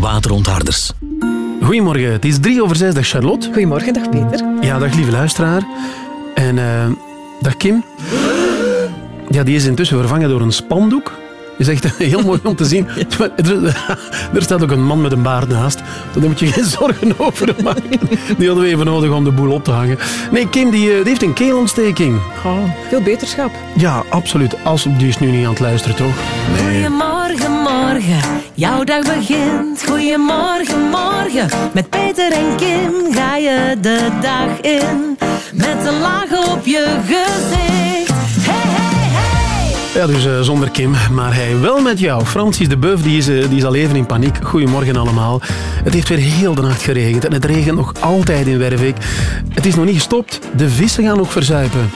waterontharders. Goedemorgen, het is drie over zes. Dag Charlotte. Goedemorgen, dag Peter. Ja, dag lieve luisteraar. En eh, dag Kim. Ja, die is intussen vervangen door een spandoek. Is echt heel mooi om te zien. Er staat ook een man met een baard naast. Daar moet je geen zorgen over maken. Die hadden we even nodig om de boel op te hangen. Nee, Kim die, eh, die heeft een keelontsteking. Oh, veel beterschap. Ja, absoluut. Als, die is nu niet aan het luisteren, toch? Nee. Goedemorgen, morgen. Jouw dag begint. Goedemorgen, morgen. Met Peter en Kim ga je de dag in. Met een laag op je gezicht. Hey. Ja, dus uh, zonder Kim, maar hij wel met jou. Francis de Beuf die is, uh, die is al even in paniek. Goedemorgen allemaal. Het heeft weer heel de nacht geregend en het regent nog altijd in Wervik. Het is nog niet gestopt. De vissen gaan nog verzuipen.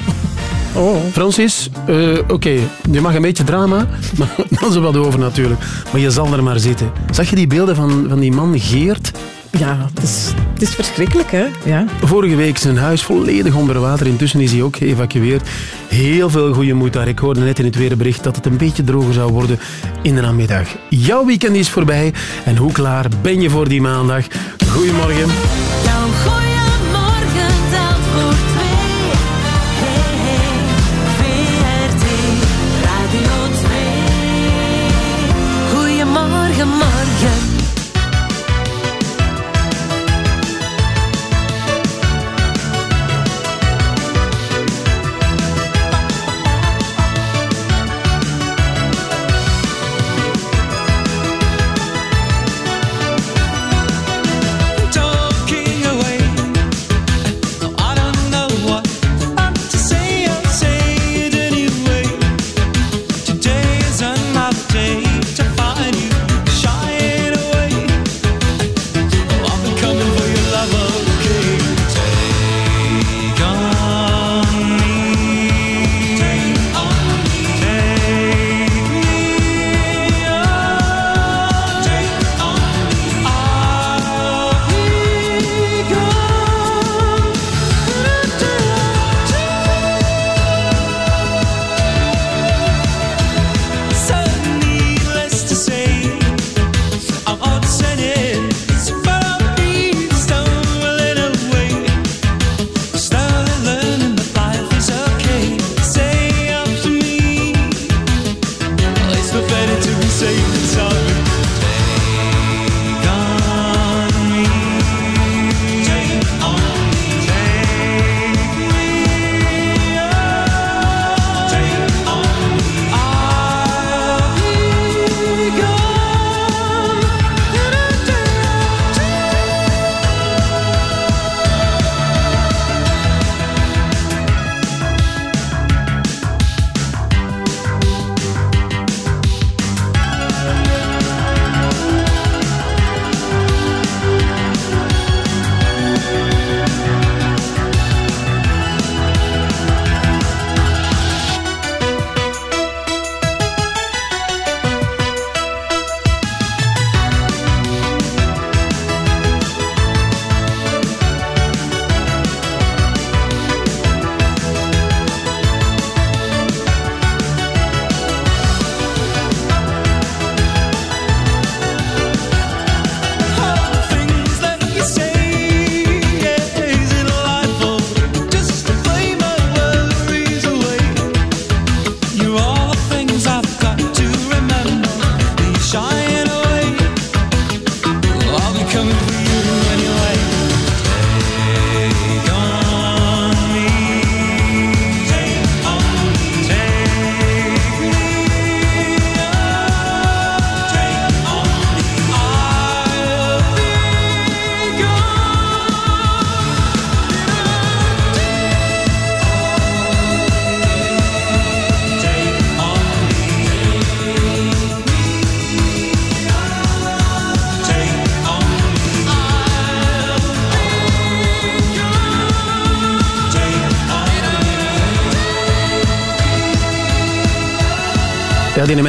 Oh. Francis, uh, oké, okay. je mag een beetje drama, maar dan is er wat over natuurlijk. Maar je zal er maar zitten. Zag je die beelden van, van die man Geert? Ja, het is, het is verschrikkelijk, hè? Ja. Vorige week zijn huis volledig onder water. Intussen is hij ook geëvacueerd. Heel veel goede moed daar. Ik hoorde net in het weerbericht dat het een beetje droger zou worden in de namiddag. Jouw weekend is voorbij. En hoe klaar ben je voor die maandag? Goedemorgen. die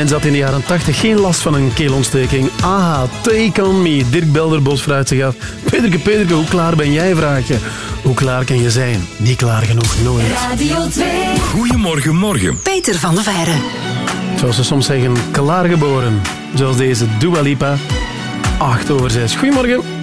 mens had in de jaren 80 geen last van een keelontsteking. Aha, take on me. Dirk Belderbos vraagt zich af. Pederke, Pederke, hoe klaar ben jij, vraag je. Hoe klaar kan je zijn? Niet klaar genoeg, nooit. Radio 2. Goedemorgen, morgen. Peter van der Veire. Zoals ze soms zeggen, klaargeboren. Zoals deze Dua Lipa. 8 over 6. Goedemorgen.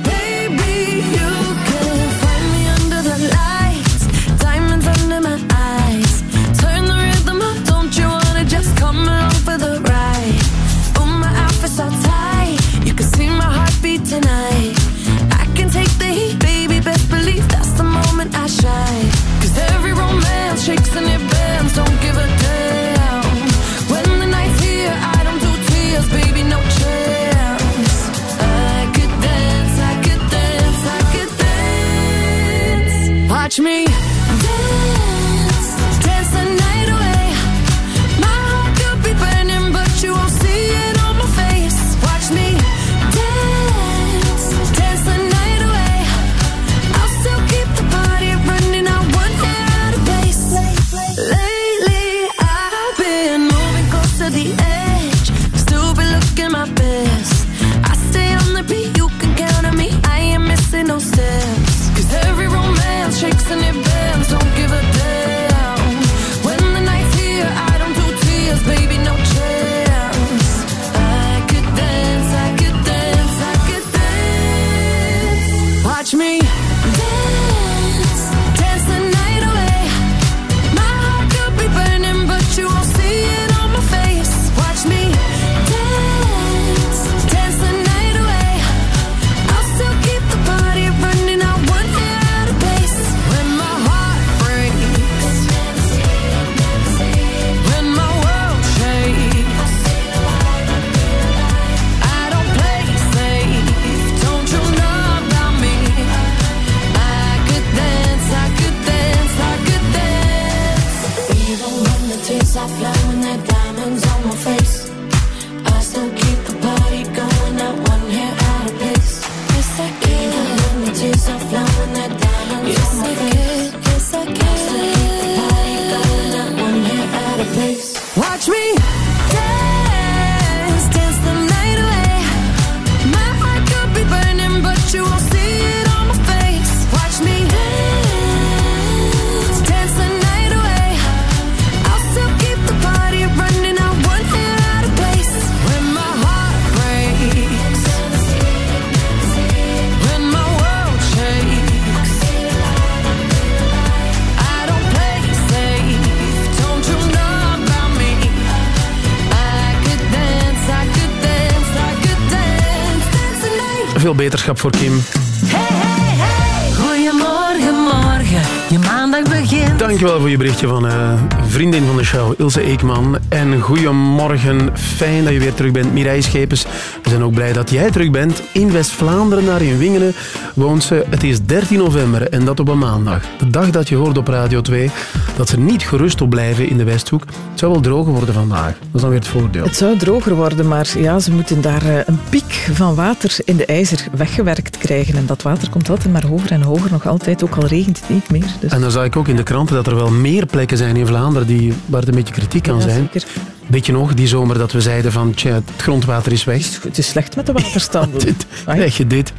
Beterschap voor Kim. Hey, hey, hey. Goedemorgen, morgen. Je maandag begint. Dankjewel voor je berichtje van eh, vriendin van de show, Ilse Eekman. En goedemorgen, fijn dat je weer terug bent, Mireille Schepens. We zijn ook blij dat jij terug bent. In West-Vlaanderen, naar in Wingenen, woont ze. Het is 13 november en dat op een maandag. De dag dat je hoort op Radio 2 dat ze niet gerust op blijven in de Westhoek. Het zou wel droger worden vandaag. Dat is dan weer het voordeel. Het zou droger worden, maar ja, ze moeten daar eh, een piek van water in de ijzer weggewerkt krijgen. En dat water komt altijd maar hoger en hoger, nog altijd, ook al regent het niet meer. Dus, En dan zag ik ook in de kranten dat er wel meer plekken zijn in Vlaanderen die, waar het een beetje kritiek kan ja, zijn. zeker. Weet je nog, die zomer dat we zeiden van tja, het grondwater is weg. Het is slecht met de waterstanden. Dit, krijg je dit.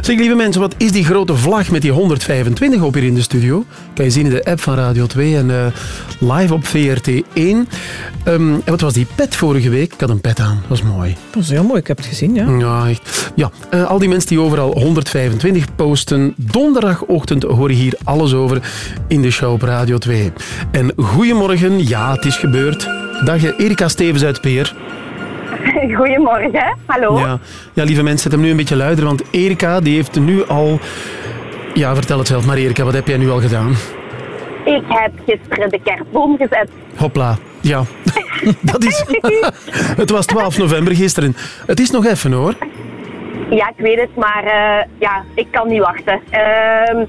Zeg, lieve mensen, wat is die grote vlag met die 125 op hier in de studio? Kan je zien in de app van Radio 2 en eh, live op VRT 1. Ehm, en wat was die pet vorige week? Ik had een pet aan, dat was mooi. Dat is heel mooi, ik heb het gezien, ja. Ja, echt. Ja, eh, al die mensen die overal 125 posten. Donderdagochtend hoor je hier alles over in de show op Radio 2. En goedemorgen, ja, het is gebeurd. Dag eh, Erika Stevens uit Peer. Goedemorgen, hallo. Ja. ja, lieve mensen, zet hem nu een beetje luider, want Erika die heeft nu al... Ja, vertel het zelf maar Erika, wat heb jij nu al gedaan? Ik heb gisteren de kerstboom gezet. Hopla, ja. Dat is... het was 12 november gisteren. Het is nog even hoor. Ja, ik weet het, maar eh, ja, ik kan niet wachten. Het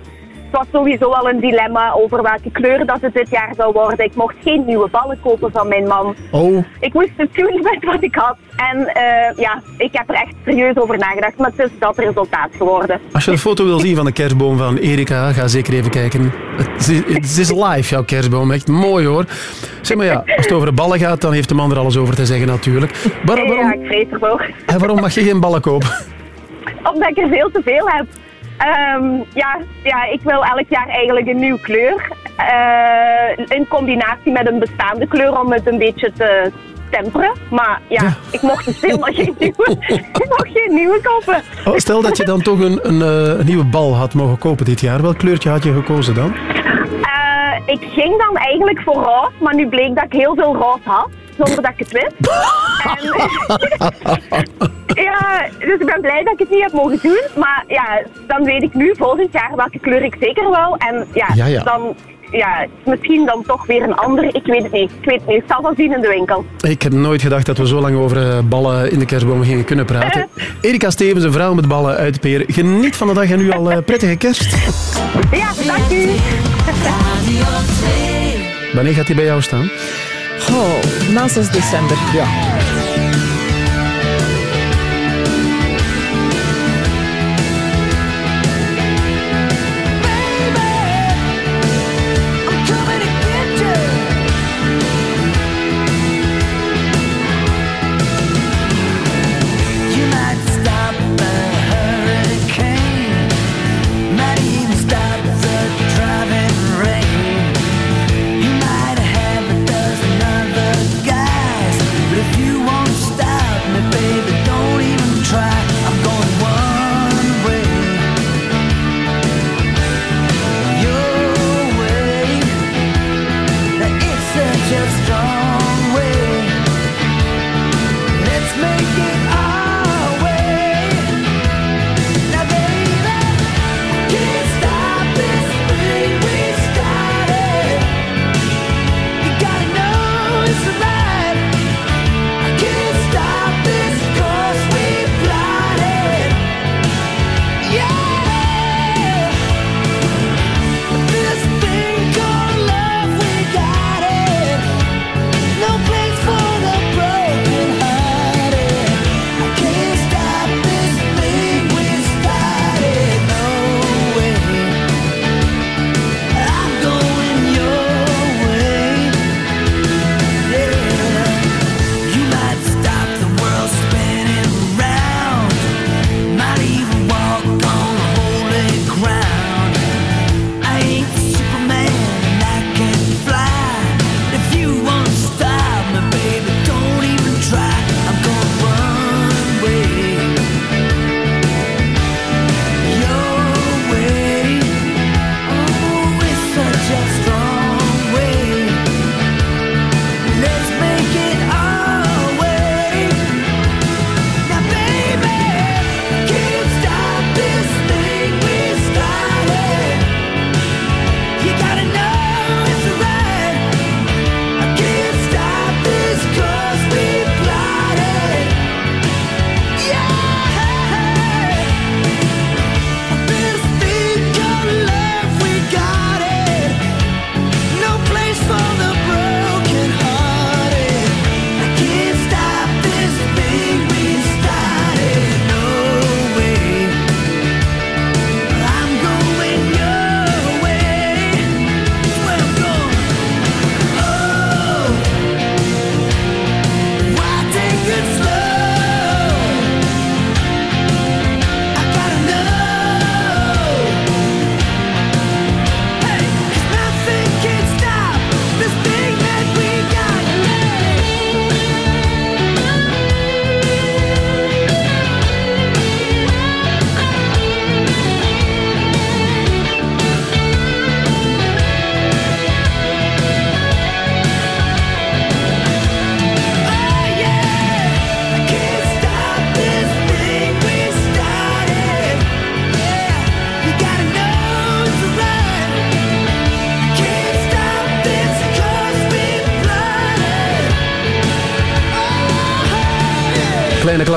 was sowieso al een dilemma over welke kleur dat het dit jaar zou worden. Ik mocht geen nieuwe ballen kopen van mijn man. Oh, Ik moest het doen met wat ik had. En eh, ja, ik heb er echt serieus over nagedacht, maar het is dat resultaat geworden. als je een foto wil zien van de kerstboom van Erika, ga zeker even kijken. Het is, het is live, jouw kerstboom. Echt mooi hoor. Zeg maar ja, als het over ballen gaat, dan heeft de man er alles over te zeggen natuurlijk. Waar- Ja, waarom, ik vrees ervoor. en waarom mag je geen ballen kopen? Omdat ik er veel te veel heb. Ehm, ja, ja, ik wil elk jaar eigenlijk een nieuwe kleur. Eh, in combinatie met een bestaande kleur om het een beetje te, temperen. Maar ja, Ja. ik mocht dus helemaal geen nieuwe, ik mocht geen nieuwe kopen. Oh, stel dat je dan toch een, een, eh, een nieuwe bal had mogen kopen dit jaar. Welk kleurtje had je gekozen dan? Eh, ik ging dan eigenlijk voor rood, maar nu bleek dat ik heel veel rood had, zonder dat ik het wist. En, ja, dus ik ben blij dat ik het niet heb mogen doen. Maar ja, dan weet ik nu volgend jaar welke kleur ik zeker wil. En ja, Ja, ja. dan... Ja, misschien dan toch weer een andere. Ik weet het niet. Ik weet het niet. Ik zal wel zien in de winkel. Ik heb nooit gedacht dat we zo lang over eh, ballen in de kerstboom gingen kunnen praten. Erika Stevens, een vrouw met ballen uit Peer. Geniet van de dag en nu al eh, prettige kerst. Ja, dank u. Wanneer gaat die bij jou staan? Oh, na 6 december. Ja.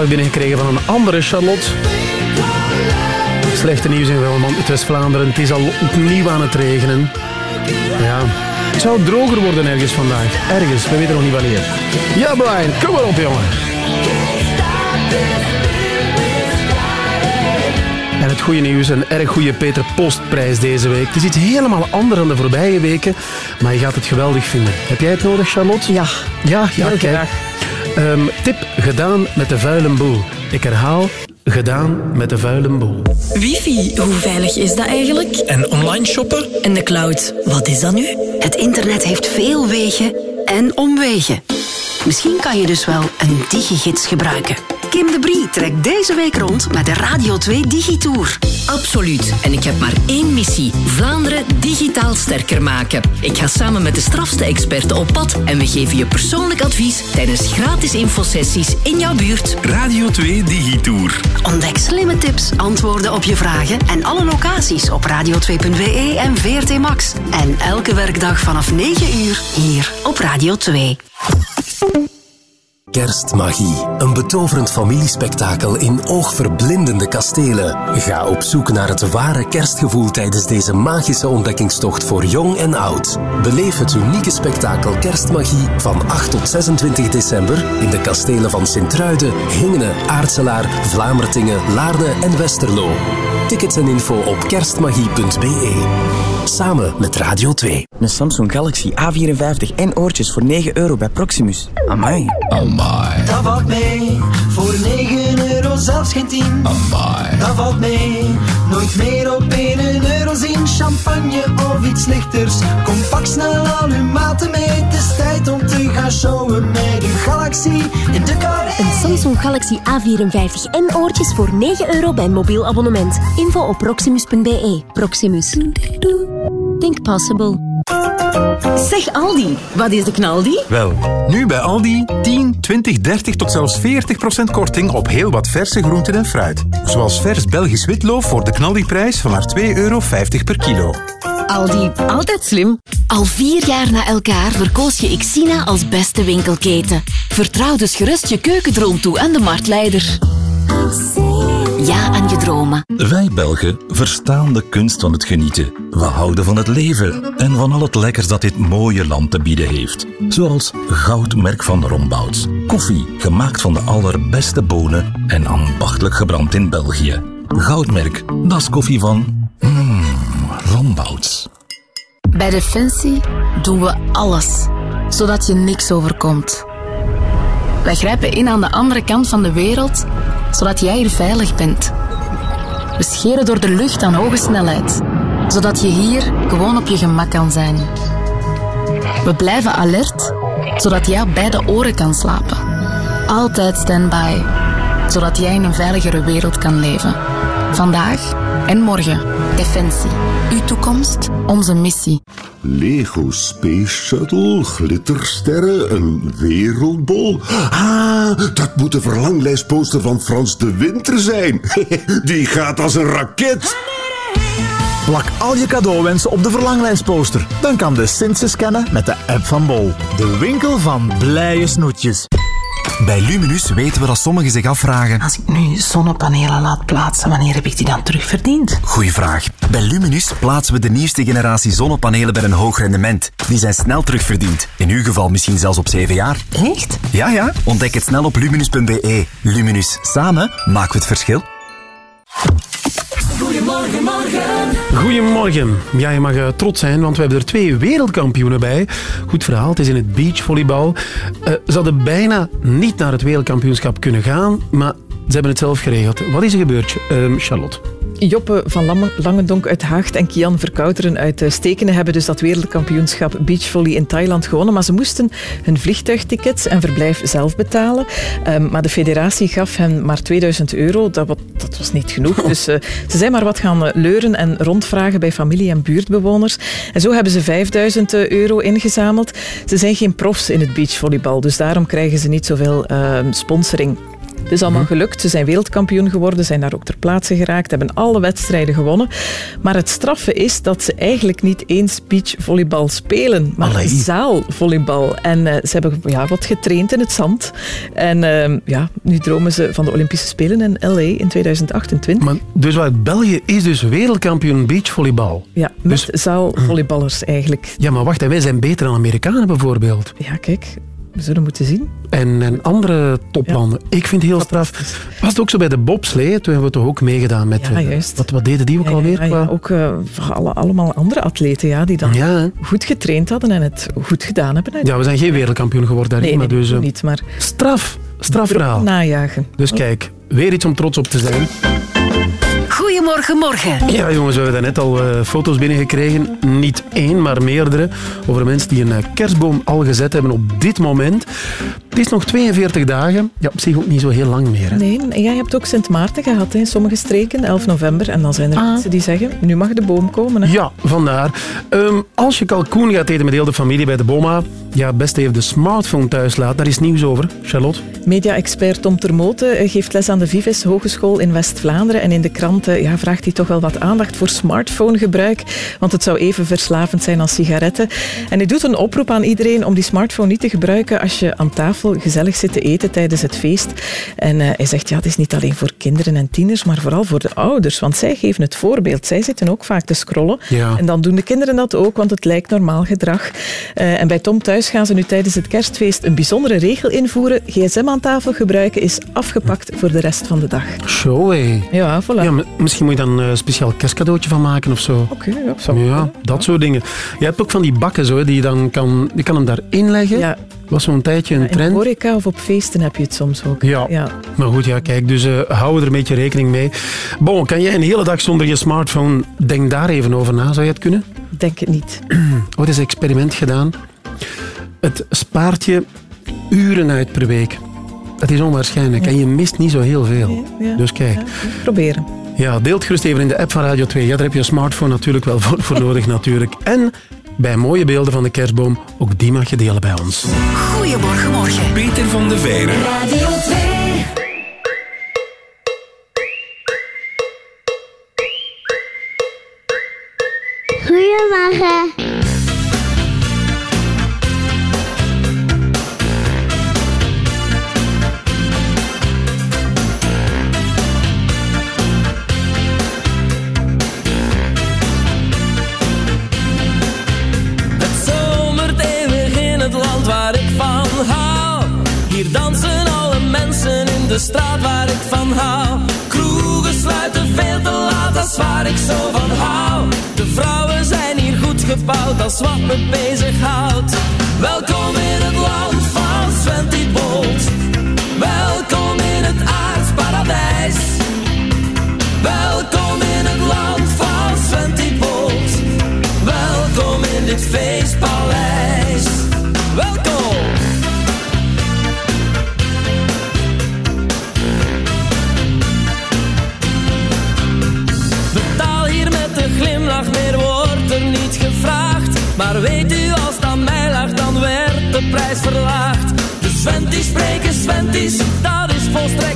Klacht binnengekregen van een andere Charlotte. Slechte nieuws in Welmond, het West-Vlaanderen. Het is al opnieuw aan het regenen. Ja, het zou droger worden ergens vandaag. Ergens, we weten nog niet wanneer. Ja, Brian, kom maar op, jongen. En het goede nieuws, een erg goede Peter Postprijs deze week. Het is iets helemaal anders dan de voorbije weken, maar je gaat het geweldig vinden. Heb jij het nodig, Charlotte? Ja, Ja, ja kijk. Ehm, tip, gedaan met de vuile boel. Ik herhaal, gedaan met de vuile boel. Wifi, hoe veilig is dat eigenlijk? En online shoppen? En de cloud, wat is dat nu? Het internet heeft veel wegen en omwegen. Misschien kan je dus wel een digigids gebruiken. Kim de Brie trekt deze week rond met de Radio 2 Digitour. Absoluut. En ik heb maar één missie. Vlaanderen digitaal sterker maken. Ik ga samen met de strafste experten op pad en we geven je persoonlijk advies tijdens gratis infosessies in jouw buurt. Radio 2 Digitour. Ontdek slimme tips, antwoorden op je vragen en alle locaties op radio2.be en VRT Max. En elke werkdag vanaf 9 uur hier op Radio 2. Kerstmagie. Een betoverend familiespektakel in oogverblindende kastelen. Ga op zoek naar het ware kerstgevoel tijdens deze magische ontdekkingstocht voor jong en oud. Beleef het unieke spektakel Kerstmagie van 8 tot 26 december in de kastelen van Sint-Truiden, Hingenen, Aartselaar, Vlamertingen, Laarne en Westerlo. Tickets en info op kerstmagie.be. Samen met Radio 2. Een Samsung Galaxy A54 en oortjes voor 9 euro bij Proximus. Amai. Amai. Dat valt mee, voor 9 euro zelfs geen 10. Amai. Dat valt mee, nooit meer op 1 euro zien. Champagne of iets lichters. Kom pak snel al uw maten mee. Het is tijd om te gaan showen met uw Galaxy in de carré. Een Samsung Galaxy A54 en oortjes voor 9 euro bij mobiel abonnement. Info op proximus.be. Proximus. Think possible. Zeg Aldi, wat is de knaldi? Wel, nu bij Aldi 10, 20, 30 tot zelfs 40% korting op heel wat verse groenten en fruit. Zoals vers Belgisch witloof voor de knaldiprijs van maar 2,50 euro per kilo. Aldi, altijd slim. Al vier jaar na elkaar verkoos je Xina als beste winkelketen. Vertrouw dus gerust je keukendroom toe aan de marktleider. Ja aan je dromen. Wij Belgen verstaan de kunst van het genieten. We houden van het leven en van al het lekkers dat dit mooie land te bieden heeft. Zoals Goudmerk van Rombouts. Koffie, gemaakt van de allerbeste bonen en ambachtelijk gebrand in België. Goudmerk, dat is koffie van... Mmm, Rombouts. Bij Defensie doen we alles, zodat je niks overkomt. Wij grijpen in aan de andere kant van de wereld, zodat jij hier veilig bent. We scheren door de lucht aan hoge snelheid, zodat je hier gewoon op je gemak kan zijn. We blijven alert, zodat jij op beide oren kan slapen. Altijd standby, zodat jij in een veiligere wereld kan leven. Vandaag en morgen. Defensie. Uw toekomst, onze missie. Lego Space Shuttle, glittersterren, een wereldbol. Ah, dat moet de verlanglijstposter van Frans de Winter zijn. Die gaat als een raket. Plak al je cadeauwensen op de verlanglijstposter. Dan kan de Sint scannen met de app van Bol. De winkel van blije snoetjes. Bij Luminus weten we dat sommigen zich afvragen... Als ik nu zonnepanelen laat plaatsen, wanneer heb ik die dan terugverdiend? Goeie vraag. Bij Luminus plaatsen we de nieuwste generatie zonnepanelen bij een hoog rendement. Die zijn snel terugverdiend. In uw geval misschien zelfs op 7 jaar. Echt? Ja, ja. Ontdek het snel op luminus.be. Luminus. Samen maken we het verschil. Goedemorgen, morgen. Goedemorgen. Ja, je mag eh, trots zijn, want we hebben er twee wereldkampioenen bij. Goed verhaal, het is in het beachvolleybal. Eh, ze hadden bijna niet naar het wereldkampioenschap kunnen gaan, maar ze hebben het zelf geregeld. Wat is er gebeurd, Ehm, Charlotte? Joppe van Langendonk uit Haagt en Kian Verkouteren uit eh, Stekenen hebben dus dat wereldkampioenschap beachvolley in Thailand gewonnen. Maar ze moesten hun vliegtuigtickets en verblijf zelf betalen. Ehm, maar de federatie gaf hen maar 2000 euro. Dat, wat, dat was niet genoeg. Dus eh, ze zijn maar wat gaan eh, leuren en rondvragen bij familie en buurtbewoners. En zo hebben ze 5000 euro ingezameld. Ze zijn geen profs in het beachvolleybal, dus daarom krijgen ze niet zoveel ehm, sponsoring. Het is allemaal gelukt. Ze zijn wereldkampioen geworden, zijn daar ook ter plaatse geraakt, hebben alle wedstrijden gewonnen. Maar het straffe is dat ze eigenlijk niet eens beachvolleybal spelen, maar Allee. zaalvolleybal. En eh, ze hebben ja, wat getraind in het zand. En eh, ja, nu dromen ze van de Olympische Spelen in L.A. in 2028. Maar dus wat België is dus wereldkampioen beachvolleybal. Ja, met zaalvolleyballers eigenlijk. Ja, maar wacht, wij zijn beter dan Amerikanen bijvoorbeeld. Ja, kijk, we zullen moeten zien. En, en andere toplanden. Ik vind het heel straf. Was het ook zo bij de bobslee? Toen hebben we toch ook meegedaan met... Ja, juist. Wat, wat deden die ook Ja, alweer? ja, ja. Ook eh, alle, allemaal andere atleten ja, die dan goed getraind hadden en het goed gedaan hebben. Ja, we zijn geen wereldkampioen geworden daarin, Nee, maar dus... eh, niet, maar... Straf. Strafverhaal. Najagen. Dus kijk, weer iets om trots op te zijn. Goedemorgen, morgen. Ja, jongens, we hebben net al eh, foto's binnengekregen. Niet één, maar meerdere. Over mensen die een eh, kerstboom al gezet hebben op dit moment. Het is nog 42 dagen. Ja, op zich ook niet zo heel lang meer. Hè? Nee, en jij hebt ook Sint Maarten gehad hè, in sommige streken, 11 november. En dan zijn er mensen die zeggen, nu mag de boom komen. Hè. Ja, vandaar. Ehm, als je kalkoen gaat eten met heel de familie bij de Boma, ja, best even de smartphone thuis laat. Daar is nieuws over. Charlotte? Media-expert Tom Termoten eh, geeft les aan de Vives Hogeschool in West-Vlaanderen. En in de kranten ja, vraagt hij toch wel wat aandacht voor smartphonegebruik. Want het zou even verslavend zijn als sigaretten. En hij doet een oproep aan iedereen om die smartphone niet te gebruiken als je aan tafel gezellig zit te eten tijdens het feest. En eh, hij zegt, ja, het is niet alleen voor kinderen en tieners, maar vooral voor de ouders. Want zij geven het voorbeeld. Zij zitten ook vaak te scrollen. Ja. En dan doen de kinderen dat ook, want het lijkt normaal gedrag. Eh, en bij Tom thuis gaan ze nu tijdens het kerstfeest een bijzondere regel invoeren. GSM aan tafel gebruiken is afgepakt voor de rest van de dag. Hé. Ja, voilà. Ja, misschien moet je dan een speciaal kerstcadeautje van maken of zo. Oké, ja, Ja, dat soort dingen. Je hebt ook van die bakken zo, die je dan kan, je kan hem daarin leggen. Ja. Was zo'n tijdje een In trend. horeca of op feesten heb je het soms ook. Ja. ja. Maar goed, ja, kijk, dus eh, hou er een beetje rekening mee. Bon, kan jij een hele dag zonder je smartphone? Denk daar even over na. Zou je het kunnen? Denk het niet. Ooit eens een experiment gedaan. Het spaart je uren uit per week. Dat is onwaarschijnlijk. En je mist niet zo heel veel. Ja. Dus kijk. Proberen. Ja, deel het gerust even in de app van Radio 2. Ja, daar heb je een smartphone natuurlijk wel voor, voor nodig natuurlijk. En bij mooie beelden van de kerstboom, ook die mag je delen bij ons. Goedemorgen, morgen. Peter van de Veire. Radio 2. Goedemorgen. Is wat me bezighoudt. Welkom prijs verlaagd. De Sventies spreken Sventies, dat is volstrekt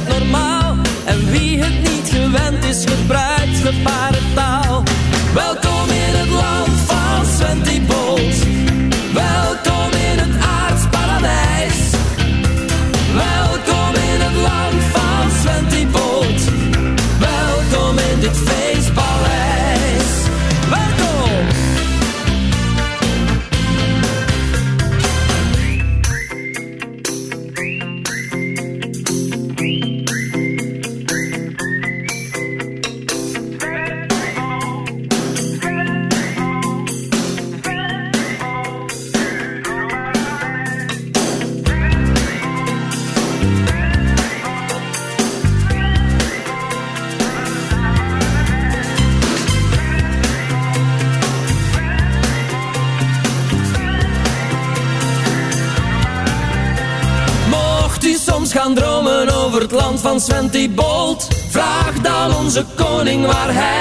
onze koning waar hij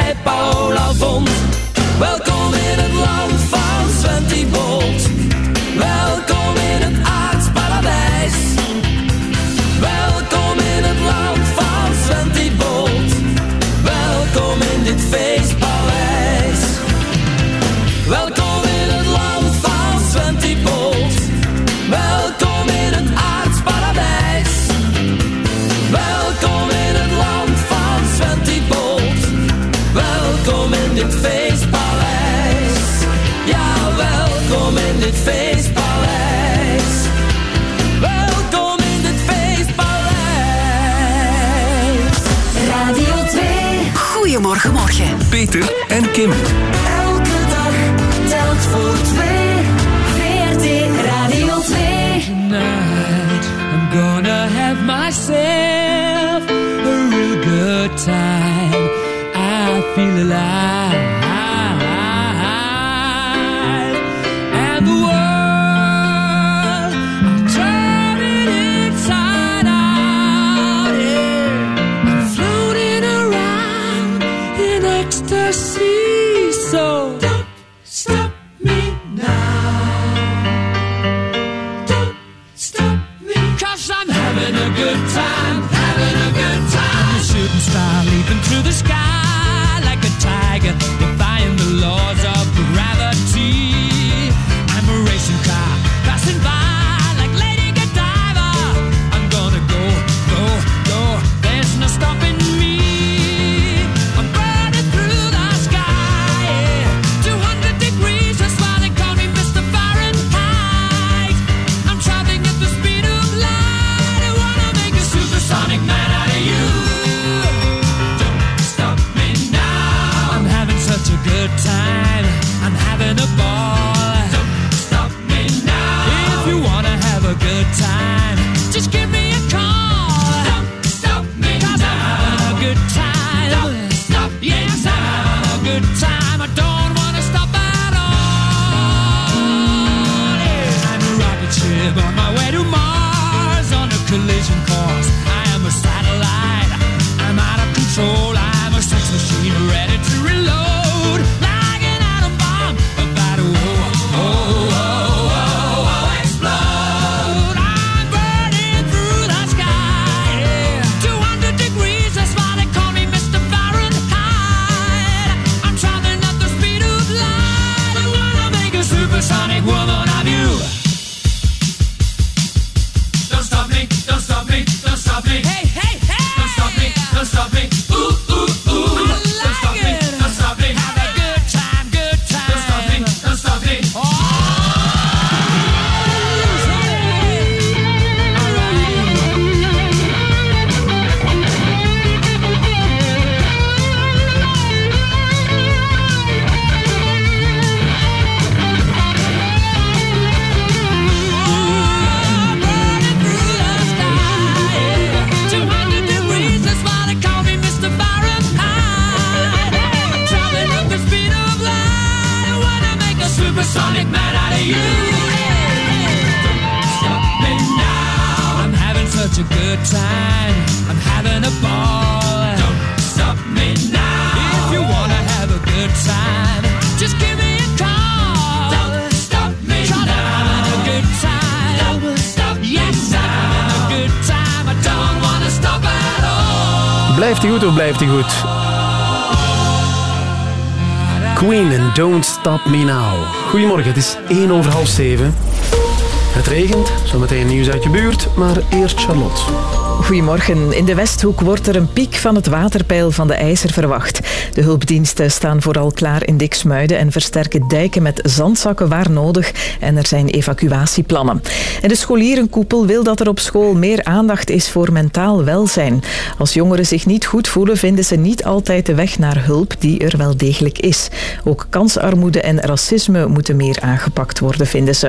goed? Queen en Don't Stop Me Now. Goedemorgen, het is 1 over half 7. Het regent, zometeen nieuws uit je buurt, maar eerst Charlotte. Goedemorgen. In de Westhoek wordt er een piek van het waterpeil van de IJzer verwacht. De hulpdiensten staan vooral klaar in Diksmuiden en versterken dijken met zandzakken waar nodig. En er zijn evacuatieplannen. En de scholierenkoepel wil dat er op school meer aandacht is voor mentaal welzijn. Als jongeren zich niet goed voelen, vinden ze niet altijd de weg naar hulp die er wel degelijk is. Ook kansarmoede en racisme moeten meer aangepakt worden, vinden ze.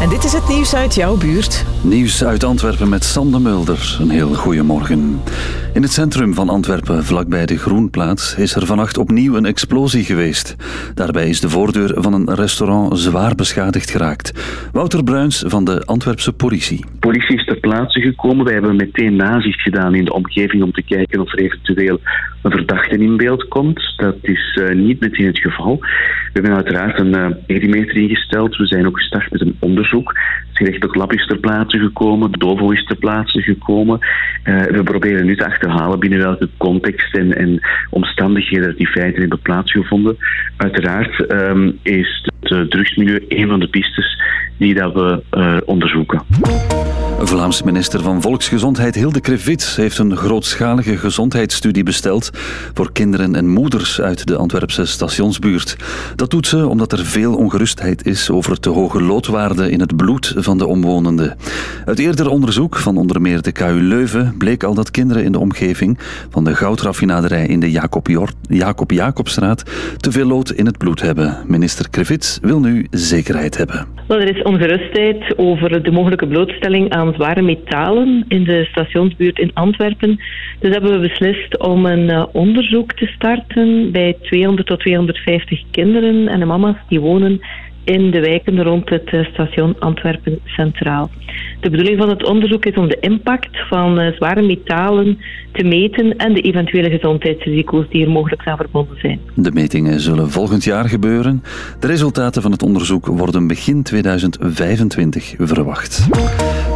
En dit is het nieuws uit jouw buurt. Nieuws uit Antwerpen met Sander Mulder. Een heel goede morgen. In het centrum van Antwerpen, vlakbij de Groenplaats, is er vannacht opnieuw een explosie geweest. Daarbij is de voordeur van een restaurant zwaar beschadigd geraakt. Wouter Bruins van de Antwerpse politie. politie is ter plaatse gekomen. Wij hebben meteen nazicht gedaan in de omgeving om te kijken of er eventueel een verdachte in beeld komt. Dat is eh, niet meteen het geval. We hebben uiteraard een uh, ingesteld. We zijn ook gestart met een onderzoek. Gerechtelijk lab is ter plaatse gekomen. De DOVO is ter plaatse gekomen. Eh, we proberen nu te achterhalen binnen welke context en, en omstandigheden die feiten hebben plaatsgevonden. Uiteraard ehm, is het uh, drugsmilieu een van de pistes die dat we uh, onderzoeken. Vlaamse minister van Volksgezondheid Hilde Krevits heeft een grootschalige gezondheidsstudie besteld voor kinderen en moeders uit de Antwerpse stationsbuurt. Dat doet ze omdat er veel ongerustheid is over te hoge loodwaarden in het bloed van de omwonenden. Uit eerder onderzoek van onder meer de KU Leuven bleek al dat kinderen in de omgeving van de goudraffinaderij in de Jacob, Jacob Jacobstraat te veel lood in het bloed hebben. Minister Krevits wil nu zekerheid hebben. Wel, er is ongerustheid over de mogelijke blootstelling aan zware metalen in de stationsbuurt in Antwerpen. Dus hebben we beslist om een eh, onderzoek te starten bij 200 tot 250 kinderen en de mama's die wonen in de wijken rond het eh, station Antwerpen Centraal. De bedoeling van het onderzoek is om de impact van eh, zware metalen te meten en de eventuele gezondheidsrisico's die er mogelijk aan verbonden zijn. De metingen zullen volgend jaar gebeuren. De resultaten van het onderzoek worden begin 2025 verwacht.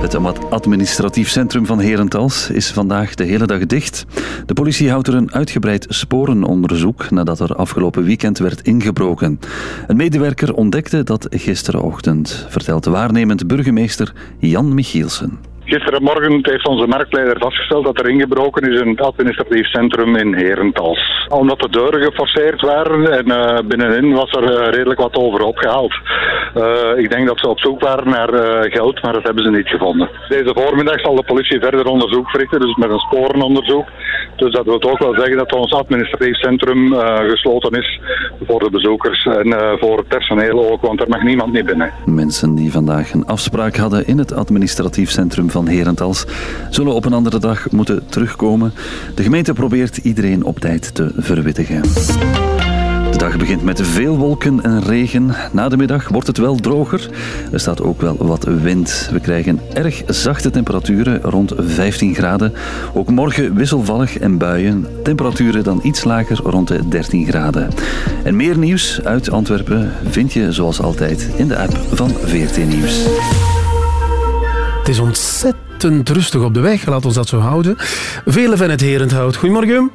Het administratief centrum van Herentals is vandaag de hele dag dicht. De politie houdt er een uitgebreid sporenonderzoek nadat er afgelopen weekend werd ingebroken. Een medewerker ontdekte dat gisterenochtend, vertelt waarnemend burgemeester Jan Michielsen. Gisterenmorgen heeft onze marktleider vastgesteld dat er ingebroken is in het administratief centrum in Herentals. Omdat de deuren geforceerd waren en eh, binnenin was er eh, redelijk wat over opgehaald. Eh, ik denk dat ze op zoek waren naar geld, maar dat hebben ze niet gevonden. Deze voormiddag zal de politie verder onderzoek verrichten, dus met een sporenonderzoek. Dus dat wil ook wel zeggen dat ons administratief centrum gesloten is voor de bezoekers en voor het personeel ook, want er mag niemand niet binnen. Mensen die vandaag een afspraak hadden in het administratief centrum van Herentals zullen op een andere dag moeten terugkomen. De gemeente probeert iedereen op tijd te verwittigen. De dag begint met veel wolken en regen. Na de middag wordt het wel droger. Er staat ook wel wat wind. We krijgen erg zachte temperaturen, rond 15 graden. Ook morgen wisselvallig en buien. Temperaturen dan iets lager, rond de 13 graden. En meer nieuws uit Antwerpen vind je zoals altijd in de app van VRT Nieuws. Het is ontzettend rustig op de weg, laat ons dat zo houden. Vele van het Herenthout. Goedemorgen.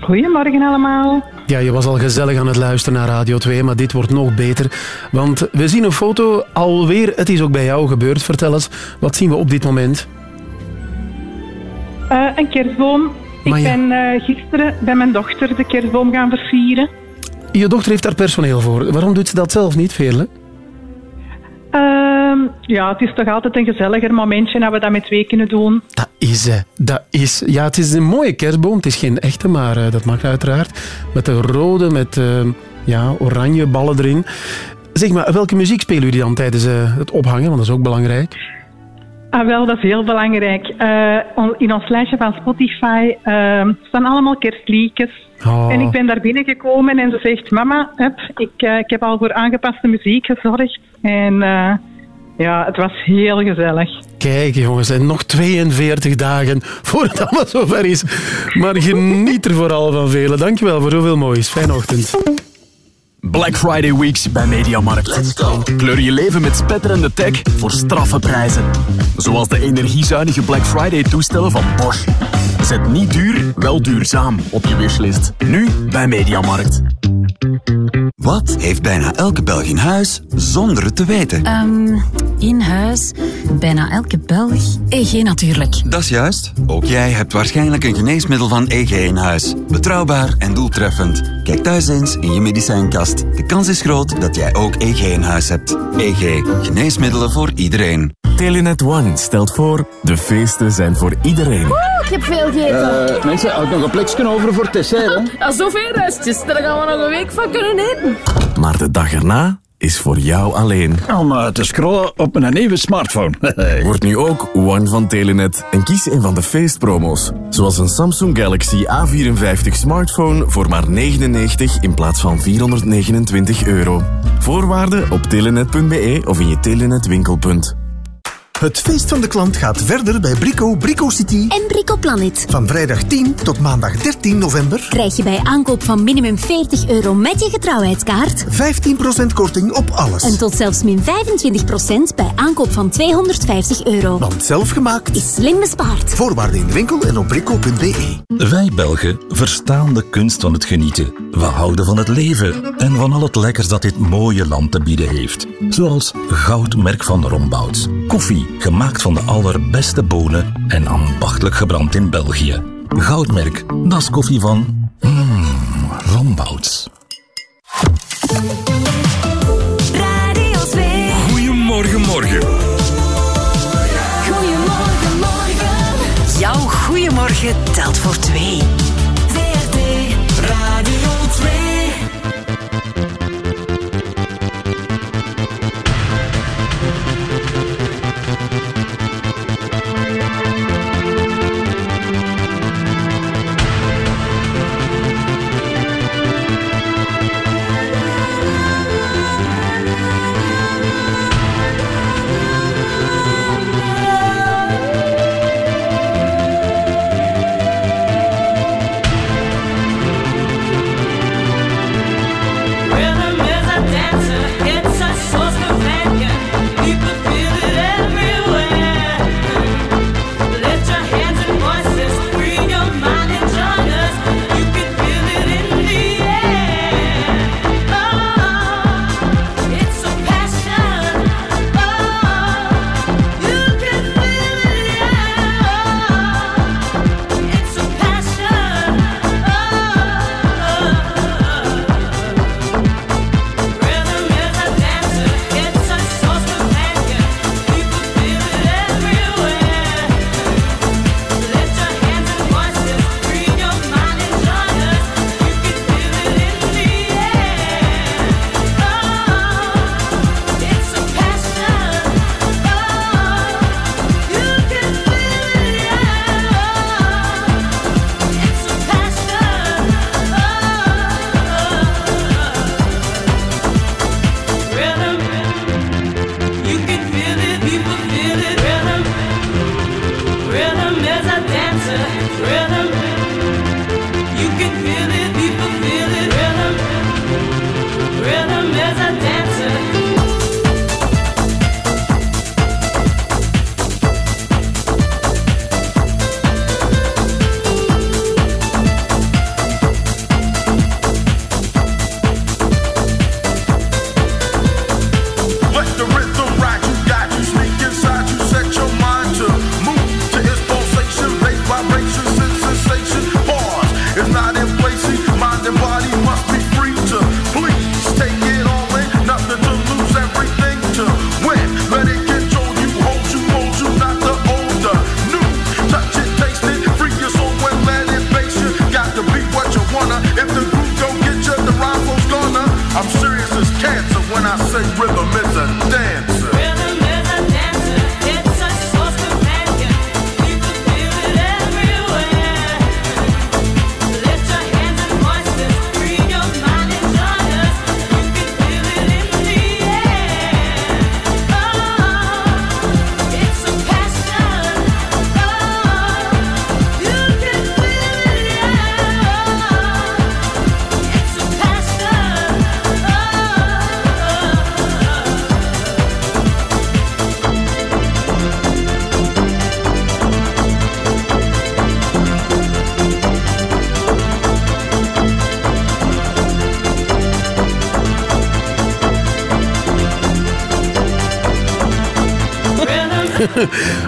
Goedemorgen allemaal. Ja, je was al gezellig aan het luisteren naar Radio 2, maar dit wordt nog beter. Want we zien een foto alweer, het is ook bij jou gebeurd. Vertel eens, wat zien we op dit moment? Eh, een kerstboom. Maar ik ja. ben eh, gisteren bij mijn dochter de kerstboom gaan versieren. Je dochter heeft daar personeel voor. Waarom doet ze dat zelf niet, Veerle? Ehm, ja, het is toch altijd een gezelliger momentje dat we dat met twee kunnen doen. Dat is ze. Dat is... Ja, het is een mooie kerstboom. Het is geen echte, maar eh, dat mag uiteraard. Met de rode, met eh, ja, oranje ballen erin. Zeg maar, welke muziek spelen jullie dan tijdens eh, het ophangen? Want dat is ook belangrijk. Ah, wel, dat is heel belangrijk. Eh, in ons lijstje van Spotify ehm, staan allemaal kerstliedjes. Oh. En ik ben daar binnengekomen en ze zegt... Mama, ik, ik heb al voor aangepaste muziek gezorgd. En eh, ja, het was heel gezellig. Kijk jongens, en nog 42 dagen voor het allemaal zover is. Maar geniet er vooral van velen. Dankjewel voor zoveel moois. Fijne ochtend. Black Friday Weeks bij Mediamarkt. Let's go. Kleur je leven met spetterende tech voor straffe prijzen. Zoals de energiezuinige Black Friday toestellen van Bosch. Zet niet duur, wel duurzaam op je wishlist. Nu bij Mediamarkt. Wat heeft bijna elke Belg in huis zonder het te weten? Ehm, in huis, bijna elke Belg. EG natuurlijk. Dat is juist. Ook jij hebt waarschijnlijk een geneesmiddel van EG in huis. Betrouwbaar en doeltreffend. Kijk thuis eens in je medicijnkast. De kans is groot dat jij ook EG in huis hebt. EG. Geneesmiddelen voor iedereen. Telenet One stelt voor, de feesten zijn voor iedereen. ik heb veel gegeten. Eh, mensen, had nog een plekje over voor het dessert, hè? Ja, zoveel restjes, daar gaan we nog een week van kunnen eten. Maar de dag erna is voor jou alleen. Om eh, te scrollen op mijn nieuwe smartphone. Word nu ook One van Telenet en kies een van de feestpromo's. Zoals een Samsung Galaxy A54 smartphone voor maar 99 in plaats van 429 euro. Voorwaarden op telenet.be of in je Telenet winkelpunt. Het feest van de klant gaat verder bij Brico, Brico City. En Brico Planet. Van vrijdag 10 tot maandag 13 november. Krijg je bij aankoop van minimum 40 euro met je getrouwheidskaart 15% korting op alles. en tot zelfs min 25% bij aankoop van 250 euro. Want zelf gemaakt is slim bespaard. Voorwaarden in de winkel en op brico.be. Wij Belgen verstaan de kunst van het genieten. We houden van het leven en van al het lekkers dat dit mooie land te bieden heeft. Zoals Goudmerk van Rombouts. Koffie, gemaakt van de allerbeste bonen en ambachtelijk gebrand in België. Goudmerk, dat is koffie van... Mmm, Rombouts. Radio 2. Goedemorgen, morgen. Goedemorgen, morgen. Jouw goeiemorgen telt voor twee.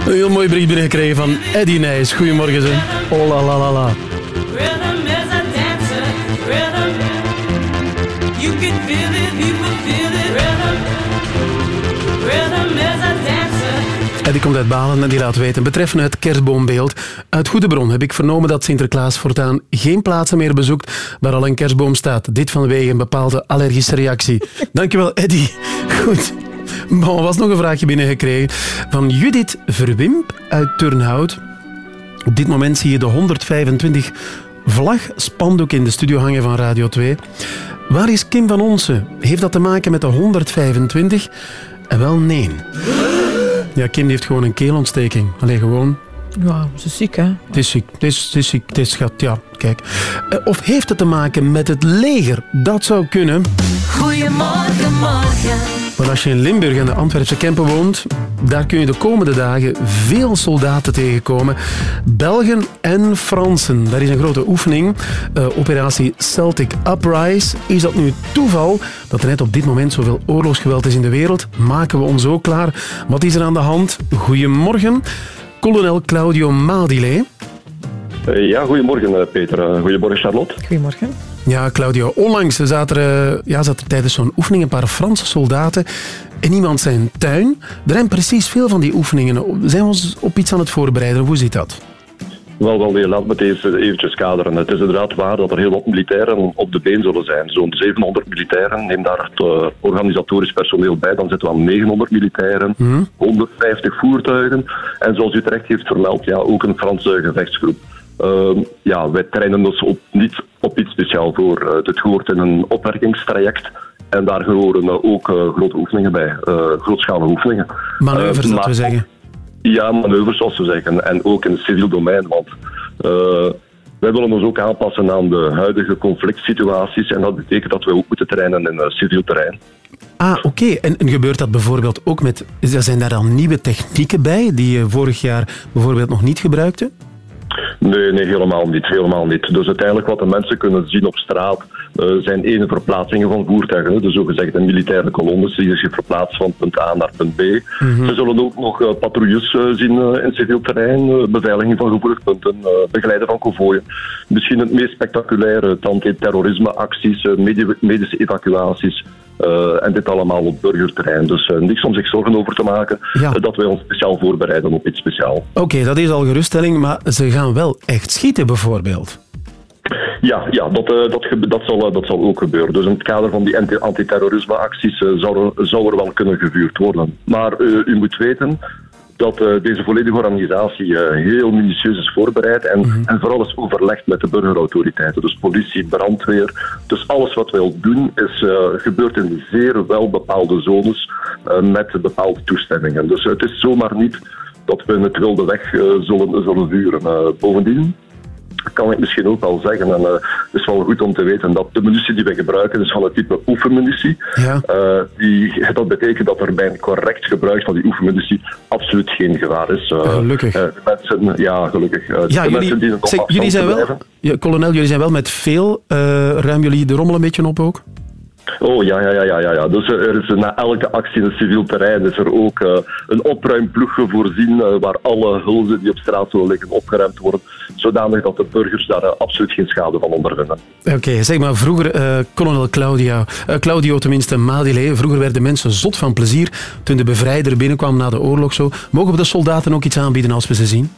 Een heel mooi brief binnengekregen van Eddie Nijs. Goedemorgen, ze. Oh la la la la. Rhythm is a dancer. Rhythm. You can feel it, people feel it. Rhythm. Rhythm is a dancer. Eddie komt uit Balen en die laat weten. Betreffende het kerstboombeeld. Uit goede bron heb ik vernomen dat Sinterklaas voortaan geen plaatsen meer bezoekt waar al een kerstboom staat. Dit vanwege een bepaalde allergische reactie. Dankjewel, Eddie. Goed. Bon, er was nog een vraagje binnengekregen van Judith Verwimp uit Turnhout. Op dit moment zie je de 125 vlag spandoek in de studio hangen van Radio 2. Waar is Kim van Onsen? Heeft dat te maken met de 125? En wel nee. Ja, Kim heeft gewoon een keelontsteking. Alleen gewoon. Ja, ze is ziek, hè? Het is ziek, het is, het is ziek, het is schat, ja, kijk. Eh, Of heeft het te maken met het leger? Dat zou kunnen. Goedemorgen, morgen. Want als je in Limburg aan de Antwerpse Kempen woont, daar kun je de komende dagen veel soldaten tegenkomen. Belgen en Fransen. Daar is een grote oefening. eh, operatie Celtic Uprise. Is dat nu toeval dat er net op dit moment zoveel oorlogsgeweld is in de wereld? Maken we ons ook klaar? Wat is er aan de hand? Goedemorgen. Kolonel Claudio Madile. Eh, Ja, goedemorgen eh, Peter. Goedemorgen Charlotte. Goedemorgen. Ja, Claudio, onlangs zaten er, ja, zaten er tijdens zo'n oefening een paar Franse soldaten in iemand zijn tuin. Er zijn precies veel van die oefeningen. Zijn we ons op iets aan het voorbereiden? Hoe zit dat? Wel, wel, laat me het eh, eventjes kaderen. Het is inderdaad waar dat er heel wat militairen op de been zullen zijn. Zo'n 700 militairen. Neem daar het eh, organisatorisch personeel bij, dan zitten we aan 900 militairen, 150 voertuigen. En zoals u terecht heeft vermeld, ja, ook een Franse gevechtsgroep. Ehm, ja, wij trainen dus op, niet op iets speciaal voor. Eh, dit hoort in een opwerkingstraject. En daar horen eh, ook eh, grote oefeningen bij, grootschalige oefeningen. Manoeuvres, dat we zeggen. ja, manoeuvres zoals we zeggen. En ook in het civiel domein. Want wij willen ons ook aanpassen aan de huidige conflict situaties. En dat betekent dat we ook moeten trainen in uh, civiel terrein. Ah, oké. En, en gebeurt dat bijvoorbeeld ook met... Zijn daar dan nieuwe technieken bij die je vorig jaar bijvoorbeeld nog niet gebruikte? Nee, nee, helemaal niet. Helemaal niet. Dus uiteindelijk wat de mensen kunnen zien op straat eh, zijn ene verplaatsingen van voertuigen. hè. De zogezegde militaire kolonnes die zich verplaatsen van punt A naar punt B. Mhm. We zullen ook nog eh, patrouilles eh, zien in civiel terrein, beveiliging van gevoelig punten, eh, begeleiden van konvooien. Misschien het meest spectaculaire, het antiterrorismeacties, eh, medi- medische evacuaties. Eh, en dit allemaal op burgerterrein. Dus eh, niks om zich zorgen over te maken eh, dat wij ons speciaal voorbereiden op iets speciaals. Oké, dat is al geruststelling, maar ze gaan wel echt schieten bijvoorbeeld. Ja, ja dat, dat, dat, zal, dat zal ook gebeuren. Dus in het kader van die anti- antiterrorismeacties zou, er, zou er wel kunnen gevuurd worden. Maar u moet weten dat eh, deze volledige organisatie eh, heel minutieus is voorbereid en, en vooral is overlegd met de burgerautoriteiten. Dus politie, brandweer. Dus alles wat wij doen is eh, gebeurt in zeer wel bepaalde zones met bepaalde toestemmingen. Dus het is zomaar niet dat we het wilde weg zullen, zullen vuren. Bovendien kan ik misschien ook wel zeggen, en eh, het is wel goed om te weten, dat de munitie die we gebruiken is van het type oefenmunitie. Ja. Eh, die, dat betekent dat er bij een correct gebruik van die oefenmunitie absoluut geen gevaar is. Eh, Gelukkig. de mensen, ja, gelukkig. Ja, de mensen jullie, die op zeg, jullie zijn wel, ja, kolonel, jullie zijn wel met veel. ruimen jullie de rommel een beetje op ook? Oh ja, ja, ja, ja, ja. Dus er is na elke actie in het civiel terrein is er ook eh, een opruimploeg voorzien eh, waar alle hulzen die op straat zullen liggen opgeruimd worden, zodanig dat de burgers daar eh, absoluut geen schade van ondervinden. Oké, zeg maar, vroeger, kolonel Claudia, Claudio tenminste, Madile, vroeger werden mensen zot van plezier toen de bevrijder binnenkwam na de oorlog zo. Mogen we de soldaten ook iets aanbieden als we ze zien?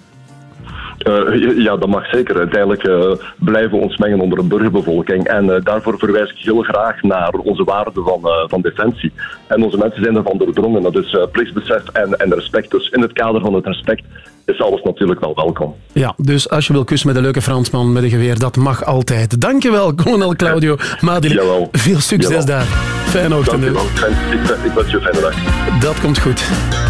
Eh, ja, dat mag zeker. Uiteindelijk eh, blijven we ons mengen onder een burgerbevolking. En eh, daarvoor verwijs ik heel graag naar onze waarden van, van defensie. En onze mensen zijn ervan doordrongen. Dat is plichtsbesef en, en respect. Dus in het kader van het respect is alles natuurlijk wel welkom. Ja, dus als je wil kussen met een leuke Fransman met een geweer, dat mag altijd. Dankjewel, kolonel Claudio Madile. Veel succes Jawel. daar. Fijne ochtend. Dankjewel. Ik wens je een fijne dag. Dat komt goed.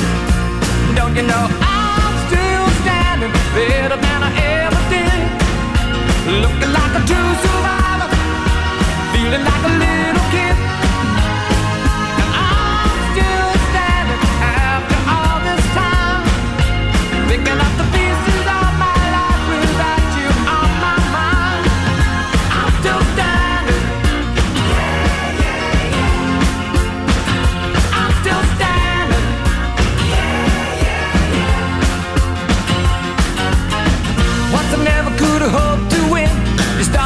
Don't you know I'm still standing better than I ever did? Looking like a true survivor, feeling like a little kid.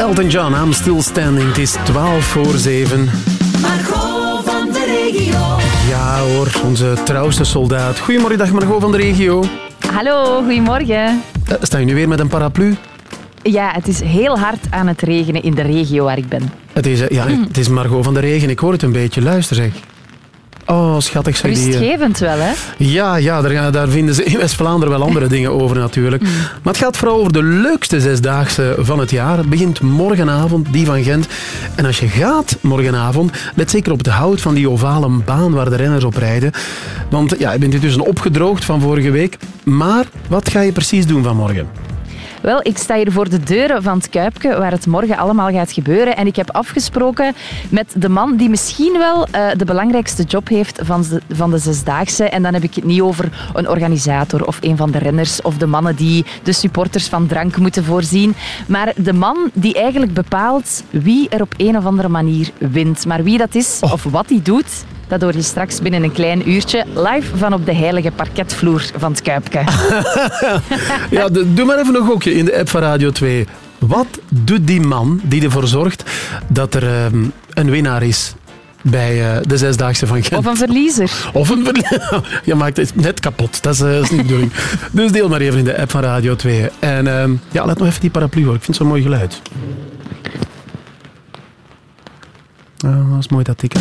Elton John, I'm still standing. Het is 12 voor 7. Margot van de regio. Ja hoor, onze trouwste soldaat. Goedemorgen, dag Margot van de regio. Hallo, goedemorgen. Eh, sta je nu weer met een paraplu? Ja, het is heel hard aan het regenen in de regio waar ik ben. Het is, eh, ja, het is Margot van de regen. Ik hoor het een beetje. Luister zeg. Oh, schattig zeg die. eh. Rustgevend wel, hè? Ja, ja daar, daar vinden ze in West-Vlaanderen wel andere dingen over natuurlijk. Maar het gaat vooral over de leukste zesdaagse van het jaar. Het begint morgenavond, die van Gent. En als je gaat morgenavond, let zeker op het hout van die ovale baan waar de renners op rijden. Want ja, je bent intussen opgedroogd van vorige week. Maar wat ga je precies doen vanmorgen? Wel, ik sta hier voor de deuren van het Kuipke, waar het morgen allemaal gaat gebeuren. En ik heb afgesproken met de man die misschien wel eh, de belangrijkste job heeft van de, van de Zesdaagse. En dan heb ik het niet over een organisator of een van de renners of de mannen die de supporters van drank moeten voorzien. Maar de man die eigenlijk bepaalt wie er op een of andere manier wint. Maar wie dat is of wat hij doet, dat hoor je straks binnen een klein uurtje live van op de heilige parketvloer van het Kuipke. Ja, de- doe maar even een gokje in de app van Radio 2. Wat doet die man die ervoor zorgt dat er ehm, een winnaar is bij eh, de Zesdaagse van Gent? Of een verliezer. Of een verliezer. Je maakt het net kapot. Dat is, eh, is niet de bedoeling. Dus deel maar even in de app van Radio 2. En ehm, ja, laat nog even die paraplu horen. Ik vind het zo'n mooi geluid. Dat is mooi dat tikken.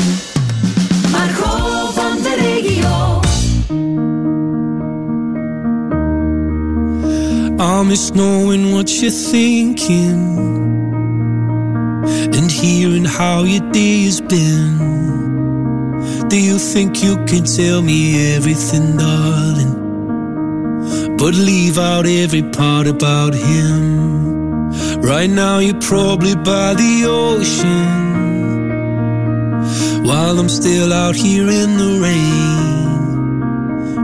I miss knowing what you're thinking and hearing how your day has been. Do you think you can tell me everything, darling? But leave out every part about him. Right now, you're probably by the ocean while I'm still out here in the rain.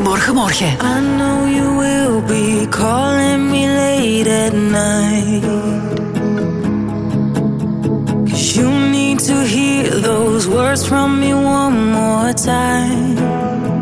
Morgen. I know you will be calling me late at night. Cause you need to hear those words from me one more time.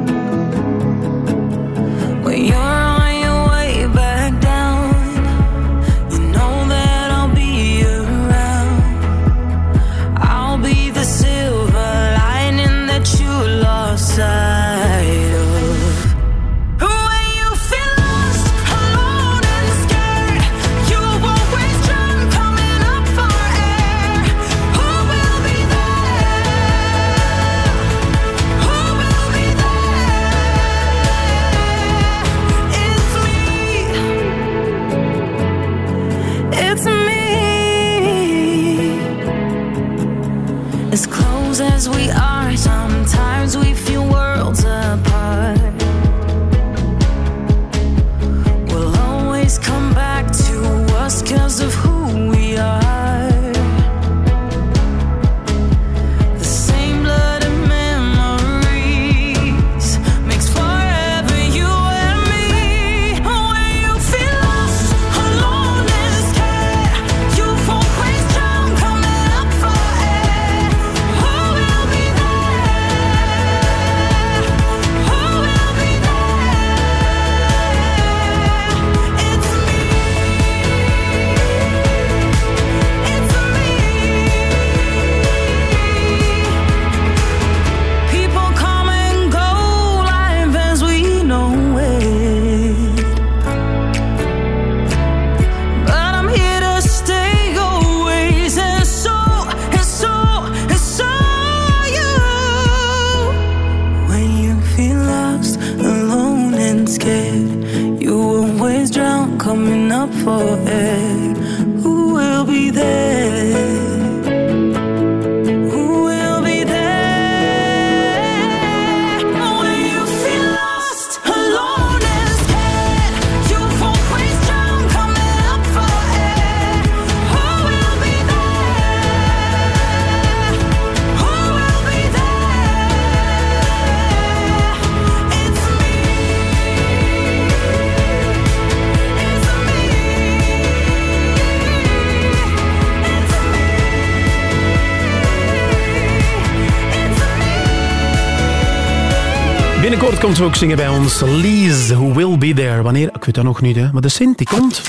Komt ook zingen bij ons. Lies, Who Will Be There. Wanneer? Ik weet dat nog niet, hè. Maar de Sint, die komt.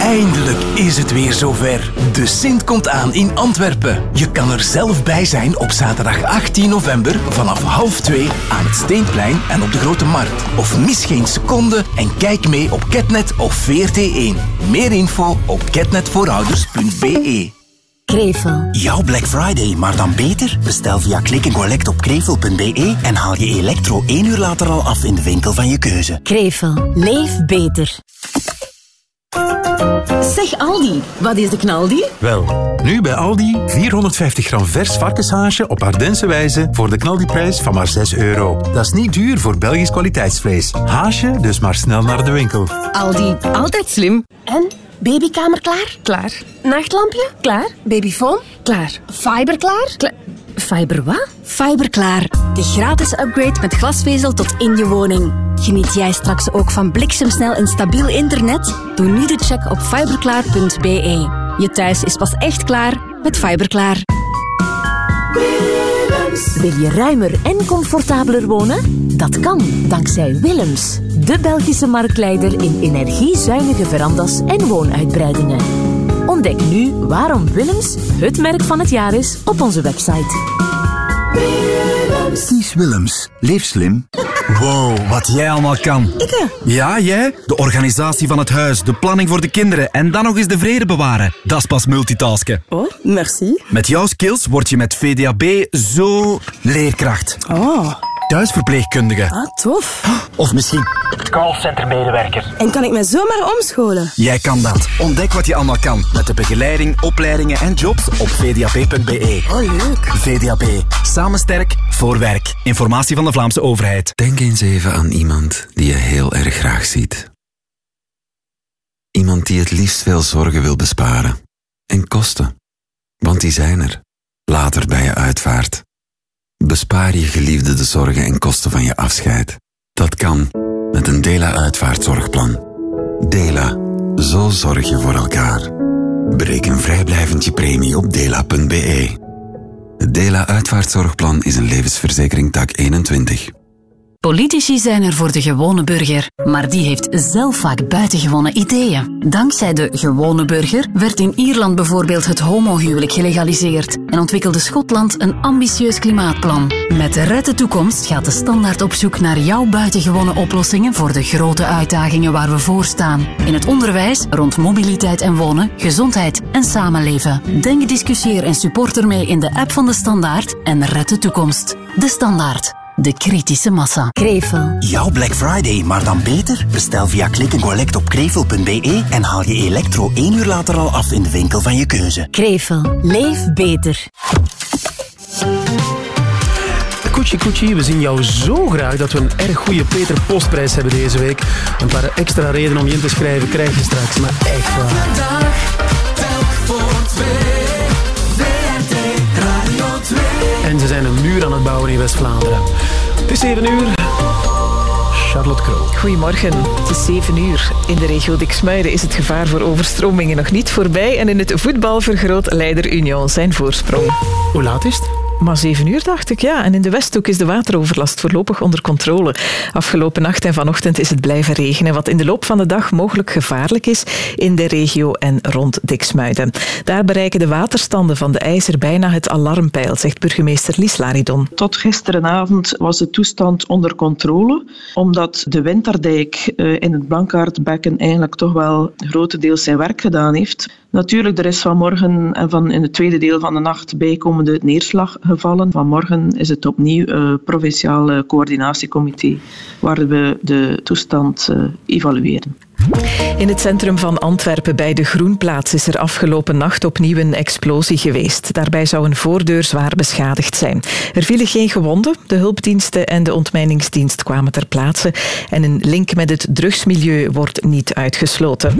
Eindelijk is het weer zover. De Sint komt aan in Antwerpen. Je kan er zelf bij zijn op zaterdag 18 november vanaf half twee aan het Steenplein en op de Grote Markt. Of mis geen seconde en kijk mee op Ketnet of VRT1. Meer info op ketnetvoorouders.be. Krevel. Jouw Black Friday, maar dan beter? Bestel via en collect op krevel.be en haal je elektro één uur later al af in de winkel van je keuze. Krevel. Leef beter. Zeg Aldi, wat is de knaldi? Wel, nu bij Aldi 450 gram vers varkenshaasje op Ardense wijze voor de knaldiprijs van maar 6 euro. Dat is niet duur voor Belgisch kwaliteitsvlees. Haasje dus maar snel naar de winkel. Aldi, altijd slim. En? Babykamer klaar? Klaar. Nachtlampje? Klaar. Babyfoon? Klaar. Fiber klaar? Fiber wat? Fiber klaar. De gratis upgrade met glasvezel tot in je woning. Geniet jij straks ook van bliksemsnel en stabiel internet? Doe nu de check op fiberklaar.be. Je thuis is pas echt klaar met Fiberklaar. Wil je ruimer en comfortabeler wonen? Dat kan dankzij Willems, de Belgische marktleider in energiezuinige verandas en woonuitbreidingen. Ontdek nu waarom Willems het merk van het jaar is op onze website. Kies Willems. Leef slim. Wow, wat jij allemaal kan. Ik Ja, jij? De organisatie van het huis, de planning voor de kinderen en dan nog eens de vrede bewaren. Dat is pas multitasken. Oh, merci. Met jouw skills word je met VDAB zo leerkracht. Oh. Thuisverpleegkundige. Ah, tof. Of misschien callcentermedewerker. En kan ik me zomaar omscholen? Jij kan dat. Ontdek wat je allemaal kan met de begeleiding, opleidingen en jobs op vdap.be. Oh, leuk. VDAB. Samen sterk, voor werk. Informatie van de Vlaamse overheid. Denk eens even aan iemand die je heel erg graag ziet. Iemand die het liefst veel zorgen wil besparen. En kosten. Want die zijn er. Later bij je uitvaart. Bespaar je geliefde de zorgen en kosten van je afscheid. Dat kan met een Dela-uitvaartzorgplan. Dela. Zo zorg je voor elkaar. Bereken vrijblijvend je premie op dela.be. Het Dela-uitvaartzorgplan is een levensverzekering tak 21. Politici zijn er voor de gewone burger, maar die heeft zelf vaak buitengewone ideeën. Dankzij de gewone burger werd in Ierland bijvoorbeeld het homohuwelijk gelegaliseerd en ontwikkelde Schotland een ambitieus klimaatplan. Met Red de Toekomst gaat de standaard op zoek naar jouw buitengewone oplossingen voor de grote uitdagingen waar we voor staan. In het onderwijs, rond mobiliteit en wonen, gezondheid en samenleven. Denk, discussieer en support ermee in de app van de Standaard en Red de Toekomst. De Standaard. De kritische massa. Krevel. Jouw Black Friday, maar dan beter? Bestel via klik en collect op krevel.be en haal je elektro één uur later al af in de winkel van je keuze. Krevel. Leef beter. Koetsie Koetsie, we zien jou zo graag dat we een erg goede Peter Postprijs hebben deze week. Een paar extra redenen om je in te schrijven krijg je straks, maar echt waar. Dag, telk voor twee. Ze zijn een muur aan het bouwen in West-Vlaanderen. Het is 7 uur. Charlotte Kroon. Goedemorgen, het is 7 uur. In de regio Diksmuiden is het gevaar voor overstromingen nog niet voorbij en in het voetbal vergroot Leider Union zijn voorsprong. Hoe laat is het? Maar 7 uur dacht ik, ja. En in de Westhoek is de wateroverlast voorlopig onder controle. Afgelopen nacht en vanochtend is het blijven regenen, wat in de loop van de dag mogelijk gevaarlijk is in de regio en rond Diksmuiden. Daar bereiken de waterstanden van de IJzer bijna het alarmpeil, zegt burgemeester Lies Laridon. Tot gisterenavond was de toestand onder controle, omdat de Winterdijk eh, in het Blankaardbekken eigenlijk toch wel grotendeels zijn werk gedaan heeft. Natuurlijk, er is vanmorgen en van in het tweede deel van de nacht bijkomende neerslag gevallen. Vanmorgen is het opnieuw uh, provinciaal uh, coördinatiecomité waar we de toestand uh, evalueren. In het centrum van Antwerpen bij de Groenplaats is er afgelopen nacht opnieuw een explosie geweest. Daarbij zou een voordeur zwaar beschadigd zijn. Er vielen geen gewonden. De hulpdiensten en de ontmijningsdienst kwamen ter plaatse. En een link met het drugsmilieu wordt niet uitgesloten.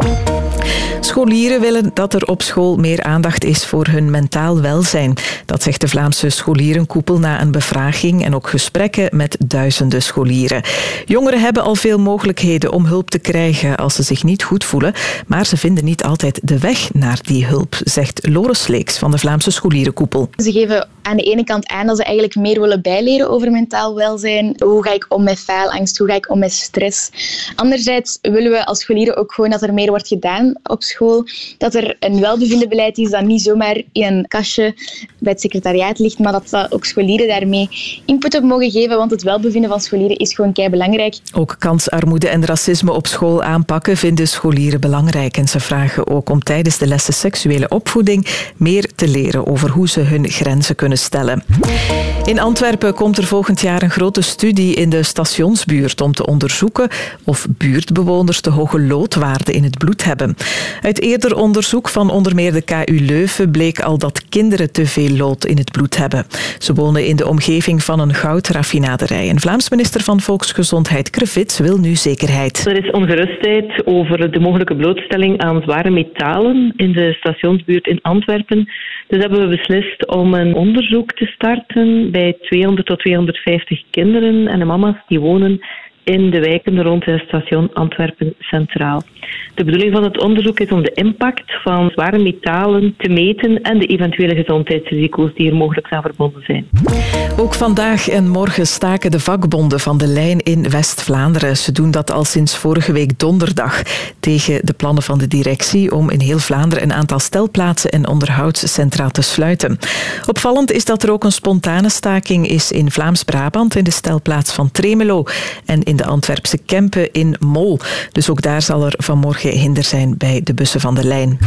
Scholieren willen dat er op school meer aandacht is voor hun mentaal welzijn. Dat zegt de Vlaamse scholierenkoepel na een bevraging en ook gesprekken met duizenden scholieren. Jongeren hebben al veel mogelijkheden om hulp te krijgen als ze zich niet goed voelen, maar ze vinden niet altijd de weg naar die hulp, zegt Loris Sleeks van de Vlaamse scholierenkoepel. Ze geven aan de ene kant aan dat ze eigenlijk meer willen bijleren over mentaal welzijn. Hoe ga ik om met faalangst? Hoe ga ik om met stress? Anderzijds willen we als scholieren ook gewoon dat er meer wordt gedaan op school. Dat er een welbevindenbeleid is dat niet zomaar in een kastje bij het secretariaat ligt, maar dat, ook scholieren daarmee input op mogen geven, want het welbevinden van scholieren is gewoon kei belangrijk. Ook kansarmoede en racisme op school aanpakken vinden scholieren belangrijk en ze vragen ook om tijdens de lessen seksuele opvoeding meer te leren over hoe ze hun grenzen kunnen In Antwerpen komt er volgend jaar een grote studie in de stationsbuurt om te onderzoeken of buurtbewoners te hoge loodwaarden in het bloed hebben. Uit eerder onderzoek van onder meer de KU Leuven bleek al dat kinderen te veel lood in het bloed hebben. Ze wonen in de omgeving van een goudraffinaderij. En Vlaams minister van Volksgezondheid Krevits wil nu zekerheid. Er is ongerustheid over de mogelijke blootstelling aan zware metalen in de stationsbuurt in Antwerpen. Dus hebben we beslist om een onderzoek te starten bij 200 tot 250 kinderen en de mama's die wonen in de wijken rond het station Antwerpen Centraal. De bedoeling van het onderzoek is om de impact van zware metalen te meten en de eventuele gezondheidsrisico's die er mogelijk aan verbonden zijn. Ook vandaag en morgen staken de vakbonden van de lijn in West-Vlaanderen. Ze doen dat al sinds vorige week donderdag tegen de plannen van de directie om in heel Vlaanderen een aantal stelplaatsen en onderhoudscentra te sluiten. Opvallend is dat er ook een spontane staking is in Vlaams-Brabant in de stelplaats van Tremelo en in de Antwerpse Kempen in Mol. Dus ook daar zal er vanmorgen hinder zijn bij de bussen van de lijn.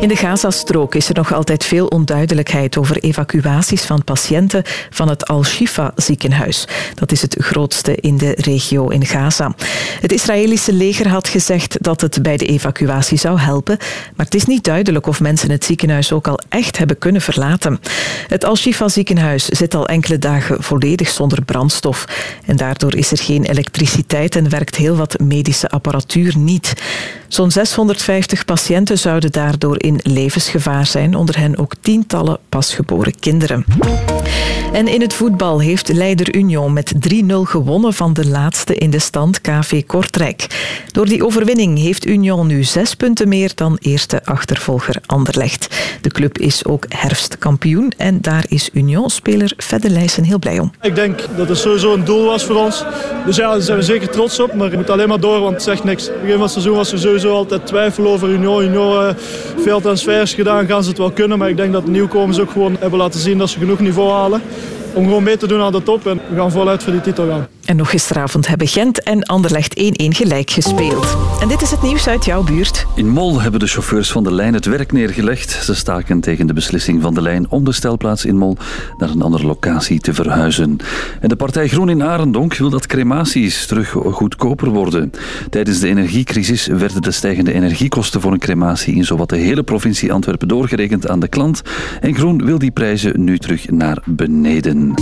In de Gazastrook is er nog altijd veel onduidelijkheid over evacuaties van patiënten van het Al-Shifa ziekenhuis. Dat is het grootste in de regio in Gaza. Het Israëlische leger had gezegd dat het bij de evacuatie zou helpen, maar het is niet duidelijk of mensen het ziekenhuis ook al echt hebben kunnen verlaten. Het Al-Shifa ziekenhuis zit al enkele dagen volledig zonder brandstof en daardoor is er geen elektriciteit en werkt heel wat medische apparatuur niet. Zo'n 650 patiënten zouden daardoor in levensgevaar zijn, onder hen ook tientallen pasgeboren kinderen. En in het voetbal heeft Leider Union met 3-0 gewonnen van de laatste in de stand KV Kortrijk. Door die overwinning heeft Union nu zes punten meer dan eerste achtervolger Anderlecht. De club is ook herfstkampioen en daar is Union-speler Fedde Leijsen heel blij om. Ik denk dat het sowieso een doel was voor ons. Dus ja, daar zijn we zeker trots op, maar je moet alleen maar door, want het zegt niks. Begin van het seizoen was er sowieso altijd twijfel over Union. Veel transfers gedaan, gaan ze het wel kunnen, maar ik denk dat de nieuwkomers ook gewoon hebben laten zien dat ze genoeg niveau halen om gewoon mee te doen aan de top. En we gaan voluit voor die titel gaan. En nog gisteravond hebben Gent en Anderlecht 1-1 gelijk gespeeld. En dit is het nieuws uit jouw buurt. In Mol hebben de chauffeurs van de lijn het werk neergelegd. Ze staken tegen de beslissing van de lijn om de stelplaats in Mol naar een andere locatie te verhuizen. En de partij Groen in Arendonk wil dat crematies terug goedkoper worden. Tijdens de energiecrisis werden de stijgende energiekosten voor een crematie in zowat de hele provincie Antwerpen doorgerekend aan de klant. En Groen wil die prijzen nu terug naar beneden.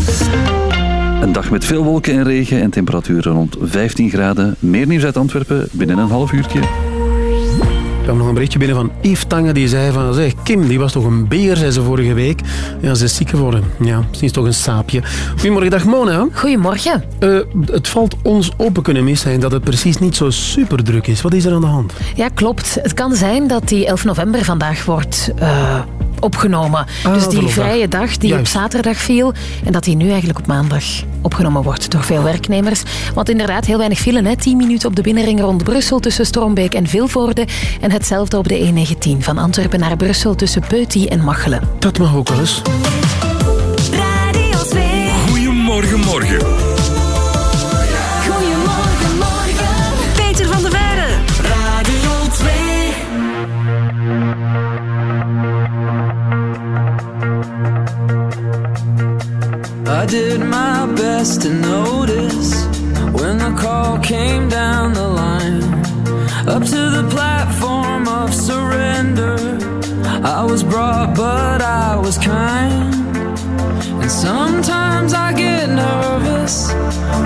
Een dag met veel wolken en regen en temperaturen rond 15 graden. Meer nieuws uit Antwerpen binnen een half uurtje. Er kwam nog een berichtje binnen van Yves Tange die zei van zeg, Kim, die was toch een beer, zei ze vorige week. Ja, ze is ziek geworden. Ja, ze is toch een saapje. Goedemorgen, dag Mona. Goedemorgen. Uh, het valt ons open kunnen mis zijn dat het precies niet zo super druk is. Wat is er aan de hand? Ja, klopt. Het kan zijn dat die 11 november vandaag wordt uh, opgenomen. Ah, dus die vrije dag die Juist. op zaterdag viel en dat die nu eigenlijk op maandag opgenomen wordt door veel werknemers. Want inderdaad, heel weinig file. Hè? 10 minuten op de binnenring rond Brussel tussen Strombeek en Vilvoorde. En hetzelfde op de E19 van Antwerpen naar Brussel tussen Peuty en Machelen. Dat mag ook wel eens. Did my best to notice when the call came down the line. Up to the platform of surrender. I was brought, but I was kind. And sometimes I get nervous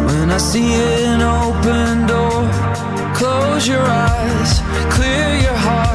when I see an open door. Close your eyes, clear your heart.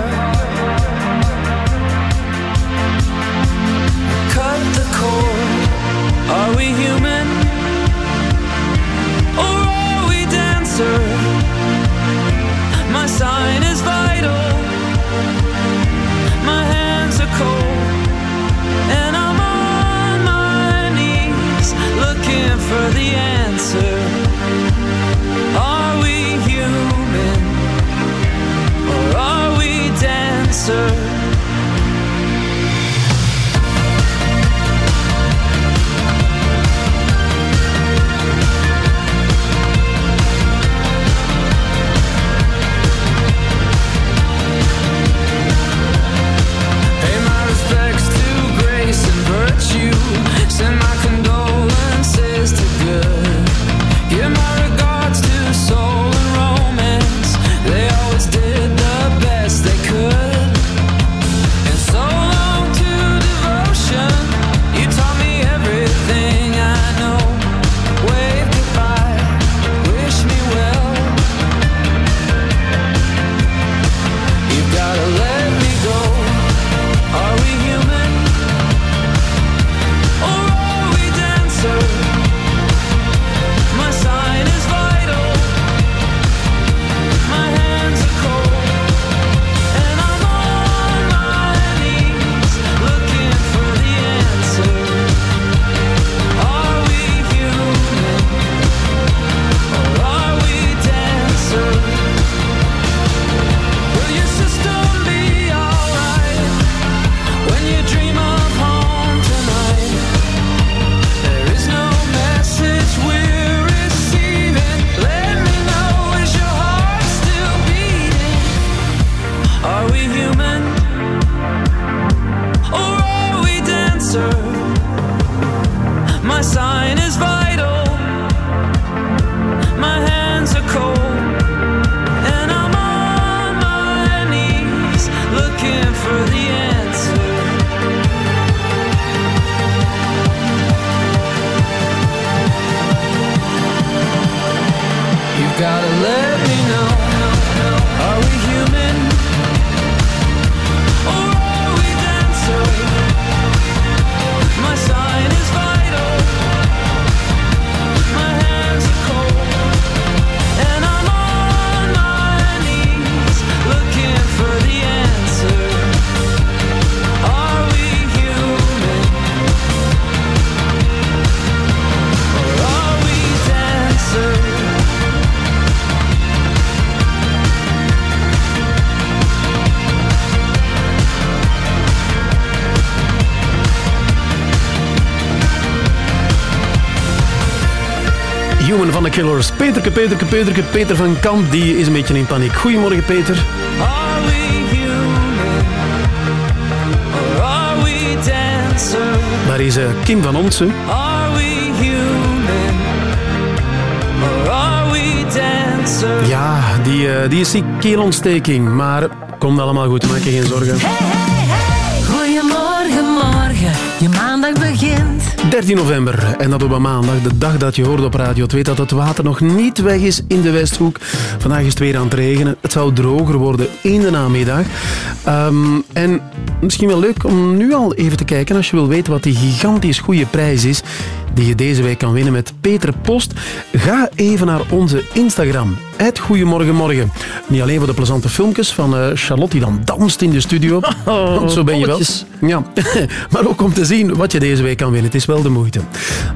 Killers. Peterke, Peterke, Peterke, Peter van Kamp, die is een beetje in paniek. Goedemorgen, Peter. Are we human? Or are we dancer? Daar is eh, Kim van Onsen. Are we human? Or are we dancer? Ja, die, eh, die is ziek keelontsteking, maar komt allemaal goed, maak je geen zorgen. Goedemorgen, morgen. Je maandag begint. 13 november, en dat op een maandag, de dag dat je hoorde op Radio 2 dat het water nog niet weg is in de Westhoek. Vandaag is het weer aan het regenen. Het zou droger worden in de namiddag. Ehm, en misschien wel leuk om nu al even te kijken, als je wil weten wat die gigantisch goede prijs is die je deze week kan winnen met Peter Post. Ga even naar onze Instagram. Het Goedemorgenmorgen. Niet alleen voor de plezante filmpjes van eh, Charlotte die dan danst in de studio. Want zo ben je wel. Ja. maar ook om te zien wat je deze week kan winnen. Het is wel de moeite.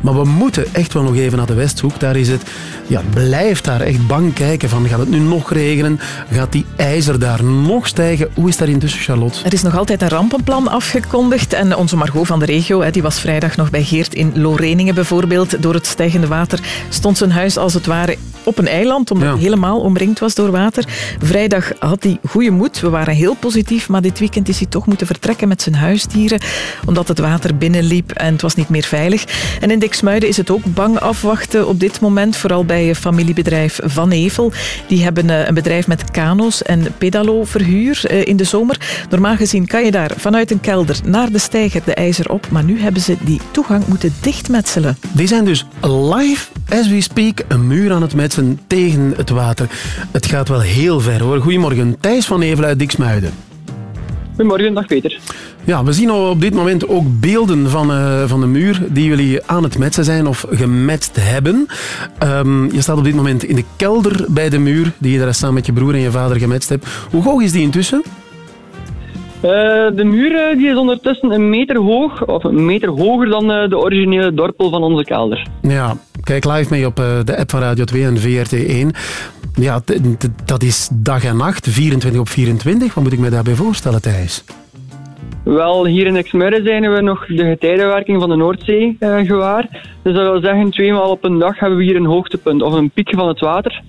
Maar we moeten echt wel nog even naar de Westhoek. Daar is het, ja, blijft daar echt bang kijken van, gaat het nu nog regenen? Gaat die ijzer daar nog stijgen? Hoe is daar intussen, Charlotte? Er is nog altijd een rampenplan afgekondigd. En onze Margot van de regio, hè, die was vrijdag nog bij Geert in Loreningen bijvoorbeeld, door het stijgende water, stond zijn huis als het ware op een eiland, omdat Ja. helemaal omringd was door water. Vrijdag had hij goede moed. We waren heel positief, maar dit weekend is hij toch moeten vertrekken met zijn huisdieren, omdat het water binnenliep en het was niet meer veilig. En in Diksmuiden is het ook bang afwachten op dit moment, vooral bij familiebedrijf Van Evel. Die hebben eh, een bedrijf met kano's en pedalo-verhuur eh, in de zomer. Normaal gezien kan je daar vanuit een kelder naar de steiger de ijzer op, maar nu hebben ze die toegang moeten dichtmetselen. Die zijn dus live, as we speak, een muur aan het tegen het water. Het gaat wel heel ver hoor. Goedemorgen, Thijs van Evel uit Diksmuiden. Goedemorgen, dag Peter. Ja, we zien op dit moment ook beelden van, eh, van de muur die jullie aan het metsen zijn of gemetst hebben. Ehm, je staat op dit moment in de kelder bij de muur die je daar samen met je broer en je vader gemetst hebt. Hoe hoog is die intussen? Eh, de muur eh, die is ondertussen een meter hoog, of een meter hoger dan eh, de originele dorpel van onze kelder. Ja, kijk live mee op de app van Radio 2 en VRT1. Ja, dat is dag en nacht, 24 op 24. Wat moet ik me daarbij voorstellen, Thijs? Wel, hier in Exmuiden zijn we nog de getijdenwerking van de Noordzee eh, gewaar. Dus dat wil zeggen, tweemaal op een dag hebben we hier een hoogtepunt, of een piek van het water.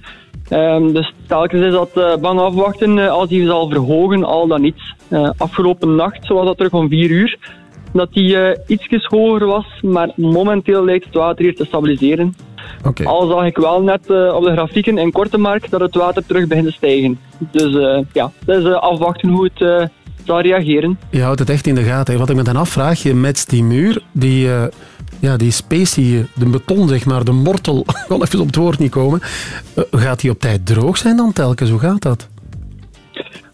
Ehm, dus telkens is dat eh, bang afwachten eh, als die zal verhogen, al dan niet. Eh, afgelopen nacht was dat terug om 4 uur, dat die ietsjes hoger was, maar momenteel lijkt het water hier te stabiliseren. Al zag ik wel net op de grafieken in Kortemark dat het water terug begint te stijgen. Dus ja, eh, afwachten hoe het zal reageren. Je houdt het echt in de gaten. hè. Wat ik me dan afvraag, je metst die muur, die, ja, die specie, de beton zeg maar, de mortel, ik wil even op het woord niet komen. Eh, gaat die op tijd droog zijn dan telkens? Hoe gaat dat?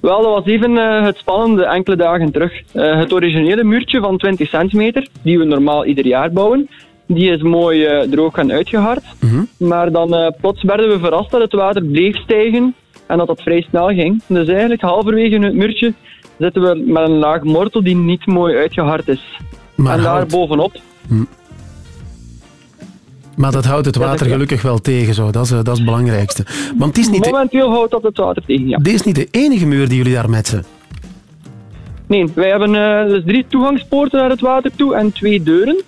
Wel, dat was even eh, het spannende enkele dagen terug. Eh, het originele muurtje van 20 centimeter, die we normaal ieder jaar bouwen, die is mooi eh, droog en uitgehard. Maar dan eh, plots werden we verrast dat het water bleef stijgen en dat dat vrij snel ging. Dus eigenlijk halverwege het muurtje zitten we met een laag mortel die niet mooi uitgehard is. Maar en daar bovenop Maar dat houdt het water gelukkig wel tegen, zo. Dat, is, eh, dat is het belangrijkste. Want het is niet de, Momenteel houdt dat het water tegen, ja. dit is niet de enige muur die jullie daar metsen. Nee, wij hebben eh, dus drie toegangspoorten naar het water toe en twee deuren.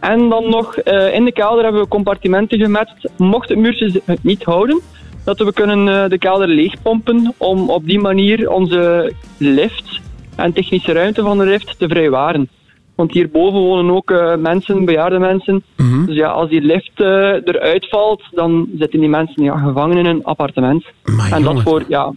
En dan nog eh, in de kelder hebben we compartimenten gemetst. Mocht het muurtje het niet houden, dat we kunnen de kelder leegpompen om op die manier onze lift en technische ruimte van de lift te vrijwaren. Want hierboven wonen ook eh, mensen, bejaarde mensen. Dus ja, als die lift eh, eruit valt, dan zitten die mensen ja, gevangen in een appartement. en dat voor ja,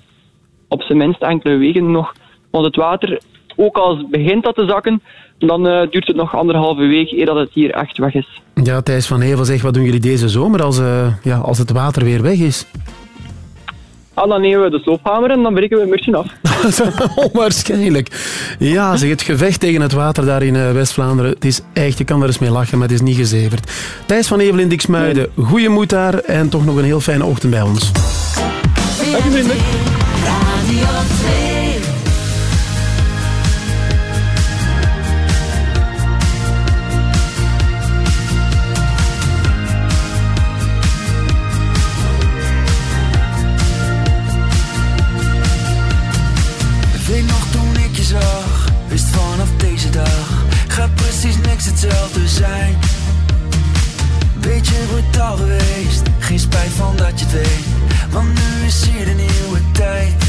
op zijn minst enkele weken nog. Want het water, ook als begint dat te zakken, dan eh, duurt het nog anderhalve week eer dat het hier echt weg is. Ja, Thijs van Hevel zegt, wat doen jullie deze zomer als, eh, ja, als het water weer weg is? Ah, dan nemen we de sloophamer en dan breken we het muurtje af. Onwaarschijnlijk. Ja, zeg, het gevecht tegen het water daar in eh, West-Vlaanderen, het is echt, je kan er eens mee lachen, maar het is niet gezeverd. Thijs van Evel in Diksmuiden, goeie moed daar en toch nog een heel fijne ochtend bij ons. Zijn. Beetje brutaal geweest, geen spijt van dat je het weet, want nu is hier de nieuwe tijd.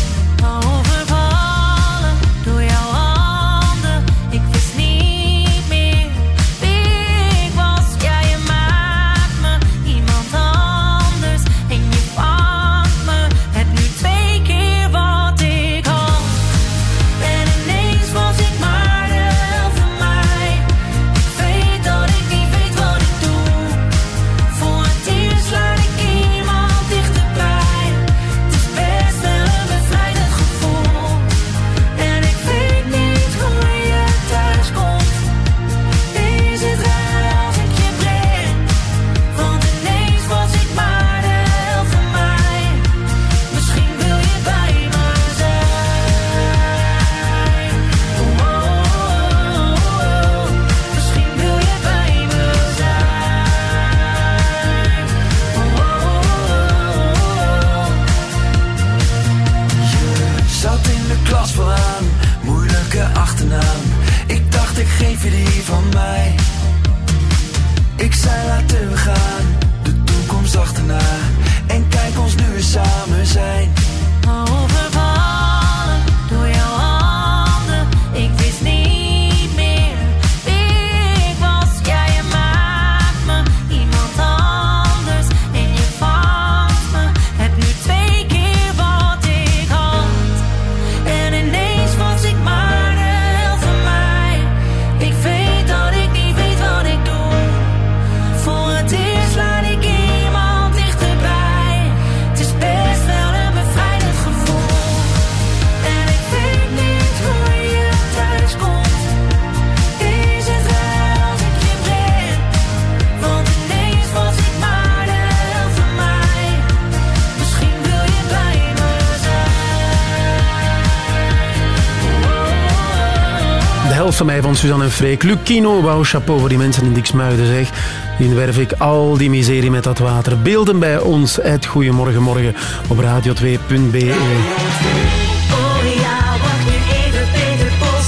Als van mij van Suzanne en Freek. Lucino, wauw, chapeau voor die mensen in Diksmuiden, zeg. Die werf ik al die miserie met dat water. Beelden bij ons, uit Goeiemorgenmorgen op radio2.be.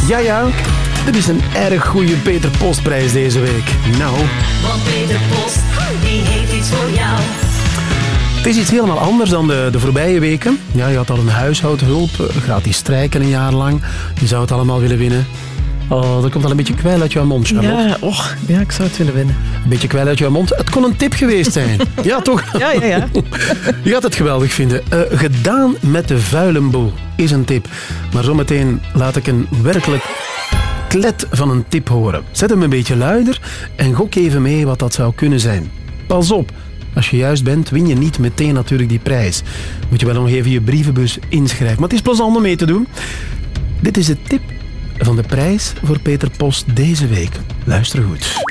Ja, ja, dit is een erg goede Peter Postprijs deze week. Nou, Want Peter Post, die heeft iets voor jou. het is iets helemaal anders dan de, de voorbije weken. Ja, je had al een huishoudhulp, eh, gratis strijken een jaar lang. Je zou het allemaal willen winnen. Oh, er komt al een beetje kwijl uit jouw mond, Charlotte. Ja, och, ja, ik zou het willen winnen. Een beetje kwijl uit jouw mond. Het kon een tip geweest zijn. Ja, toch? Ja, ja, ja. Je gaat het geweldig vinden. Eh, gedaan met de vuilenboel is een tip. Maar zometeen laat ik een werkelijk klet van een tip horen. Zet hem een beetje luider en gok even mee wat dat zou kunnen zijn. Pas op, als je juist bent, win je niet meteen natuurlijk die prijs. Moet je wel nog even je brievenbus inschrijven. Maar het is plezant om mee te doen. Dit is de tip van de prijs voor Peter Post deze week. Luister goed.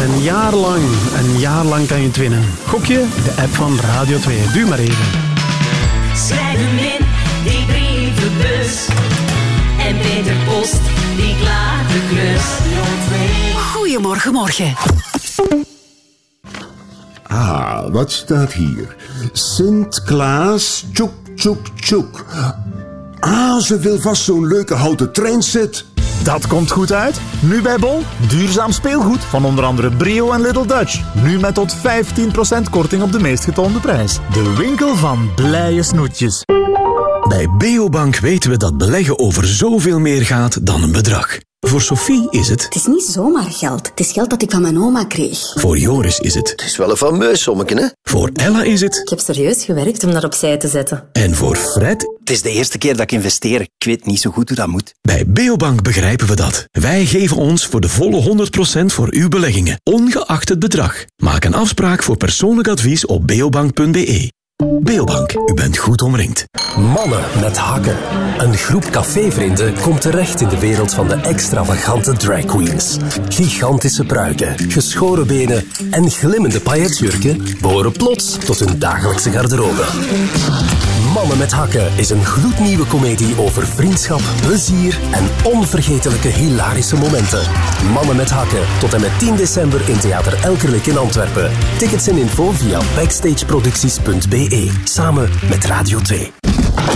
Een jaar lang, een jaar lang kan je het winnen. Gokje, de app van Radio 2. Duur maar even. Schrijf hem in, die brievenbus. En Peter Post, die klaart de klus. Goedemorgen, morgen. Wat staat hier? Sint-Klaas, tjoek, tjoek, tjoek. Ah, ze wil vast zo'n leuke houten treinset. Dat komt goed uit. Nu bij Bol, duurzaam speelgoed van onder andere Brio en Little Dutch. Nu met tot 15% korting op de meest getoonde prijs. De winkel van blije snoetjes. Bij Beobank weten we dat beleggen over zoveel meer gaat dan een bedrag. Voor Sophie is het, Het is niet zomaar geld. Het is geld dat ik van mijn oma kreeg. voor Joris is het. Het is wel een fameus sommetje, hè? Voor Ella is het, Ik heb serieus gewerkt om dat opzij te zetten. en voor Fred... Het is de eerste keer dat ik investeer. Ik weet niet zo goed hoe dat moet. Bij Beobank begrijpen we dat. Wij geven ons voor de volle 100% voor uw beleggingen, ongeacht het bedrag. Maak een afspraak voor persoonlijk advies op beobank.be. Beobank, u bent goed omringd. Mannen met hakken. Een groep cafévrienden komt terecht in de wereld van de extravagante drag queens. Gigantische pruiken, geschoren benen en glimmende pailletjurken behoren plots tot hun dagelijkse garderobe. Mannen met hakken is een gloednieuwe komedie over vriendschap, plezier en onvergetelijke hilarische momenten. Mannen met hakken tot en met 10 december in Theater Elkerlijk in Antwerpen. Tickets en info via backstageproducties.be. Samen met Radio 2.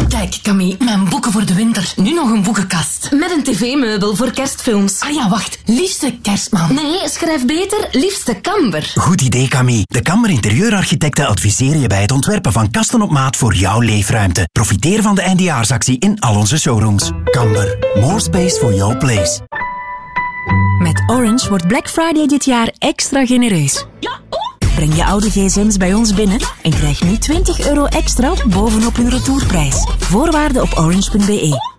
Kijk, Camille, mijn boeken voor de winter. Nu nog een boekenkast. Met een tv-meubel voor kerstfilms. Ah ja, wacht. Liefste kerstman. Nee, schrijf beter liefste kamber. Goed idee, Camille. De Kamer Interieurarchitecten adviseren je bij het ontwerpen van kasten op maat voor jouw leefruimte. Profiteer van de eindejaarsactie in al onze showrooms. Kamber. More space for your place. Met Orange wordt Black Friday dit jaar extra genereus. Breng je oude gsm's bij ons binnen en krijg nu 20 euro extra bovenop hun retourprijs. Voorwaarden op orange.be.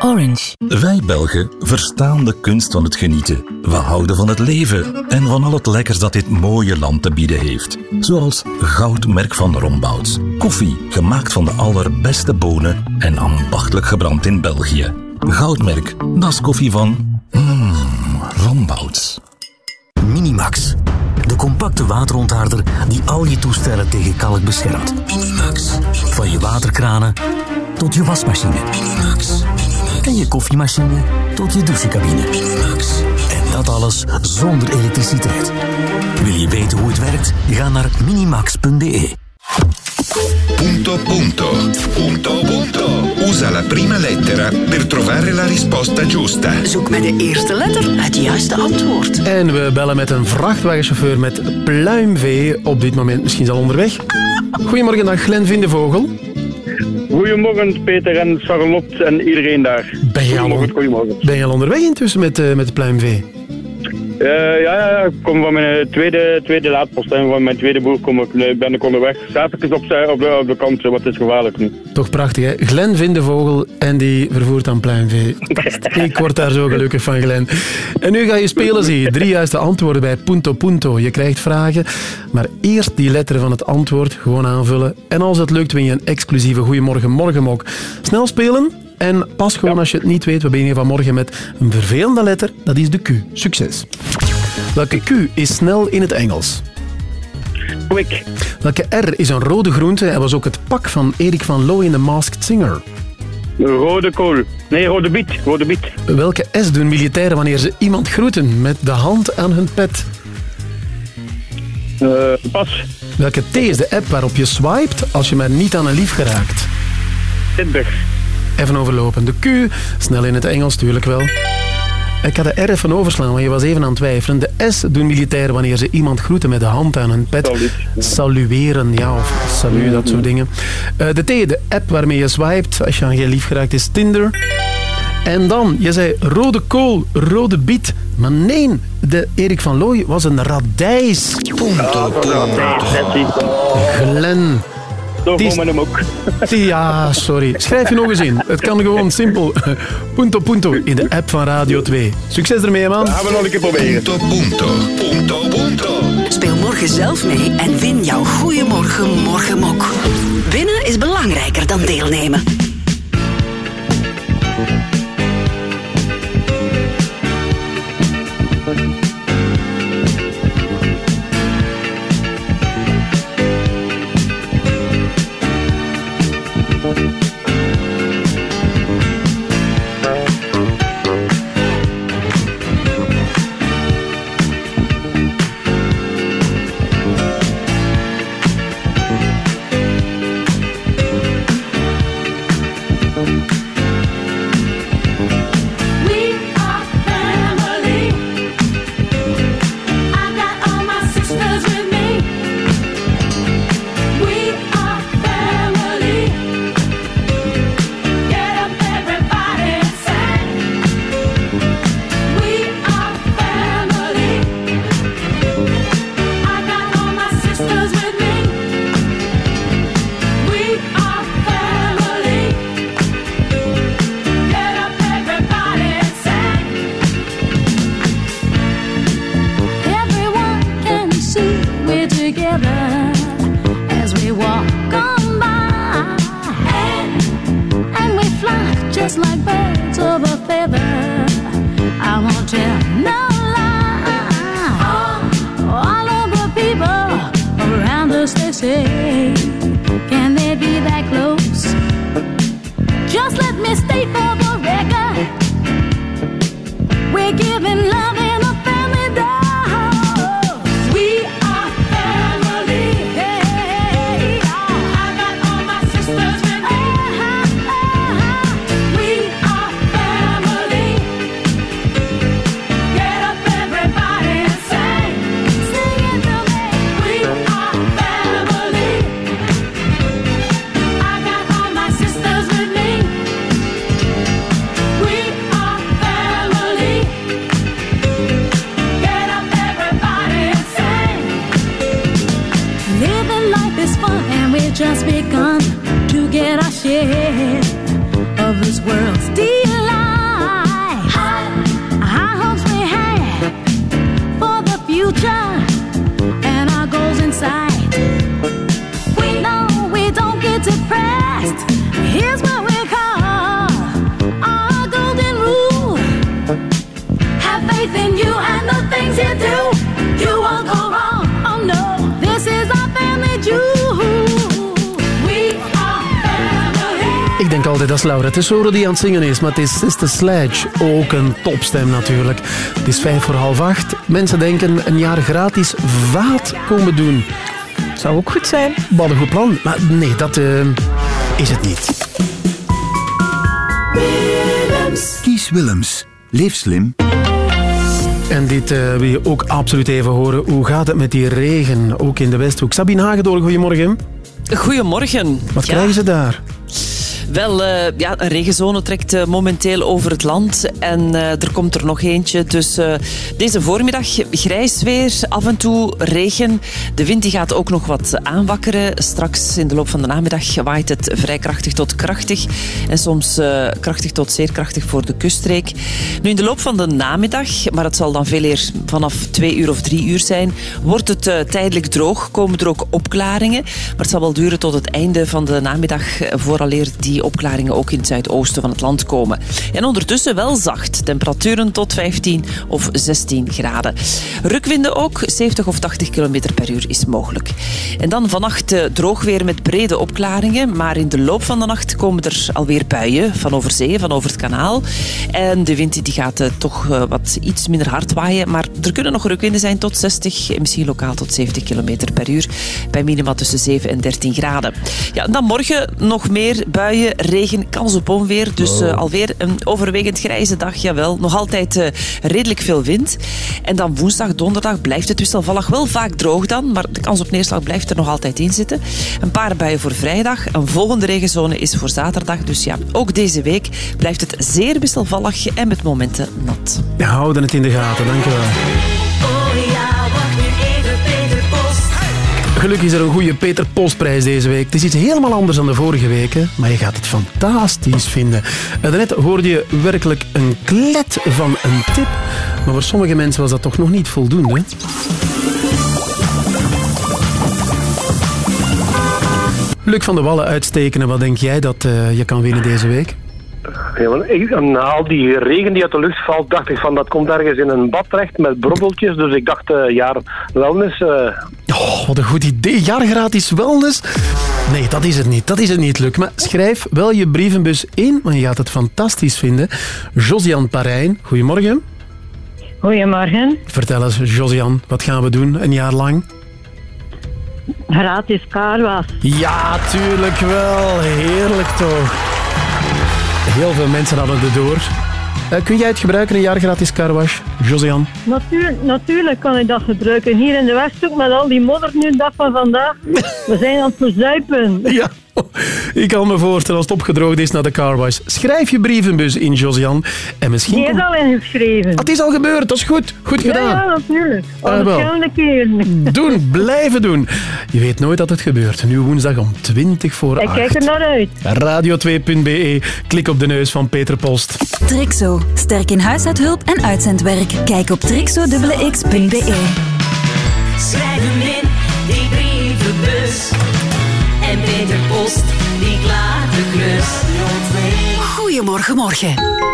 Orange. Wij Belgen verstaan de kunst van het genieten. We houden van het leven en van al het lekkers dat dit mooie land te bieden heeft. Zoals Goudmerk van Rombouts. Koffie gemaakt van de allerbeste bonen en ambachtelijk gebrand in België. Goudmerk, dat is koffie van... Mmm, Rombouts. Minimax. De compacte waterontharder die al je toestellen tegen kalk beschermt. Minimax. Van je waterkranen tot je wasmachine. Minimax. En je koffiemachine tot je douchecabine. Minimax. En dat alles zonder elektriciteit. Wil je weten hoe het werkt? Ga naar minimax.be. Punto punto. Punto punto. Usa la prima lettera per trovare la risposta giusta. Zoek met de eerste letter het juiste antwoord. En we bellen met een vrachtwagenchauffeur met pluimvee. Op dit moment misschien al onderweg. Goedemorgen, dag Glenn Vindevogel. Goedemorgen Peter en Charlotte en iedereen daar. Ben je al, Goedemorgen, goedemorgen. ben je al onderweg intussen met, eh, met de pluimvee? Eh, ja, ik kom van mijn tweede, tweede laadpost en van mijn tweede boer kom ik, eh, ben ik onderweg. Even op, op, de, op de kant, het is gevaarlijk nu. Toch prachtig, hè? Glenn Vindevogel en die vervoert dan pluimvee. Ik word daar zo gelukkig van, Glenn. En nu ga je spelen, zie je. Drie juiste antwoorden bij Punto Punto. Je krijgt vragen, maar eerst die letter van het antwoord gewoon aanvullen. En als het lukt, win je een exclusieve Goeiemorgen Morgenmok. Snel spelen en pas gewoon als je het niet weet. We beginnen vanmorgen met een vervelende letter. Dat is de Q. Succes. Welke Q is snel in het Engels? Quick. Welke R is een rode groente en was ook het pak van Erik van Looy in The Masked Singer? Rode kool. Nee, rode biet. Rode biet. Welke S doen militairen wanneer ze iemand groeten met de hand aan hun pet? Eh, pas. Welke T is de app waarop je swipet als je maar niet aan een lief geraakt? Tinder. Even overlopen. De Q, snel in het Engels, tuurlijk wel. Ik ga de R even overslaan, want je was even aan het twijfelen. De S doen militairen wanneer ze iemand groeten met de hand aan hun pet. Salueren, ja, of salu, dat soort dingen. Eh, de T, de app waarmee je swipet als je aan geen lief geraakt, is Tinder. En dan, je zei rode kool, rode biet. Maar nee, de Erik van Looy was een radijs. Punto, Glen. Is- met hem ook. Ja, sorry. Schrijf je nog eens in. Het kan gewoon simpel. Punto punto in de app van Radio 2. Succes ermee, man. Gaan we nog een keer proberen. Punto, punto, punto, punto. Speel morgen zelf mee en win jouw Goeiemorgen Morgenmok. Winnen is belangrijker dan deelnemen. Laura Tesoro die aan het zingen is, maar het is Sister Sledge. Ook een topstem natuurlijk. Het is vijf voor half acht. Mensen denken een jaar gratis vaat komen doen. Zou ook goed zijn. Wat een goed plan. Maar nee, dat eh, is het niet. Kies Willems. Leef slim. En dit eh, wil je ook absoluut even horen. Hoe gaat het met die regen, ook in de Westhoek? Sabine Hagedoor, goedemorgen. Goedemorgen. Wat Ja. krijgen ze daar? Wel, eh, ja, een regenzone trekt eh, momenteel over het land en eh, er komt er nog eentje. Dus deze voormiddag grijs weer, af en toe regen. De wind die gaat ook nog wat aanwakkeren. Straks in de loop van de namiddag waait het vrij krachtig tot krachtig en soms krachtig tot zeer krachtig voor de kuststreek. Nu in de loop van de namiddag, maar het zal dan veel eer vanaf twee uur of drie uur zijn, wordt het tijdelijk droog. Komen er ook opklaringen, maar het zal wel duren tot het einde van de namiddag vooraleer die opklaringen ook in het zuidoosten van het land komen. En ondertussen wel zacht. Temperaturen tot 15 of 16 graden. Rukwinden ook, 70 of 80 km per uur is mogelijk. En dan vannacht eh, droog weer met brede opklaringen. Maar in de loop van de nacht komen er alweer buien van over zee, van over het kanaal. En de wind die gaat eh, toch eh, wat iets minder hard waaien. Maar er kunnen nog rukwinden zijn tot 60, en misschien lokaal tot 70 km per uur. Bij minima tussen 7 en 13 graden. Ja, dan morgen nog meer buien, regen, kans op onweer. Dus eh, alweer een overwegend grijze dag, jawel. Nog altijd eh, redelijk veel wind. En dan woensdag, donderdag blijft het wisselvallig wel vaak droog dan. Maar de kans op neerslag blijft er nog altijd in zitten. Een paar buien voor vrijdag. Een volgende regenzone is voor zaterdag. Dus ja, ook deze week blijft het zeer wisselvallig en met momenten nat. We houden het in de gaten, dankjewel. Gelukkig is er een goede Peter Postprijs deze week. Het is iets helemaal anders dan de vorige weken, maar je gaat het fantastisch vinden. En Daarnet hoorde je werkelijk een klet van een tip, maar voor sommige mensen was dat toch nog niet voldoende. Luc van de Wallen uitstekenen, wat denk jij dat eh, je kan winnen deze week? Ja, maar ik- na al die regen die uit de lucht valt, dacht ik van dat komt ergens in een bad terecht met brobbeltjes. Dus ik dacht, eh jaar wellness. eh, Oh, wat een goed idee. Jaar gratis wellness. Nee, dat is het niet. Dat is het niet, Luc. Maar schrijf wel je brievenbus in, want je gaat het fantastisch vinden. Josian Parijn, goedemorgen. Goedemorgen. Vertel eens, Josian, wat gaan we doen een jaar lang? Gratis carwas. Ja, tuurlijk wel. Heerlijk toch. Heel veel mensen hadden het door. Eh, kun jij het gebruiken, een jaar gratis carwash, Josian? Natuur, natuurlijk kan ik dat gebruiken. Hier in de Westhoek met al die modder nu de dag van vandaag. We zijn aan het verzuipen. Ja, ik kan me voorstellen als het opgedroogd is naar de carwash. Schrijf je brievenbus in, Josian. En misschien... Die is komt- al ingeschreven. Ah, het is al gebeurd, dat is goed. Goed gedaan. ja, natuurlijk. Ah, Al wel. verschillende keren. Doen, blijven doen. Je weet nooit dat het gebeurt. Nu woensdag om 20 voor Ik 8. kijk er naar uit. Radio2.be. Klik op de neus van Peter Post. Trixo. Sterk in huishoudhulp en uitzendwerk. Kijk op trixo.x.be. Schrijf hem in, die brievenbus. En Peter Post, die klaart de klus. Goedemorgen, morgen.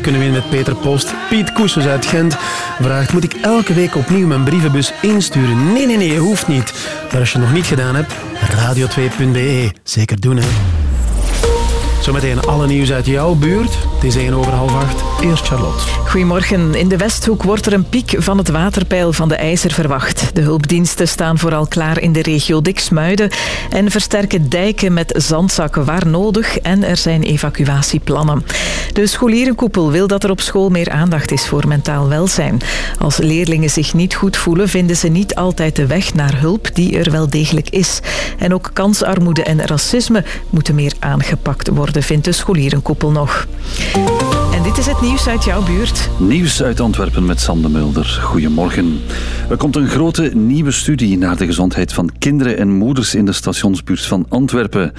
Kunnen winnen met Peter Post. Piet Koesens uit Gent vraagt, moet ik elke week opnieuw mijn brievenbus insturen? Nee, nee, nee, hoeft niet. Maar als je het nog niet gedaan hebt, radio2.be. Zeker doen, hè. Zometeen alle nieuws uit jouw buurt. Het is 1 over half acht. Eerst Charlotte. Goedemorgen. In de Westhoek wordt er een piek van het waterpeil van de IJzer verwacht. De hulpdiensten staan vooral klaar in de regio Diksmuiden en versterken dijken met zandzakken waar nodig en er zijn evacuatieplannen. De scholierenkoepel wil dat er op school meer aandacht is voor mentaal welzijn. Als leerlingen zich niet goed voelen, vinden ze niet altijd de weg naar hulp die er wel degelijk is. En ook kansarmoede en racisme moeten meer aangepakt worden, vindt de scholierenkoepel nog. En dit is het nieuws uit jouw buurt. Nieuws uit Antwerpen met Sander Mulder. Goedemorgen. Er komt een grote nieuwe studie naar de gezondheid van kinderen en moeders in de stationsbuurt van Antwerpen.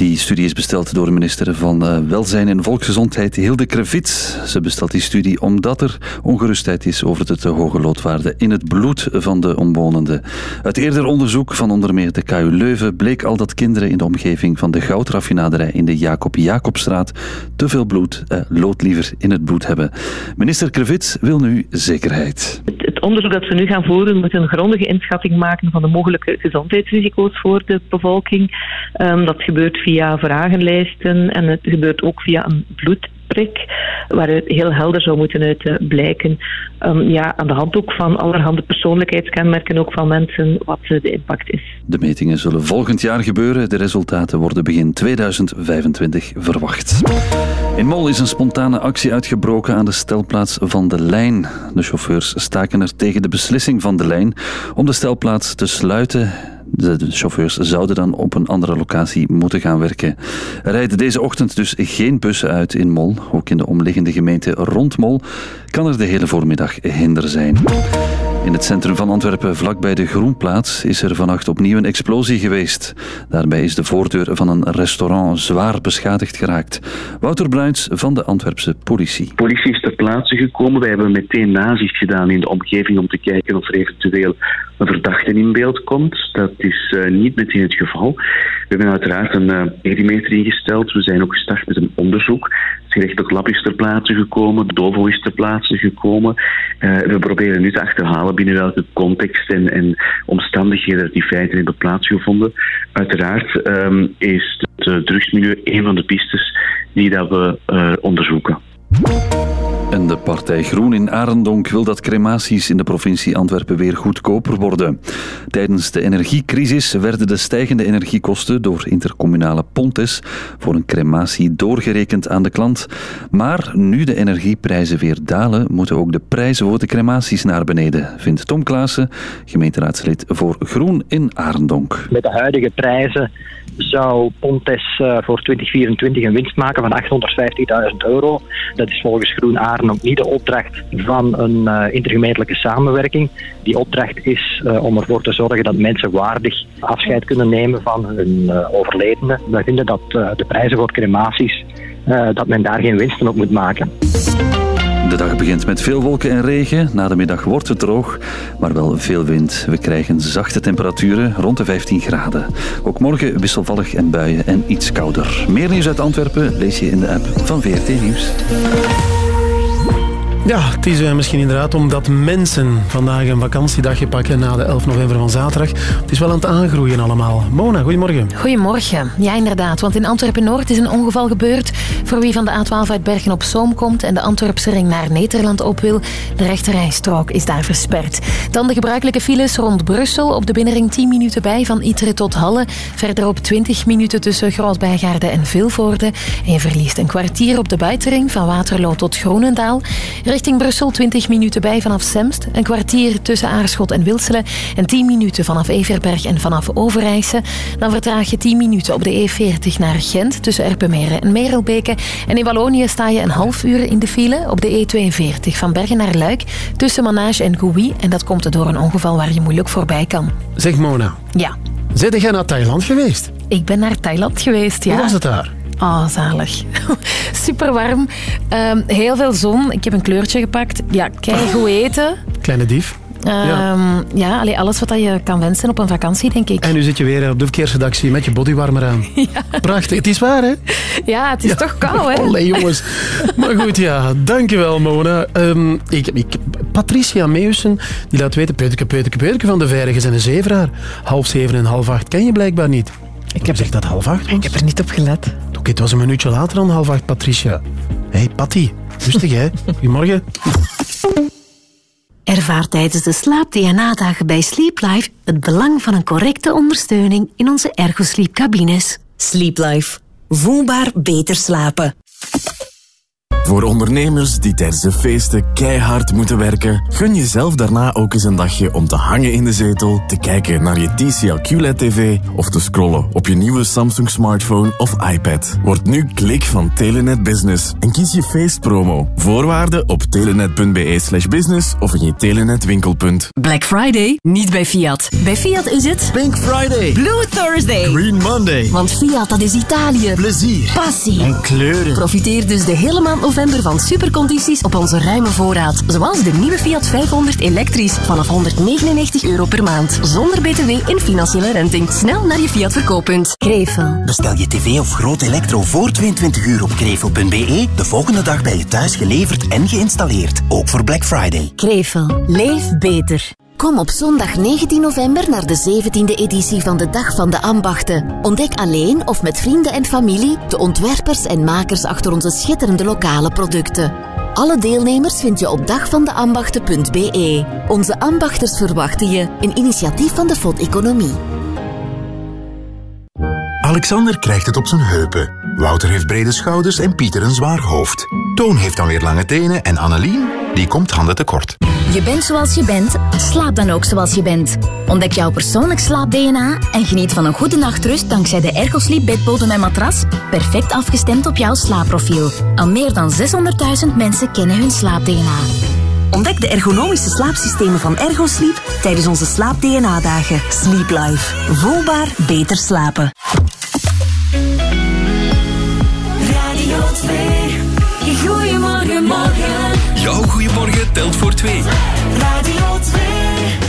Die studie is besteld door de minister van eh, Welzijn en Volksgezondheid, Hilde Krevits. Ze bestelt die studie omdat er ongerustheid is over de te hoge loodwaarde in het bloed van de omwonenden. Uit eerder onderzoek van onder meer de KU Leuven bleek al dat kinderen in de omgeving van de goudraffinaderij in de Jacob Jacobstraat te veel bloed, eh, lood liever in het bloed hebben. Minister Krevits wil nu zekerheid. Het onderzoek dat we nu gaan voeren moet een grondige inschatting maken van de mogelijke gezondheidsrisico's voor de bevolking. Ehm, dat gebeurt via vragenlijsten en het gebeurt ook via een bloedprik, waaruit heel helder zou moeten uit blijken. Ehm, ja, aan de hand ook van allerhande persoonlijkheidskenmerken ook van mensen wat eh, de impact is. De metingen zullen volgend jaar gebeuren. De resultaten worden begin 2025 verwacht. In Mol is een spontane actie uitgebroken aan de stelplaats van de lijn. De chauffeurs staken er tegen de beslissing van de lijn om de stelplaats te sluiten. De chauffeurs zouden dan op een andere locatie moeten gaan werken. Er rijden deze ochtend dus geen bussen uit in Mol. Ook in de omliggende gemeente rond Mol kan er de hele voormiddag hinder zijn. In het centrum van Antwerpen, vlakbij de Groenplaats, is er vannacht opnieuw een explosie geweest. Daarbij is de voordeur van een restaurant zwaar beschadigd geraakt. Wouter Bruins van de Antwerpse politie. De politie is ter plaatse gekomen. Wij hebben meteen nazicht gedaan in de omgeving om te kijken of er eventueel een verdachte in beeld komt. Is eh, niet meteen het geval. We hebben uiteraard een uh, perimeter ingesteld. We zijn ook gestart met een onderzoek. Het gerechtelijk lab is ter plaatse gekomen. Dovo is ter plaatse gekomen. Eh, we proberen nu te achterhalen binnen welke context en, en omstandigheden die feiten hebben plaatsgevonden. Uiteraard ehm, is het drugsmilieu een van de pistes die dat we eh, onderzoeken. En de partij Groen in Arendonk wil dat crematies in de provincie Antwerpen weer goedkoper worden. Tijdens de energiecrisis werden de stijgende energiekosten door intercommunale pontes voor een crematie doorgerekend aan de klant. Maar nu de energieprijzen weer dalen, moeten ook de prijzen voor de crematies naar beneden, vindt Tom Klaassen, gemeenteraadslid voor Groen in Arendonk. Met de huidige prijzen zou Pontes eh, voor 2024 een winst maken van 850.000 euro. Dat is volgens Groen Arendonk niet de opdracht van een eh, intergemeentelijke samenwerking. Die opdracht is eh, om ervoor te zorgen dat mensen waardig afscheid kunnen nemen van hun eh, overledene. Wij vinden dat de prijzen voor crematies, dat men daar geen winsten op moet maken. De dag begint met veel wolken en regen. Na de middag wordt het droog, maar wel veel wind. We krijgen zachte temperaturen rond de 15 graden. Ook morgen wisselvallig en buien en iets kouder. Meer nieuws uit Antwerpen lees je in de app van VRT Nieuws. Ja, het is eh, misschien inderdaad omdat mensen vandaag een vakantiedagje pakken na de 11 november van zaterdag. Het is wel aan het aangroeien allemaal. Mona, goedemorgen. Goedemorgen. Ja, inderdaad. Want in Antwerpen-Noord is een ongeval gebeurd. Voor wie van de A12 uit Bergen op Zoom komt en de Antwerpse ring naar Nederland op wil, de rechterrijstrook is daar versperd. Dan de gebruikelijke files rond Brussel. Op de binnenring 10 minuten bij van Itre tot Halle. Verderop 20 minuten tussen Grootbijgaarde en Vilvoorde. En je verliest een kwartier op de buitenring van Waterloo tot Groenendaal. Richting Brussel 20 minuten bij vanaf Semst. Een kwartier tussen Aarschot en Wilselen. En 10 minuten vanaf Everberg en vanaf Overijse. Dan vertraag je 10 minuten op de E40 naar Gent tussen Erpenmeren en Merelbeke. En in Wallonië sta je een half uur in de file op de E42 van Bergen naar Luik tussen Manage en Gouy. En dat komt door een ongeval waar je moeilijk voorbij kan. Zeg Mona, Ja, zit jij naar Thailand geweest? ik ben naar Thailand geweest. Ja. Hoe was het daar? Oh, zalig. Super warm. Ehm, heel veel zon. Ik heb een kleurtje gepakt. Ja, keigoed eten. Kleine dief. Ehm, ja, allee, alles wat dat je kan wensen op een vakantie, denk ik. En nu zit je weer op de verkeersredactie met je bodywarmer aan. Prachtig. Het is waar, hè? Ja, het is toch koud, hè? Olé, jongens. Maar goed, ja. Dankjewel, Mona. Ehm, ik, ik, Patricia Meusen, die laat weten... Peuteke, Peuteke, Peuteke van de Veirigen zijn een zeveraar. Half zeven en half acht ken je blijkbaar niet. Ik heb zegt dat half acht was? Ik heb er niet op gelet. Oké, het was een minuutje later dan half acht, Patricia. Hé, hey, Patty. Rustig, hè. Goedemorgen. Ervaar tijdens de slaap-DNA-dagen bij Sleep Life het belang van een correcte ondersteuning in onze ergosleep-cabines. Sleep Life. Voelbaar beter slapen. Voor ondernemers die tijdens de feesten keihard moeten werken, gun jezelf daarna ook eens een dagje om te hangen in de zetel, te kijken naar je TCL QLED-TV of te scrollen op je nieuwe Samsung smartphone of iPad. Word nu klik van Telenet Business en kies je feestpromo. Voorwaarden op telenet.be slash business of in je Telenet winkelpunt. Black Friday, niet bij Fiat. Bij Fiat is het... Pink Friday. Blue Thursday. Green Monday. Want Fiat, dat is Italië. Plezier. Passie. En kleuren. Profiteer dus de hele maand november van supercondities op onze ruime voorraad. Zoals de nieuwe Fiat 500 elektrisch vanaf 199 euro per maand. Zonder btw en financiële renting. Snel naar je Fiat verkooppunt. Krevel. Bestel je tv of groot elektro voor 22 uur op krevel.be. De volgende dag bij je thuis geleverd en geïnstalleerd. Ook voor Black Friday. Krevel. Leef beter. Kom op zondag 19 november naar de 17e editie van de Dag van de Ambachten. Ontdek alleen of met vrienden en familie de ontwerpers en makers achter onze schitterende lokale producten. Alle deelnemers vind je op dagvandeambachten.be. Onze ambachters verwachten je, een initiatief van de FOD Economie. Alexander krijgt het op zijn heupen. Wouter heeft brede schouders en Pieter een zwaar hoofd. Toon heeft dan weer lange tenen en Annelien, die komt handen tekort. Je bent zoals je bent, slaap dan ook zoals je bent. Ontdek jouw persoonlijk slaap-DNA en geniet van een goede nachtrust dankzij de Ergosleep bedbodem en matras, perfect afgestemd op jouw slaapprofiel. Al meer dan 600.000 mensen kennen hun slaap-DNA. Ontdek de ergonomische slaapsystemen van Ergosleep tijdens onze slaap-DNA-dagen. Sleep Life. Voelbaar beter slapen. Radio 2. Goedemorgen, morgen. Jouw goeiemorgen telt voor twee. Radio 2.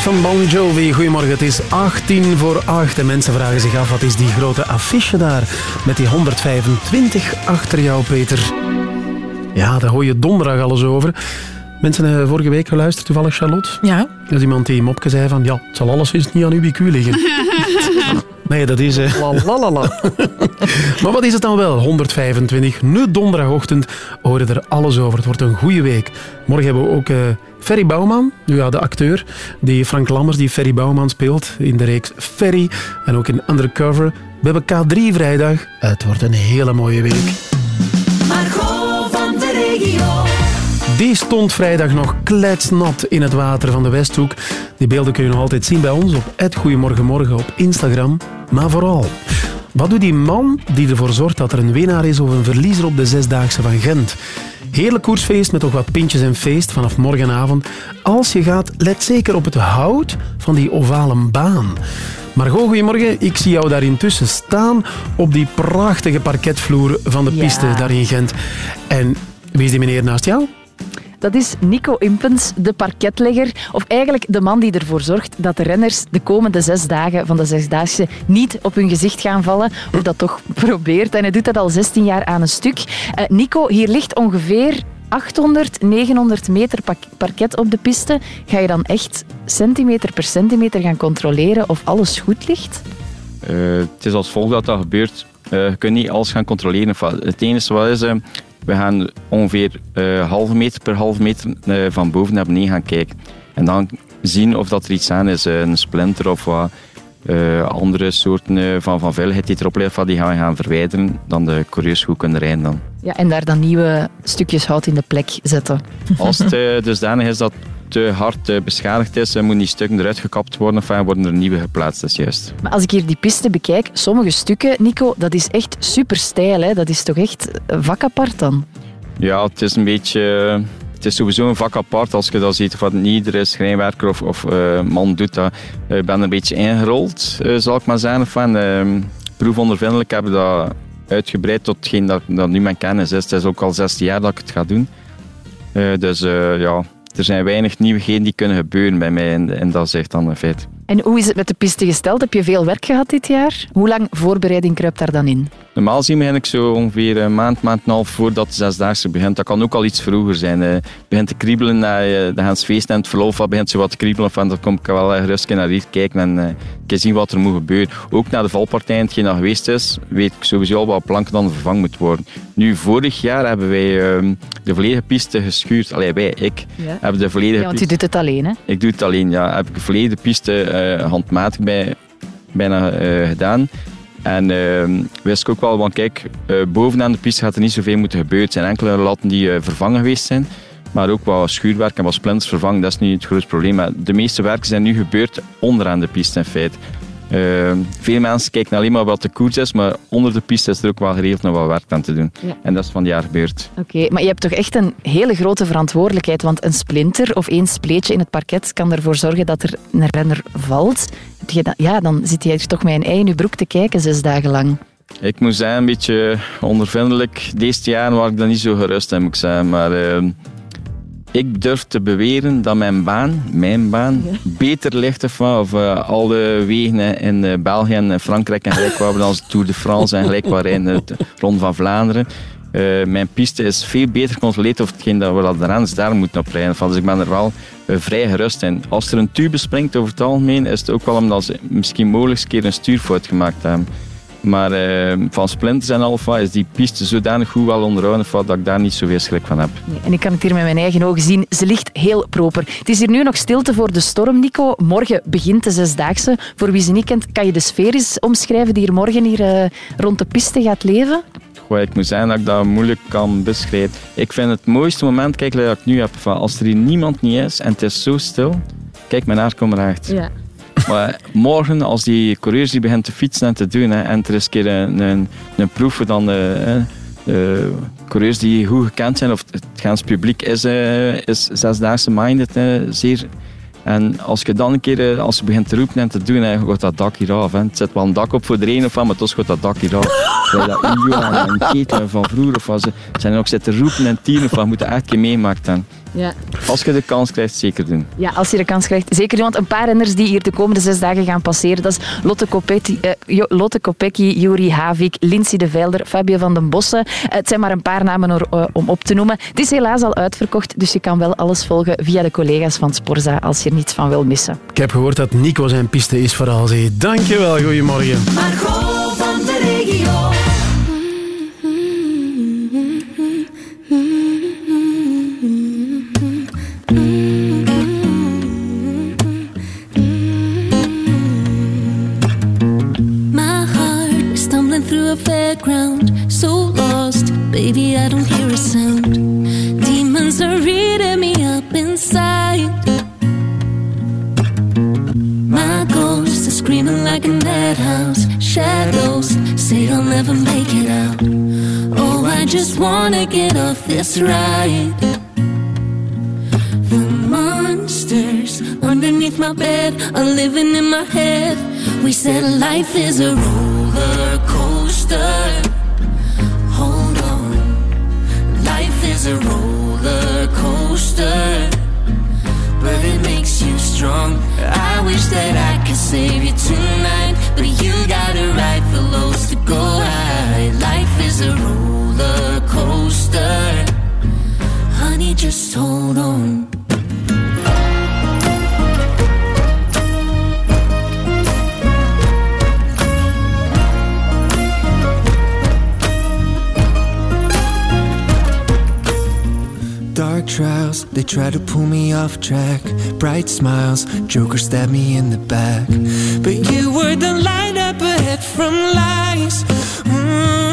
Van Bon Jovi. Goedemorgen, het is 18 voor 8 en mensen vragen zich af wat is die grote affiche daar met die 125 achter jou, Peter. Ja, daar hoor je donderdag alles over. Mensen hebben vorige week geluisterd, toevallig Charlotte. Ja. Er is iemand die mopke zei van, ja, het zal alleszins niet aan uw IQ liggen. Nee, dat is... eh, maar wat is het dan wel? 125. Nu donderdagochtend horen er alles over. Het wordt een goede week. Morgen hebben we ook eh, Ferry Bouwman, nu ja, de acteur, die Frank Lammers, die Ferry Bouwman speelt in de reeks Ferry en ook in Undercover. We hebben K3 vrijdag. Het wordt een hele mooie week. Margot van de regio. Die stond vrijdag nog kletsnat in het water van de Westhoek. Die beelden kun je nog altijd zien bij ons op Goedemorgenmorgen op Instagram. Maar vooral, wat doet die man die ervoor zorgt dat er een winnaar is of een verliezer op de Zesdaagse van Gent? Heerlijk koersfeest met toch wat pintjes en feest vanaf morgenavond. Als je gaat, let zeker op het hout van die ovale baan. Margot, goedemorgen. Ik zie jou daar intussen staan op die prachtige parketvloer van de Ja. piste daar in Gent. En wie is die meneer naast jou? Dat is Nico Impens, de parketlegger. Of eigenlijk de man die ervoor zorgt dat de renners de komende zes dagen van de Zesdaagse niet op hun gezicht gaan vallen. Of dat toch probeert. En hij doet dat al 16 jaar aan een stuk. Eh, Nico, hier ligt ongeveer 800, 900 meter parket op de piste. Ga je dan echt centimeter per centimeter gaan controleren of alles goed ligt? Eh, het is als volgt dat dat gebeurt. Eh, je kunt niet alles gaan controleren. Het enige wat is, eh, we gaan ongeveer eh halve meter per halve meter van boven naar beneden gaan kijken. En dan zien of dat er iets aan is, een splinter of wat andere soorten van, van veiligheid die erop liggen, die gaan we gaan verwijderen. Dan de coureurs goed kunnen rijden dan. Ja, en daar dan nieuwe stukjes hout in de plek zetten. Als het dusdanig is dat te hard eh, beschadigd is, eh, moeten die stukken eruit gekapt worden of worden er nieuwe geplaatst. Dat is juist. Maar als ik hier die piste bekijk, sommige stukken, Nico, dat is echt super stijl. Hè? Dat is toch echt vak apart dan? Ja, het is een beetje... eh, Het is sowieso een vak apart als je dat ziet. Van niet iedere schrijnwerker of, of eh, man doet dat. Eh, Ik ben een beetje ingerold, eh, zal ik maar zeggen. Van, eh, proefondervindelijk heb ik dat uitgebreid tot hetgeen dat, dat nu mijn kennis is. Het is ook al 16 jaar dat ik het ga doen. Eh, dus eh, ja, er zijn weinig nieuwigheden die kunnen gebeuren bij mij. En, en dat echt dan een feit. En hoe is het met de piste gesteld? Heb je veel werk gehad dit jaar? Hoe lang voorbereiding kruipt daar dan in? Normaal gezien begin ik zo ongeveer een maand, maand en een half voordat de zesdaagse begint. Dat kan ook al iets vroeger zijn. Het begint te kriebelen na eh, de Hans Feest en het verlof. wat begint zo wat te kriebelen. Van, dan kom ik wel eh, rustig naar hier kijken en keer zien wat er moet gebeuren. Ook na de valpartijen, hetgeen dat geweest is, weet ik sowieso al wat planken dan vervangen moeten worden. Nu, vorig jaar hebben wij eh, de volledige piste geschuurd. Allee, wij, ik, Ja. heb de volledige Ja, want je doet het alleen, hè? Ik doe het alleen, ja. Heb ik de volledige piste handmatig bij, bijna gedaan. En ehm, wist ook wel, want kijk, eh, bovenaan de piste gaat er niet zoveel moeten gebeuren. Het zijn enkele latten die eh, vervangen geweest zijn. Maar ook wat schuurwerk en wat splinters vervangen, dat is niet het grootste probleem. Maar de meeste werken zijn nu gebeurd onderaan de piste in feite. Ehm, veel mensen kijken alleen maar wat de koers is, maar onder de piste is er ook wel geregeld nog wat werk aan te doen. Ja. En dat is van het jaar gebeurd. Oké, maar je hebt toch echt een hele grote verantwoordelijkheid, want een splinter of één spleetje in het parket kan ervoor zorgen dat er een renner valt. Ja, dan zit je toch met een ei in je broek te kijken zes dagen lang. Ik moet zeggen, een beetje ondervindelijk. Deze jaren was ik dan niet zo gerust in, moet ik zeggen. Maar ehm, ik durf te beweren dat mijn baan, mijn baan, beter ligt of, of eh, al de wegen in eh, België en Frankrijk en gelijk waar we dan de Tour de France en gelijk waar in het Rond van Vlaanderen. Eh, mijn piste is veel beter gecontroleerd of hetgeen dat we dat eraan is, daar moeten op rijden. Van, Dus ik ben er wel eh, vrij gerust in. Als er een tube springt over het algemeen, is het ook wel omdat ze misschien mogelijk een keer een stuurfout gemaakt hebben. Maar eh, van splinters en alfa is die piste zodanig goed wel onderhouden dat ik daar niet zoveel schrik van heb. Nee, En ik kan het hier met mijn eigen ogen zien. Ze ligt heel proper. Het is hier nu nog stilte voor de storm, Nico. Morgen begint de zesdaagse. Voor wie ze niet kent, kan je de sfeer eens omschrijven die hier morgen hier eh, rond de piste gaat leven? goh, ik moet zeggen dat ik dat moeilijk kan beschrijven. Ik vind het mooiste moment, kijk, dat ik nu heb, van als er hier niemand niet is en het is zo stil, kijk, mijn haar komt recht. Ja. Maar morgen, als die coureurs die begint te fietsen en te doen, hè, en er is een keer een, een, een proef dan de, hè, de coureurs die goed gekend zijn, of het Gaans publiek is, eh, is zesdaagse minded, hè, zeer. En als je dan een keer, eh, als je begint te roepen en te doen, hè, gaat dat dak hier af. Hè. Het zit wel een dak op voor de een of wat, maar toch gaat dat dak hier af. Bij dat Johan en Keten van vroeger, of wat ze zijn ook zitten roepen en tieren, of wat moet je echt een keer meemaakt hebben. Ja. Als je de kans krijgt, zeker doen. Ja, als je de kans krijgt. Zeker, doen, want een paar renners die hier de komende zes dagen gaan passeren, dat is Lotte Kopecky, eh, Jo- Lotte Kopecky Juri Havik, Lindsay de Velder, Fabio van den Bossen. Eh, het zijn maar een paar namen eh, om op te noemen. Het is helaas al uitverkocht, dus je kan wel alles volgen via de collega's van Sporza als je er niets van wil missen. Ik heb gehoord dat Nico zijn piste is voor Alzee. Dankjewel, goedemorgen. Margot fairground, so lost, baby, I don't hear a sound. Demons are eating me up inside. My ghost is screaming like a madhouse. Shadows say I'll never make it out. Oh, I just wanna get off this ride. The monsters underneath my bed are living in my head. We said life is a roller coaster. Hold on, life is a roller coaster, but it makes you strong. I wish that I could save you tonight, but you gotta ride for lows to go high. Life is a roller coaster, honey, just hold on. Trials, they try to pull me off track. Bright smiles, Joker stabbed me in the back. But you were the light up ahead from lies. Mm,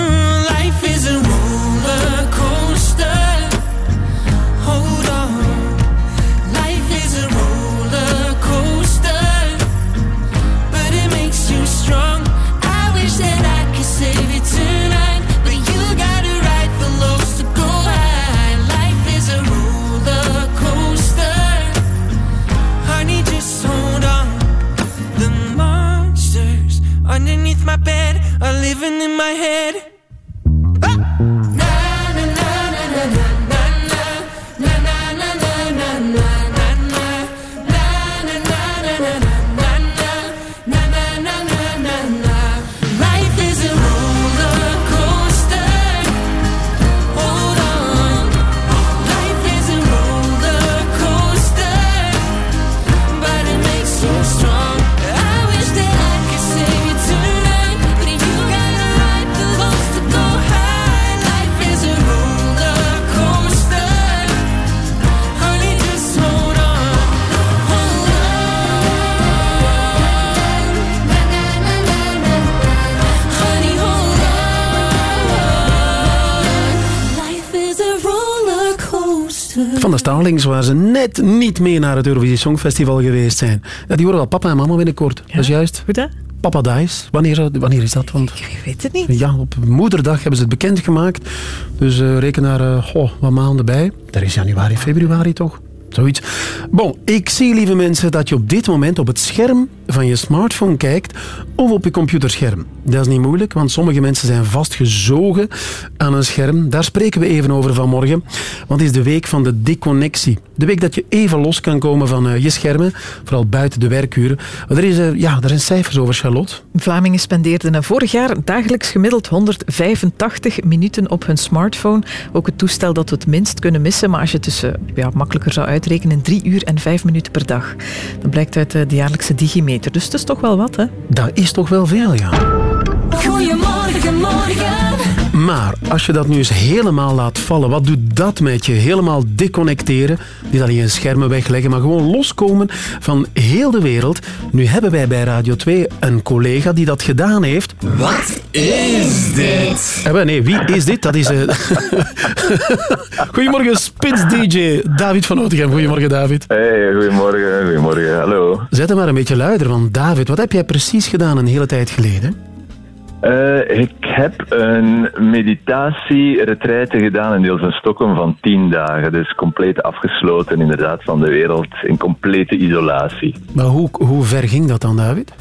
in my head. Van de Starlings, waar ze net niet meer naar het Eurovisie Songfestival geweest zijn. Ja, die worden al papa en mama binnenkort. Dat is juist. Goed hè? Papa Dice. Wanneer, wanneer is dat? Want, Ik weet het niet. ja, op moederdag hebben ze het bekendgemaakt. Dus eh, reken daar eh, goh, wat maanden bij. Dat is januari, februari toch? Zoiets. Bon, ik zie, lieve mensen, dat je op dit moment op het scherm van je smartphone kijkt of op je computerscherm. Dat is niet moeilijk, want sommige mensen zijn vastgezogen aan een scherm. Daar spreken we even over vanmorgen, want het is de week van de deconnectie. De week dat je even los kan komen van eh, je schermen, vooral buiten de werkuren. Er, is, eh, ja, er zijn cijfers over, Charlotte. Vlamingen spendeerden vorig jaar dagelijks gemiddeld 185 minuten op hun smartphone. Ook het toestel dat we het minst kunnen missen, maar als je het dus eh, ja, makkelijker zou uitrekenen, 3 uur en 5 minuten per dag. Dat blijkt uit eh, de jaarlijkse digimeter. Dus het is toch wel wat, hè? Dat is toch wel veel, ja. Goedemorgen. Maar als je dat nu eens helemaal laat vallen, wat doet dat met je? Helemaal deconnecteren, niet alleen je schermen wegleggen, maar gewoon loskomen van heel de wereld. Nu hebben wij bij Radio 2 een collega die dat gedaan heeft. Wat is dit? Eh, wel, nee, wie is dit? Dat is... eh, Goedemorgen, Spits-DJ David van Oudegem. Goedemorgen, David. Hey, goedemorgen, goedemorgen, hallo. Zet hem maar een beetje luider, want David, wat heb jij precies gedaan een hele tijd geleden? Eh, ik heb een meditatie-retraite gedaan in deels in Stockholm van tien dagen. Dus compleet afgesloten inderdaad van de wereld, in complete isolatie. Maar hoe, hoe ver ging dat dan, David?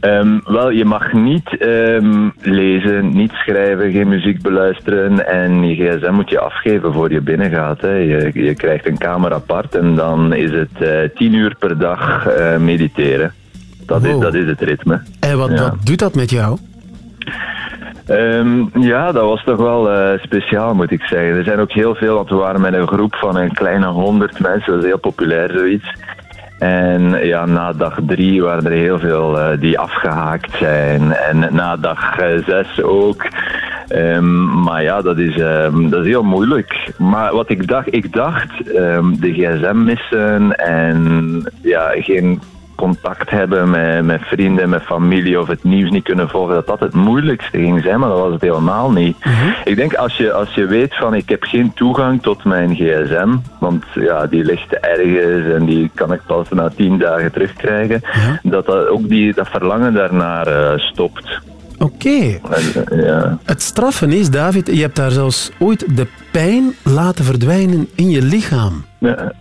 Ehm, wel, je mag niet ehm, lezen, niet schrijven, geen muziek beluisteren en je gsm moet je afgeven voor je binnengaat. Hè. Je, je krijgt een kamer apart en dan is het eh, tien uur per dag eh, mediteren. Dat, is, dat is het ritme. En wat, Ja. wat doet dat met jou? Ehm, ja, dat was toch wel eh, speciaal, moet ik zeggen. Er zijn ook heel veel, want we waren met een groep van een kleine honderd mensen, dat is heel populair zoiets. En ja, na dag drie waren er heel veel eh, die afgehaakt zijn. En na dag eh, zes ook. Ehm, maar ja, dat is, ehm, dat is heel moeilijk. Maar wat ik dacht, ik dacht de gsm missen en ja, geen contact hebben met, met vrienden, met familie of het nieuws niet kunnen volgen, dat dat het moeilijkste ging zijn, maar dat was het helemaal niet. Ik denk als je, als je weet van ik heb geen toegang tot mijn gsm, want ja, die ligt ergens en die kan ik pas na tien dagen terugkrijgen, dat, dat ook die, dat verlangen daarnaar eh, stopt. Oké. Eh, ja. Het straffen is, David, je hebt daar zelfs ooit de pijn laten verdwijnen in je lichaam. Ja.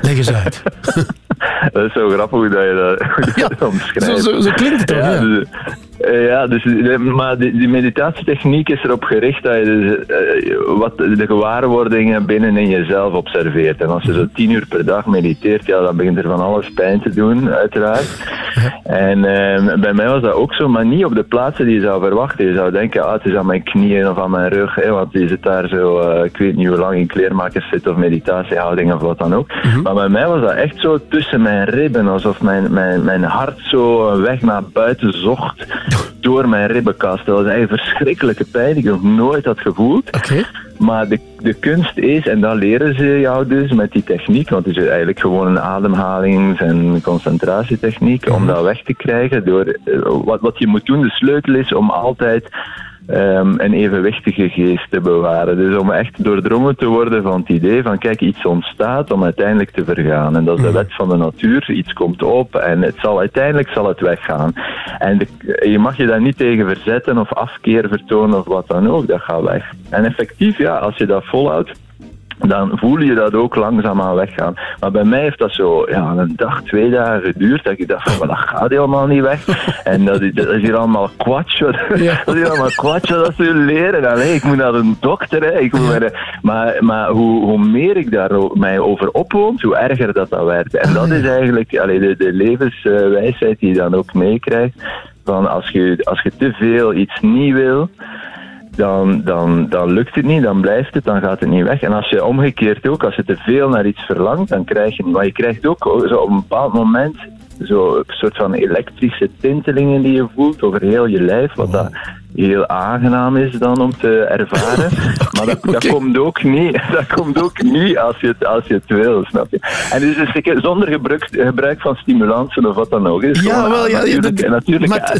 Leg eens uit. Dat is zo grappig hoe dat je dat, hoe dat omschrijft. zo- zo- zo klinkt het toch, ja. Dus, eh, ja, dus, eh, maar die, die meditatietechniek is erop gericht dat je dus, eh, wat de gewaarwordingen binnen in jezelf observeert. En als je zo tien uur per dag mediteert, ja, dan begint er van alles pijn te doen, uiteraard. En eh, bij mij was dat ook zo, maar niet op de plaatsen die je zou verwachten. Je zou denken, ah, het is aan mijn knieën of aan mijn rug, hè, want je zit daar zo, ik weet niet hoe lang, in kleermakers zit of meditatiehouding of wat dan ook. Maar bij mij was dat echt zo tussen mijn ribben, alsof mijn, mijn, mijn hart zo een weg naar buiten zocht door mijn ribbenkast. Dat was echt een verschrikkelijke pijn die ik nog nooit had gevoeld. Maar de, de kunst is, en dat leren ze jou dus met die techniek, want het is eigenlijk gewoon een ademhalings- en concentratietechniek, om dat weg te krijgen. Door, eh, wat, wat je moet doen, de sleutel is om altijd ehm, een evenwichtige geest te bewaren. Dus om echt doordrongen te worden van het idee van kijk, iets ontstaat om uiteindelijk te vergaan. En dat is de wet van de natuur. Iets komt op en het zal, uiteindelijk zal het weggaan. En de- je mag je daar niet tegen verzetten of afkeer vertonen of wat dan ook. Dat gaat weg. En effectief, ja, als je dat volhoudt, dan voel je dat ook langzaamaan weggaan. Maar bij mij heeft dat zo ja, een dag, twee dagen geduurd. Dat ik dacht van, dat gaat helemaal niet weg. En dat is, dat is hier allemaal kwatsch. wat- Dat is hier allemaal kwatsch wat dat ze leren. Allee, ik moet naar een dokter. Hè. Ik moet maar maar hoe, hoe meer ik daar mij over opwoond, hoe erger dat dat werd. En dat is eigenlijk allee, de, de levenswijsheid die je dan ook meekrijgt. Van als je, als je te veel iets niet wil, dan, dan, dan lukt het niet, dan blijft het, dan gaat het niet weg. En als je omgekeerd ook, als je te veel naar iets verlangt, dan krijg je, maar je krijgt ook zo op een bepaald moment zo een soort van elektrische tintelingen die je voelt over heel je lijf, wat dat heel aangenaam is dan om te ervaren. maar dat, dat, komt ook niet, dat komt ook niet als je het, als je het wil, snap je? En dus is het zonder gebruik, gebruik van stimulansen of wat dan ook. Is Ja, wel, ja, natuurlijke, dat- natuurlijke,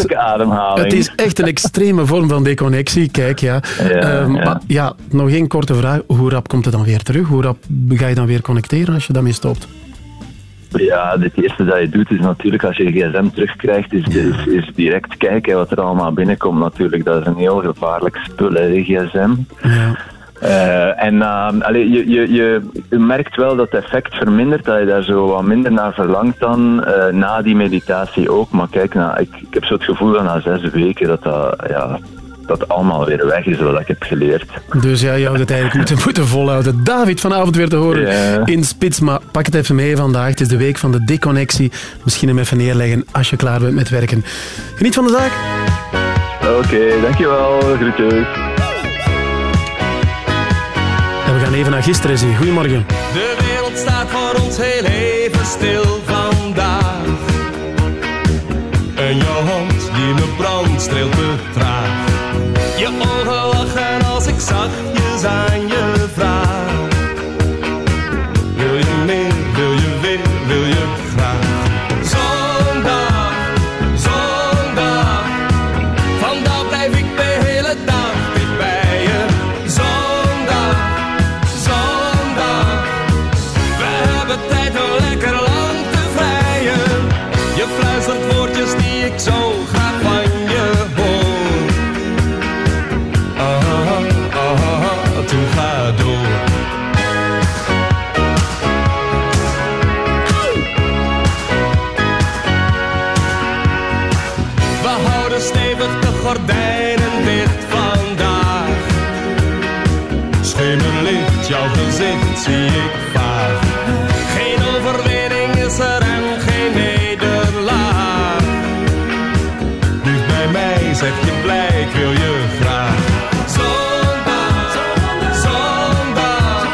het- ademhaling. Het is echt een extreme vorm van deconnectie. Kijk, ja. Ja, Ehm, ja. Maar ja, nog één korte vraag. Hoe rap komt het dan weer terug? Hoe rap ga je dan weer connecteren als je daarmee stopt? Ja, het eerste dat je doet is natuurlijk als je je gsm terugkrijgt, is, is, is direct kijken wat er allemaal binnenkomt natuurlijk. Dat is een heel gevaarlijk spul, hè, de gsm. Eh, en uh, allee, je, je, je, je merkt wel dat het effect vermindert, dat je daar zo wat minder naar verlangt dan eh, na die meditatie ook. Maar kijk, nou, ik, ik heb zo het gevoel dat na zes weken dat dat, ja, dat allemaal weer weg is wat ik heb geleerd. Dus ja, je had het eigenlijk moeten, moeten volhouden. David vanavond weer te horen Ja. in Spits. Maar pak het even mee vandaag. Het is de week van de deconnectie. Misschien hem even neerleggen als je klaar bent met werken. Geniet van de zaak. Oké, dankjewel. Groetjes. En we gaan even naar gisteren zien. Goedemorgen. De wereld staat voor ons heel even stil vandaag. En jouw hand die me brandt streelt me jouw gezicht zie ik vaag. Geen overwinning is er en geen nederlaag. Dicht bij mij zeg je blij, ik wil je graag. Zondag, zondag,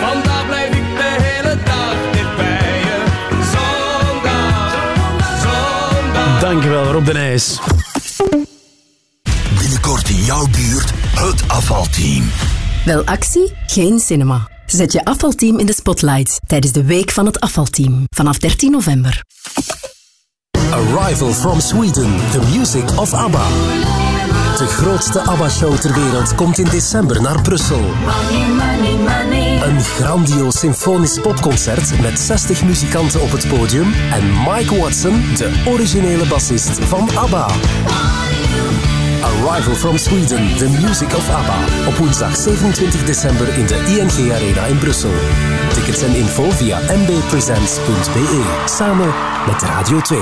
vandaag blijf ik de hele dag dicht bij je. Zondag, zondag. Dankjewel, Rob de Nijs. Binnenkort in jouw buurt het afvalteam. Wel actie, geen cinema. Zet je afvalteam in de spotlights tijdens de Week van het Afvalteam. Vanaf 13 november. Arrival from Sweden, the music of ABBA. De grootste ABBA-show ter wereld komt in december naar Brussel. Een grandioos symfonisch popconcert met 60 muzikanten op het podium en Mike Watson, de originele bassist van ABBA. Arrival from Sweden, the music of ABBA. Op woensdag 27 december in de ING Arena in Brussel. Tickets en info via mbpresents.be. Samen met Radio 2.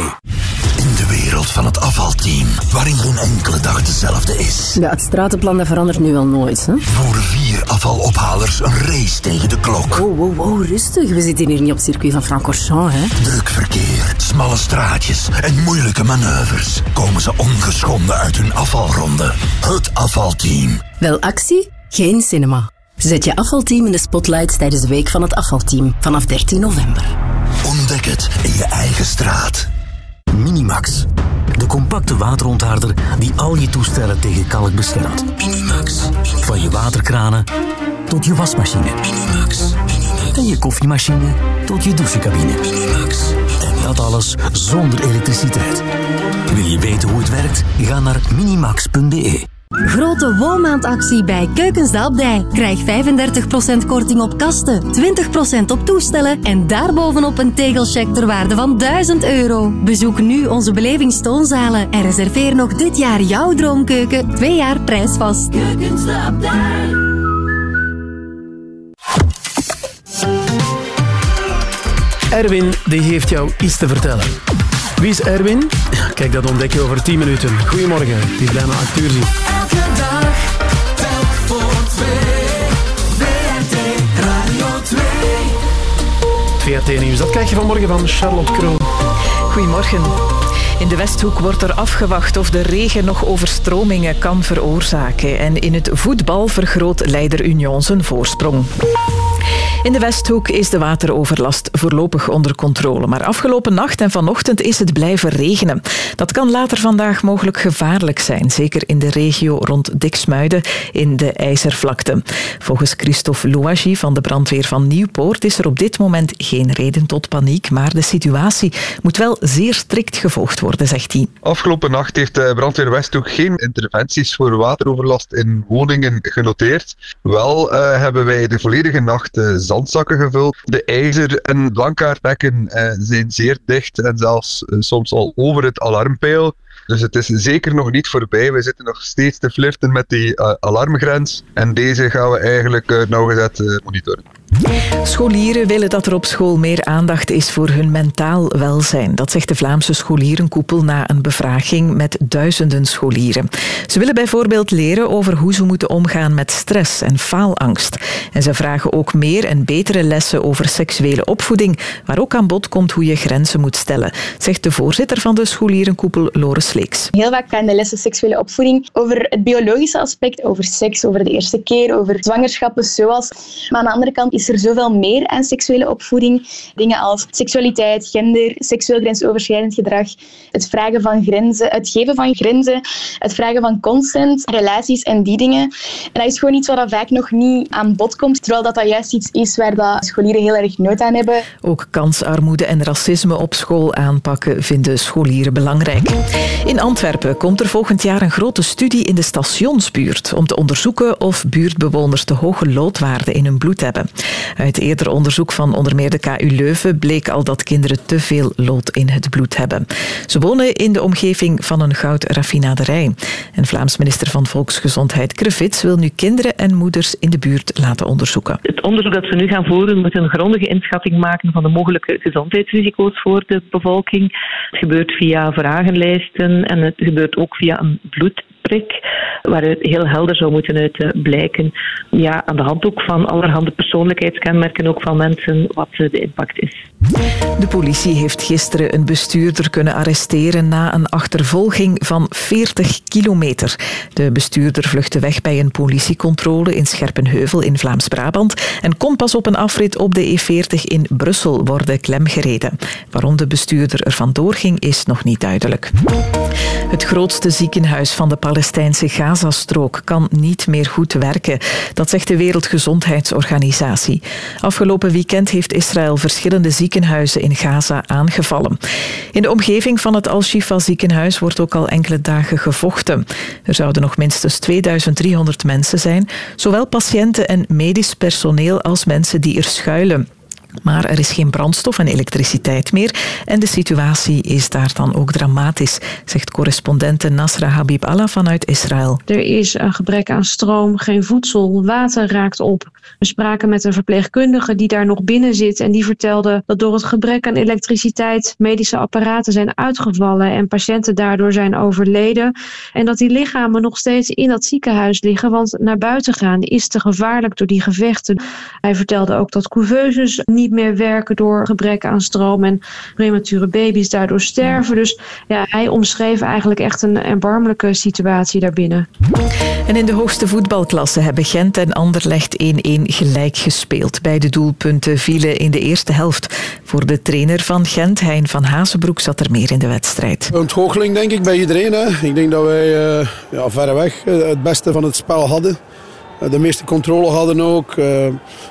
Wereld van het afvalteam, waarin geen enkele dag dezelfde is. Ja, het stratenplan dat verandert nu al nooit. Hè? Voeren vier afvalophalers een race tegen de klok. Oh, wow, wow, rustig. We zitten hier niet op het circuit van Francorchamps, hè? Druk verkeer, smalle straatjes en moeilijke manoeuvres. Komen ze ongeschonden uit hun afvalronde. Het afvalteam. Wel actie, geen cinema. Zet je afvalteam in de spotlights tijdens de Week van het Afvalteam. Vanaf 13 november. Ontdek het in je eigen straat. Minimax. De compacte waterontharder die al je toestellen tegen kalk beschermt. Minimax. Van je waterkranen tot je wasmachine. Minimax. En je koffiemachine tot je douchecabine. Minimax. En dat alles zonder elektriciteit. Wil je weten hoe het werkt? Ga naar minimax.be. Grote woonmaandactie bij Keukens de Abdij. Krijg 35% korting op kasten, 20% op toestellen en daarbovenop een tegelcheck ter waarde van 1000 euro. Bezoek nu onze belevingstoonzalen en reserveer nog dit jaar jouw droomkeuken, twee jaar prijsvast. Keukens de Abdij. Erwin die heeft jou iets te vertellen. Wie is Erwin? Ja, Kijk, dat ontdek je over 10 minuten. Goedemorgen, het is bijna 8 uur. Zie. Elke dag, telk voor twee. VRT Radio 2. VRT Nieuws, dat krijg je vanmorgen van Charlotte Kroon. Goedemorgen. In de Westhoek wordt er afgewacht of de regen nog overstromingen kan veroorzaken. En in het voetbal vergroot Leider Union zijn voorsprong. In de Westhoek is de wateroverlast voorlopig onder controle. Maar afgelopen nacht en vanochtend is het blijven regenen. Dat kan later vandaag mogelijk gevaarlijk zijn. Zeker in de regio rond Diksmuiden in de IJzervlakte. Volgens Christophe Louagie van de brandweer van Nieuwpoort is er op dit moment geen reden tot paniek. Maar de situatie moet wel zeer strikt gevolgd worden, zegt hij. Afgelopen nacht heeft de brandweer Westhoek geen interventies voor wateroverlast in woningen genoteerd. Wel eh, hebben wij de volledige nacht de zandzakken gevuld. De ijzer- en blankaardbekken eh, zijn zeer dicht en zelfs eh, soms al over het alarmpeil. Dus het is zeker nog niet voorbij. We zitten nog steeds te flirten met die eh, alarmgrens. En deze gaan we eigenlijk eh, nauwgezet monitoren. Scholieren willen dat er op school meer aandacht is voor hun mentaal welzijn. Dat zegt de Vlaamse scholierenkoepel na een bevraging met duizenden scholieren. Ze willen bijvoorbeeld leren over hoe ze moeten omgaan met stress en faalangst. En ze vragen ook meer en betere lessen over seksuele opvoeding, waar ook aan bod komt hoe je grenzen moet stellen, zegt de voorzitter van de scholierenkoepel Lore Sleeks. Heel vaak gaan de lessen seksuele opvoeding over het biologische aspect, over seks, over de eerste keer, over zwangerschappen, zoals. Maar aan de andere kant is is er zoveel meer aan seksuele opvoeding. Dingen als seksualiteit, gender, seksueel grensoverschrijdend gedrag, het vragen van grenzen, het geven van grenzen, het vragen van consent, relaties en die dingen. En dat is gewoon iets wat vaak nog niet aan bod komt, terwijl dat, dat juist iets is waar dat scholieren heel erg nood aan hebben. Ook kansarmoede en racisme op school aanpakken vinden scholieren belangrijk. In Antwerpen komt er volgend jaar een grote studie in de stationsbuurt om te onderzoeken of buurtbewoners te hoge loodwaarden in hun bloed hebben. Uit eerder onderzoek van onder meer de KU Leuven bleek al dat kinderen te veel lood in het bloed hebben. Ze wonen in de omgeving van een goudraffinaderij. En Vlaams minister van Volksgezondheid Krevits wil nu kinderen en moeders in de buurt laten onderzoeken. Het onderzoek dat we nu gaan voeren moet een grondige inschatting maken van de mogelijke gezondheidsrisico's voor de bevolking. Het gebeurt via vragenlijsten en het gebeurt ook via een bloedprik, waaruit heel helder zou moeten uit eh, blijken, ja, aan de hand ook van allerhande persoonlijkheidskenmerken ook van mensen, wat eh, de impact is. De politie heeft gisteren een bestuurder kunnen arresteren na een achtervolging van 40 kilometer. De bestuurder vluchtte weg bij een politiecontrole in Scherpenheuvel in Vlaams-Brabant en kon pas op een afrit op de E40 in Brussel worden klemgereden. Waarom de bestuurder er vandoor ging is nog niet duidelijk. Het grootste ziekenhuis van de Palestijnse Gazastrook kan niet meer goed werken. Dat zegt de Wereldgezondheidsorganisatie. Afgelopen weekend heeft Israël verschillende ziekenhuizen in Gaza aangevallen. In de omgeving van het Al-Shifa ziekenhuis wordt ook al enkele dagen gevochten. Er zouden nog minstens 2300 mensen zijn, zowel patiënten en medisch personeel als mensen die er schuilen. Maar er is geen brandstof en elektriciteit meer en de situatie is daar dan ook dramatisch, zegt correspondente Nasra Habib Allah vanuit Israël. Er is een gebrek aan stroom, geen voedsel, water raakt op. We spraken met een verpleegkundige die daar nog binnen zit en die vertelde dat door het gebrek aan elektriciteit medische apparaten zijn uitgevallen en patiënten daardoor zijn overleden. En dat die lichamen nog steeds in dat ziekenhuis liggen, want naar buiten gaan is te gevaarlijk door die gevechten. Hij vertelde ook dat couveuses niet meer werken door gebrek aan stroom en premature baby's daardoor sterven. Dus ja, hij omschreef eigenlijk echt een erbarmelijke situatie daarbinnen. En in de hoogste voetbalklasse hebben Gent en Anderlecht 1-1 gelijk gespeeld. Beide doelpunten vielen in de eerste helft. Voor de trainer van Gent, Hein van Hazenbroek, zat er meer in de wedstrijd. Een ontgoocheling denk ik bij iedereen. Hè. Ik denk dat wij uh, ja, verreweg het beste van het spel hadden. Uh, de meeste controle hadden ook.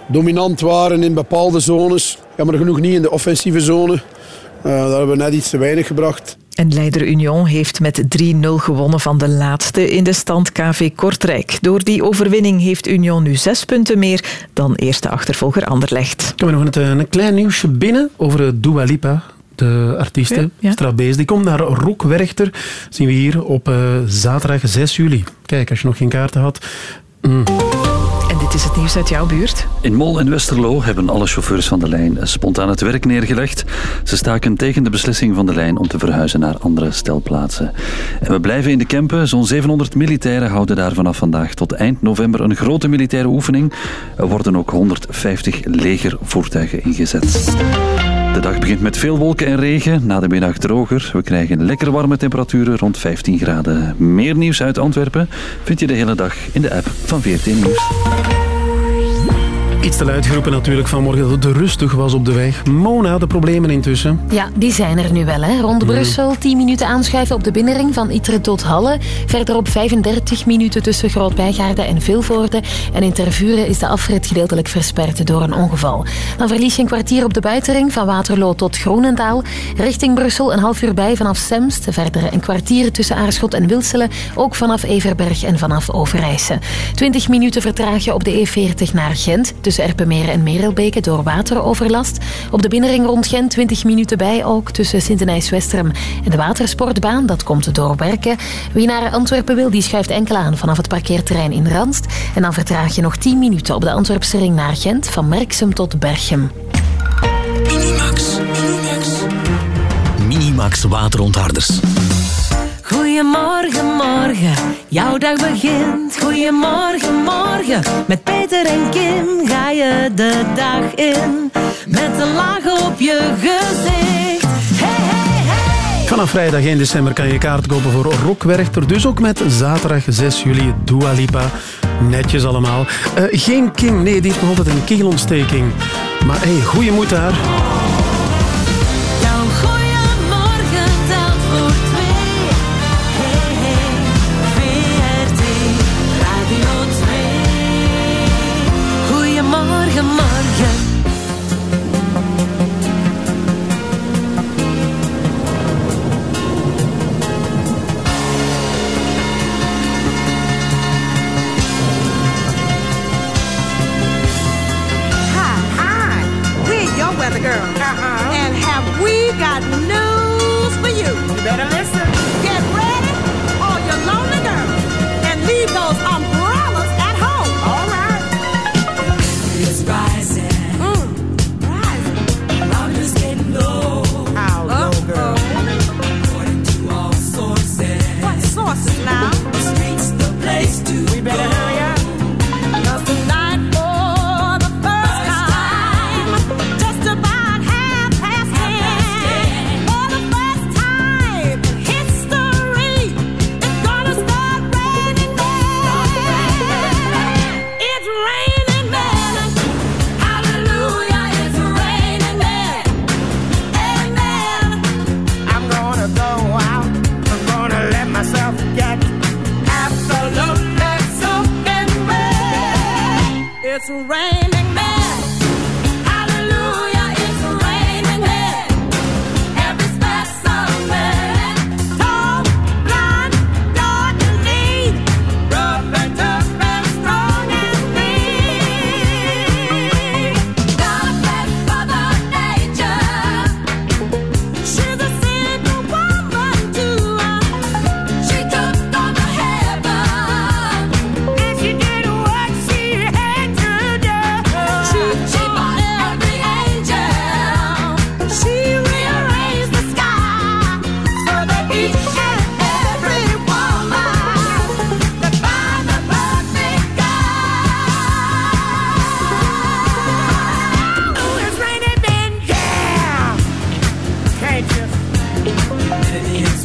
dominant waren in bepaalde zones. Jammer genoeg niet in de offensieve zone. daar hebben we net iets te weinig gebracht. En leider Union heeft met 3-0 gewonnen van de laatste in de stand KV Kortrijk. Door die overwinning heeft Union nu zes punten meer dan eerste achtervolger Anderlecht. Kom nog een, een klein nieuwsje binnen over Dua Lipa. De artieste, ja, ja. Strabees, die komt naar Rockwerchter. zien we hier op uh, zaterdag 6 juli. Kijk, als je nog geen kaarten had. En dit is het nieuws uit jouw buurt. In Mol en Westerlo hebben alle chauffeurs van de lijn spontaan het werk neergelegd. Ze staken tegen de beslissing van de lijn om te verhuizen naar andere stelplaatsen. En we blijven in de Kempen. Zo'n 700 militairen houden daar vanaf vandaag tot eind november een grote militaire oefening. Er worden ook 150 legervoertuigen ingezet. De dag begint met veel wolken en regen, na de middag droger. We krijgen lekker warme temperaturen rond 15 graden. Meer nieuws uit Antwerpen vind je de hele dag in de app van 14 Nieuws. Iets te luid geroepen natuurlijk vanmorgen dat het rustig was op de weg. Mona, de problemen intussen. Ja, die zijn er nu wel. Hè. Rond. Brussel 10 minuten aanschuiven op de binnenring van Itre tot Halle. Verderop 35 minuten tussen Groot-Bijgaarden en Vilvoorde. En in Tervuren is de afrit gedeeltelijk versperd door een ongeval. Dan verlies je een kwartier op de buitenring van Waterloo tot Groenendaal. Richting Brussel een half uur bij vanaf Semst. Verder een kwartier tussen Aarschot en Wilselen. Ook vanaf Everberg en vanaf Overijse. 20 minuten vertraag je op de E40 naar Gent. Tussen Erpenmeren en Merelbeke door wateroverlast. Op de binnenring rond Gent 20 minuten bij ook tussen Sint-Denijs-Westerem en de watersportbaan. Dat komt door Berken. Wie naar Antwerpen wil, die schuift enkel aan vanaf het parkeerterrein in Randst. En dan vertraag je nog 10 minuten op de Antwerpse ring naar Gent van Merksem tot Berchem. Minimax, Minimax. Minimax waterontharders. Goedemorgen, morgen, jouw dag begint. Goedemorgen, morgen, met Peter en Kim ga je de dag in. Met een laag op je gezicht. Hey, hey, hey. Vanaf vrijdag 1 december kan je kaart kopen voor Rockwerchter. Dus ook met zaterdag 6 juli Dua Lipa. Netjes allemaal. Eh, geen King, nee, die heeft nog een keelontsteking. Maar hey, goeie moed daar.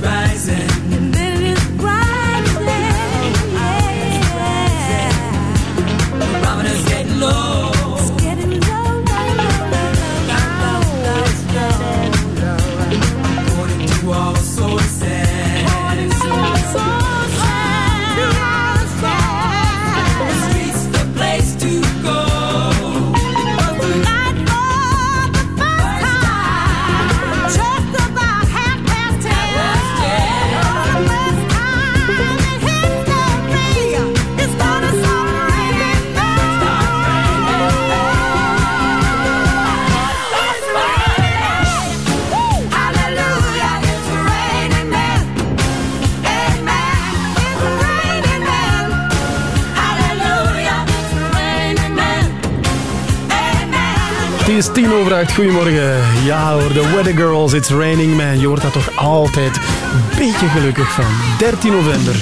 Rising. Goedemorgen. Ja hoor, de Weather Girls, It's Raining Man. Je wordt daar toch altijd een beetje gelukkig van. 13 november.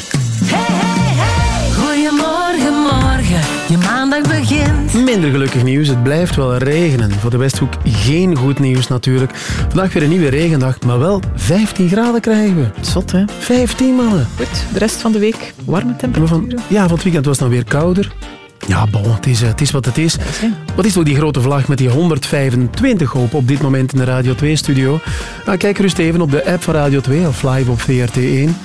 Goedemorgen, morgen. Je maandag begint. Minder gelukkig nieuws, het blijft wel regenen. Voor de Westhoek geen goed nieuws natuurlijk. Vandaag weer een nieuwe regendag, maar wel 15 graden krijgen we. Zot, hè? 15 mannen. Goed, de rest van de week warme Van, temperaturen. ja, van het weekend was het dan weer kouder. Ja, bon, het is, eh, het is wat het is. Wat is toch die grote vlag met die 125 op op dit moment in de Radio 2-studio? Nou, kijk rust even op de app van Radio 2 of live op VRT1.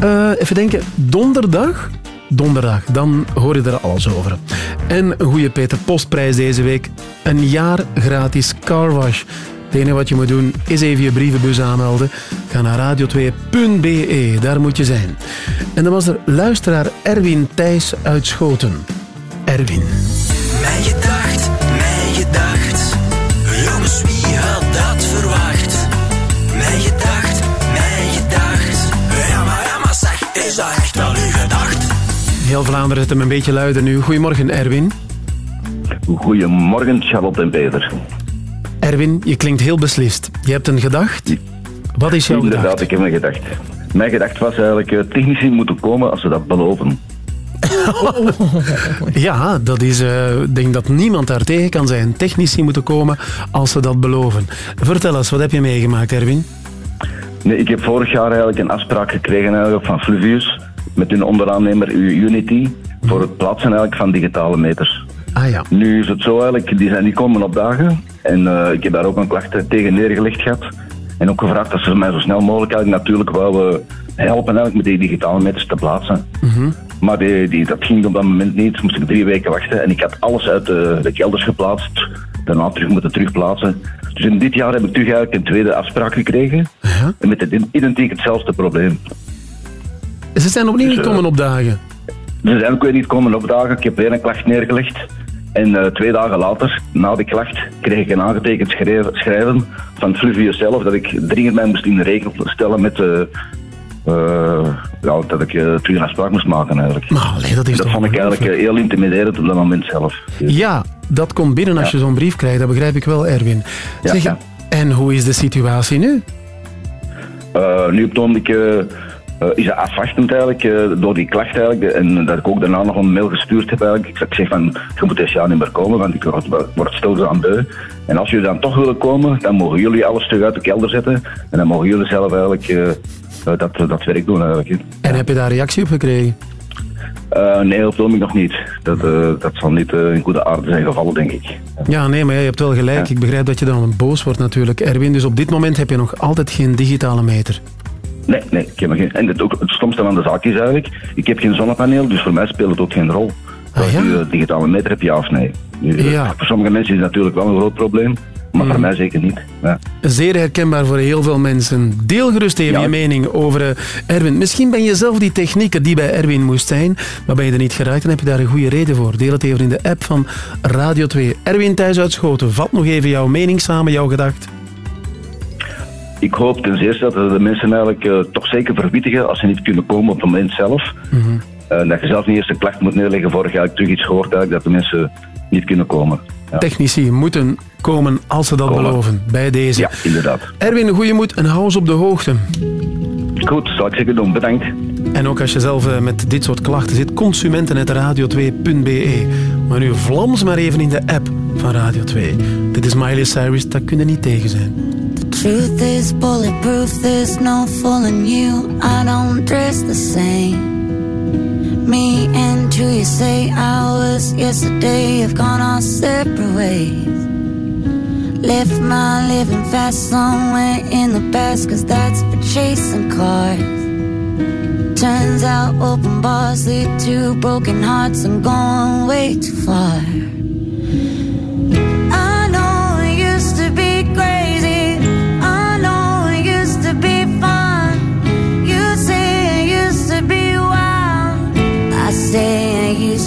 Eh, even denken, donderdag? Donderdag, dan hoor je er alles over. En een goede Peter Postprijs deze week. Een jaar gratis carwash. Het enige wat je moet doen is even je brievenbus aanmelden. Ga naar radio2.be, daar moet je zijn. En dan was er luisteraar Erwin Thijs uit Schoten. Erwin. Mijn gedacht, mijn gedacht. Jongens, wie had dat verwacht? Mijn gedacht, mijn gedacht. Ja, maar, ja, maar zeg, is dat echt wel uw gedacht? Heel Vlaanderen zet hem een beetje luider nu. Goedemorgen, Erwin. Goedemorgen, Charlotte en Peter. Erwin, je klinkt heel beslist. Je hebt een gedacht. Wat is jouw Inderdaad, gedacht? ik heb een gedacht. Mijn gedacht was eigenlijk, eh, technici moeten komen als ze dat beloven. Ja, dat is. eh, Ik denk dat niemand daar tegen kan zijn. Technici moeten komen als ze dat beloven. Vertel eens, wat heb je meegemaakt, Erwin? Nee, ik heb vorig jaar eigenlijk een afspraak gekregen eigenlijk van Fluvius met hun onderaannemer Unity voor het plaatsen eigenlijk van digitale meters. Ah ja. Nu is het zo eigenlijk, die zijn niet komen opdagen en eh, ik heb daar ook een klacht tegen neergelegd gehad. En ook gevraagd dat ze mij zo snel mogelijk eigenlijk natuurlijk wel helpen eigenlijk met die digitale meters te plaatsen. Mhm. Maar die, die, dat ging op dat moment niet. Moest ik drie weken wachten. En ik had alles uit de, de kelders geplaatst. Daarna terug moeten terugplaatsen. Dus in dit jaar heb ik terug eigenlijk een tweede afspraak gekregen. En met het identiek hetzelfde probleem. Ze zijn opnieuw Dus, eh, komen opdagen. Ze zijn ook weer niet komen opdagen. Ik heb weer een klacht neergelegd. En eh, twee dagen later, na die klacht, kreeg ik een aangetekend schrijven, van Fluvius zelf dat ik dringend mij moest in de regel stellen met eh, eh, ja, dat ik eh, terug een afspraak moest maken eigenlijk. dat is dat vond ik eigenlijk eh, heel intimiderend op dat moment zelf. Ja, dat komt binnen als je zo'n brief krijgt. Dat begrijp ik wel, Erwin. Zeg, ja. En hoe is de situatie nu? Eh, nu op het ogenblik eh, eh, is het afwachtend eigenlijk, eh, door die klacht eigenlijk. En dat ik ook daarna nog een mail gestuurd heb eigenlijk. Ik zeg van, je moet dit jaar niet meer komen, want ik word, word stilstaan beu. En als jullie dan toch willen komen, dan mogen jullie alles terug uit de kelder zetten. En dan mogen jullie zelf eigenlijk eh, eh, dat, dat werk doen eigenlijk. En heb je daar reactie op gekregen? Eh, nee, op het ogenblik nog niet. Dat, eh, dat zal niet eh, in goede aarde zijn gevallen, denk ik. Ja, nee, maar je hebt wel gelijk. Ik begrijp dat je dan boos wordt natuurlijk, Erwin. Dus op dit moment heb je nog altijd geen digitale meter. Nee, nee, ik heb geen. En het, ook, het stomste van de zaak is eigenlijk, ik heb geen zonnepaneel, dus voor mij speelt het ook geen rol. Of je een digitale meter hebt, ja of nee. Eh, Ja. Voor sommige mensen is het natuurlijk wel een groot probleem, maar voor mij zeker niet. Ja. Zeer herkenbaar voor heel veel mensen. Deel gerust even je mening over eh, Erwin. Misschien ben je zelf die technieker die bij Erwin moest zijn, maar ben je er niet geraakt, dan heb je daar een goede reden voor. Deel het even in de app van Radio 2. Erwin Thijs uit Schoten, vat nog even jouw mening samen, jouw gedacht. Ik hoop ten zeerste dat de mensen eigenlijk eh, toch zeker verwittigen als ze niet kunnen komen op het moment zelf. Eh, dat je zelf niet eerst een klacht moet neerleggen voor je eigenlijk terug iets gehoord hebt dat de mensen niet kunnen komen. Ja. Technici moeten komen als ze dat Komen. beloven, bij deze. Ja, inderdaad. Erwin, goede moed en hou ons op de hoogte. Goed, zal ik zeker doen. Bedankt. En ook als je zelf eh, met dit soort klachten zit, consumenten.radio2.be. Maar nu vlams maar even in de app van Radio 2. Dit is Miley Cyrus, dat kun je niet tegen zijn. Truth is bulletproof, there's no fooling you. I don't dress the same. Me and you, you say I was yesterday have gone our separate ways. Left my living fast somewhere in the past, cause that's for chasing cars. Turns out open bars lead to broken hearts. I'm going way too far.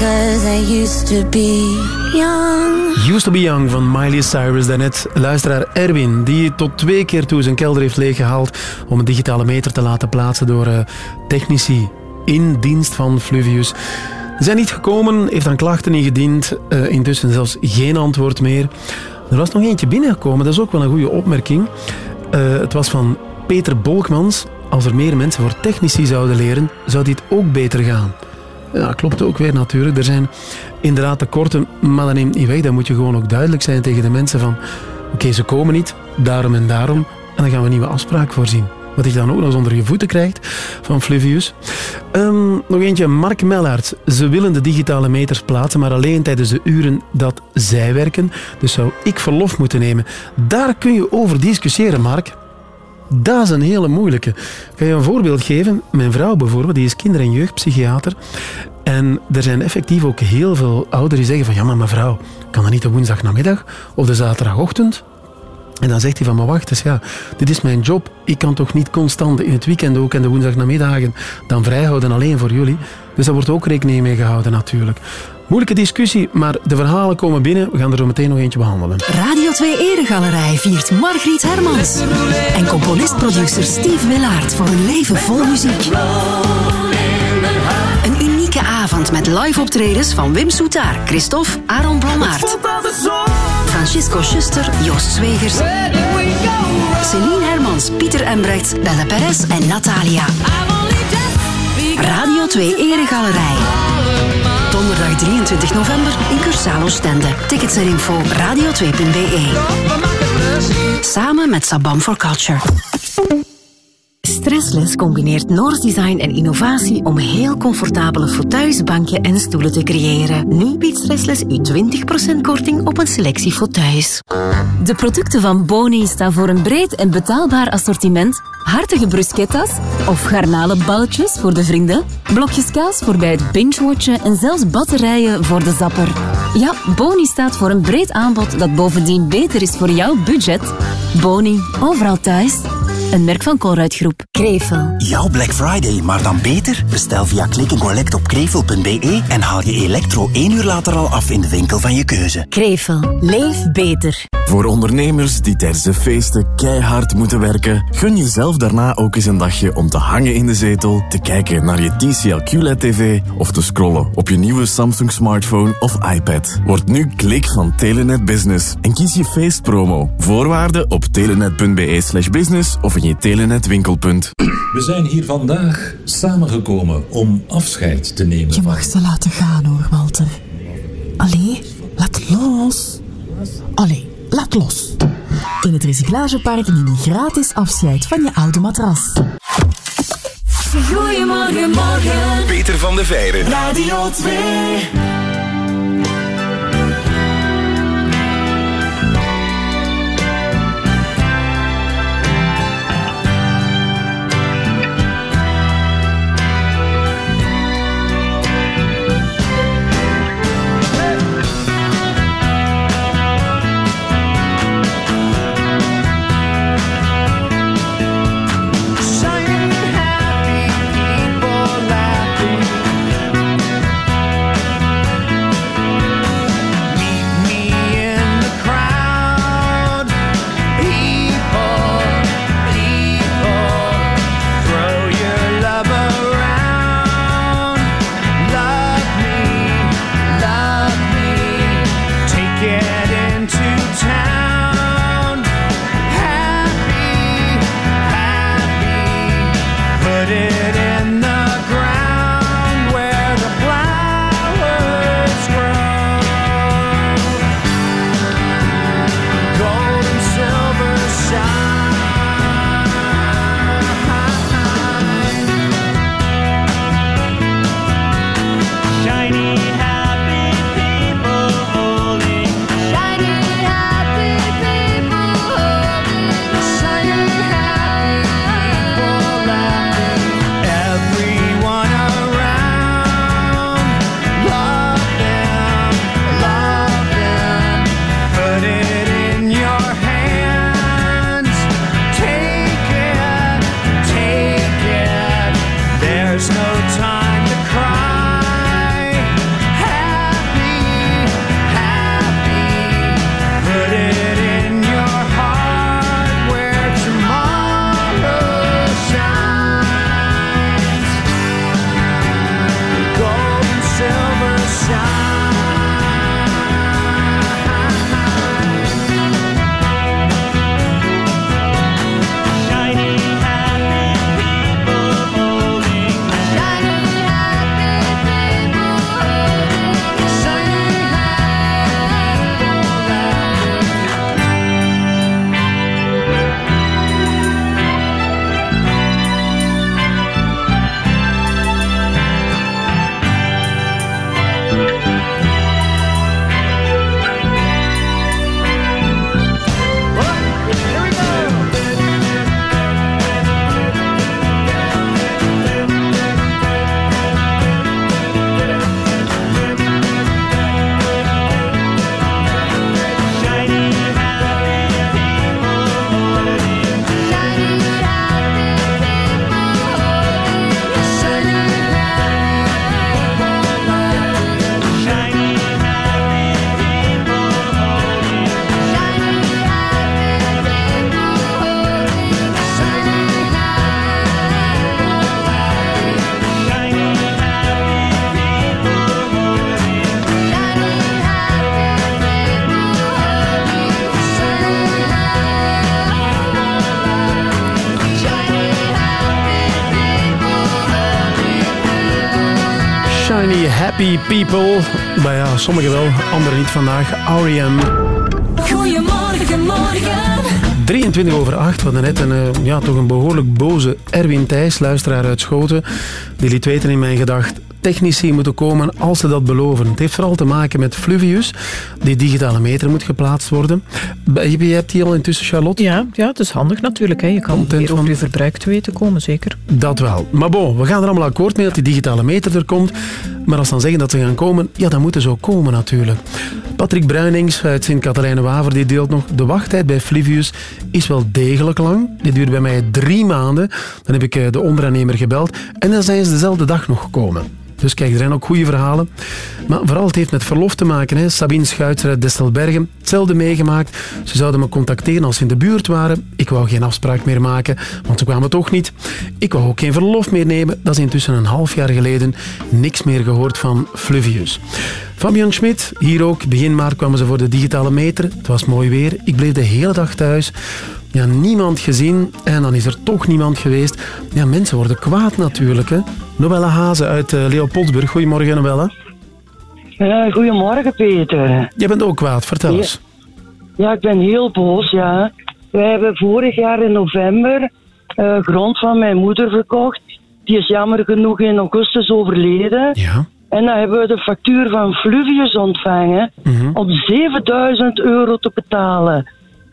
cause I used to be young. Used to be Young van Miley Cyrus daarnet. Luisteraar Erwin, die tot twee keer toe zijn kelder heeft leeggehaald om een digitale meter te laten plaatsen door eh, technici in dienst van Fluvius. Ze zijn niet gekomen, heeft dan klachten ingediend. eh, intussen zelfs geen antwoord meer. Er was nog eentje binnengekomen, dat is ook wel een goede opmerking. Eh, het was van Peter Bolkmans. Als er meer mensen voor technici zouden leren, zou dit ook beter gaan. Ja, klopt ook weer natuurlijk. Er zijn inderdaad tekorten, maar dat neemt niet weg. Dan moet je gewoon ook duidelijk zijn tegen de mensen van oké, ze komen niet, daarom en daarom. En dan gaan we een nieuwe afspraak voorzien. Wat je dan ook nog eens onder je voeten krijgt van Fluvius. Ehm, nog eentje, Mark Mellaert. Ze willen de digitale meters plaatsen, maar alleen tijdens de uren dat zij werken. Dus zou ik verlof moeten nemen. Daar kun je over discussiëren, Mark. Dat is een hele moeilijke. Ik kan je een voorbeeld geven? Mijn vrouw bijvoorbeeld, die is kinder- en jeugdpsychiater. En er zijn effectief ook heel veel ouderen die zeggen van ja, maar mevrouw, kan dat niet de woensdagnamiddag of de zaterdagochtend? En dan zegt hij van, maar wacht eens, ja, dit is mijn job. Ik kan toch niet constant in het weekend ook en de woensdagnamiddagen dan vrijhouden alleen voor jullie. Dus daar wordt ook rekening mee gehouden natuurlijk. Moeilijke discussie, maar de verhalen komen binnen. We gaan er zo meteen nog eentje behandelen. Radio 2 Eregalerij viert Margriet Hermans en componist-producer Steve Willaert voor een leven vol muziek. Een unieke avond met live optredens van Wim Soetaar, Christophe, Aaron Blommaert, Francisco Schuster, Joost Zwegers, Celine Hermans, Pieter Embrechts, Belle Perez en Natalia. Radio 2 Eregalerij. Donderdag 23 november in Cursalo Stende. Tickets en info radio2.be. Samen met Sabam for Culture. Stressless combineert Noors design en innovatie om heel comfortabele fauteuils, bankje en stoelen te creëren. Nu biedt Stressless u 20% korting op een selectie fauteuils. De producten van Boni staan voor een breed en betaalbaar assortiment. Hartige bruschettas of garnalenballetjes voor de vrienden. Blokjes kaas voor bij het binge-watchen en zelfs batterijen voor de zapper. Ja, Boni staat voor een breed aanbod dat bovendien beter is voor jouw budget. Boni, overal thuis. Een merk van Colruyt Groep. Krevel. Jouw Black Friday, maar dan beter? Bestel via Click Collect op krevel.be en haal je elektro één uur later al af in de winkel van je keuze. Krevel. Leef beter. Voor ondernemers die tijdens de feesten keihard moeten werken, gun jezelf daarna ook eens een dagje om te hangen in de zetel, te kijken naar je TCL QLED-TV of te scrollen op je nieuwe Samsung smartphone of iPad. Word nu klik van Telenet Business en kies je feestpromo. Voorwaarden op telenet.be slash business of in je Telenet winkelpunt. We zijn hier vandaag samengekomen om afscheid te nemen Je mag ze laten gaan hoor, Walter. Allee, laat los. Allee, laat los. In het recyclagepark neem je gratis afscheid van je oude matras. Goedemorgen, morgen. Peter van de Veijren. Radio 2. Happy People. Maar ja, sommigen wel, anderen niet vandaag. R.E.M. Goedemorgen, morgen. 23 over 8. We hadden net een, eh, ja, toch een behoorlijk boze Erwin Thijs, luisteraar uit Schoten. Die liet weten in mijn gedacht technici moeten komen als ze dat beloven. Het heeft vooral te maken met Fluvius. Die digitale meter moet geplaatst worden. Je je hebt die al intussen, Charlotte? Ja, ja het is handig natuurlijk. Hè. Je kan meer over je verbruik te weten komen, zeker. Dat wel. Maar bon, we gaan er allemaal akkoord mee dat die digitale meter er komt. Maar als ze dan zeggen dat ze gaan komen, ja, dan moeten ze ook komen natuurlijk. Patrick Bruinings uit Sint-Katelijne-Waver die deelt nog... De wachttijd bij Flivius is wel degelijk lang. Die duurt bij mij drie maanden. Dan heb ik eh, de onderaannemer gebeld. En dan zijn ze dezelfde dag nog gekomen. Dus kijk, er zijn ook goede verhalen. Maar vooral het heeft met verlof te maken. Hè. Sabine Schuiter uit Destelbergen, hetzelfde meegemaakt. Ze zouden me contacteren als ze in de buurt waren. Ik wou geen afspraak meer maken, want ze kwamen toch niet. Ik wou ook geen verlof meer nemen. Dat is intussen een half jaar geleden. Niks meer gehoord van Fluvius. Fabian Schmidt, hier ook. Begin maart kwamen ze voor de digitale meter. Het was mooi weer. Ik bleef de hele dag thuis. Ja, niemand gezien en dan is er toch niemand geweest. Ja, mensen worden kwaad natuurlijk. Hè. Nobelle Hazen uit eh, Leopoldsburg. Goedemorgen, Nobelle. Ja, goedemorgen, Peter. Jij bent ook kwaad, vertel Ja. eens. Ja, ik ben heel boos, ja. Wij hebben vorig jaar in november eh, grond van mijn moeder verkocht. Die is jammer genoeg in augustus overleden. Ja. En dan hebben we de factuur van Fluvius ontvangen om 7000 euro te betalen.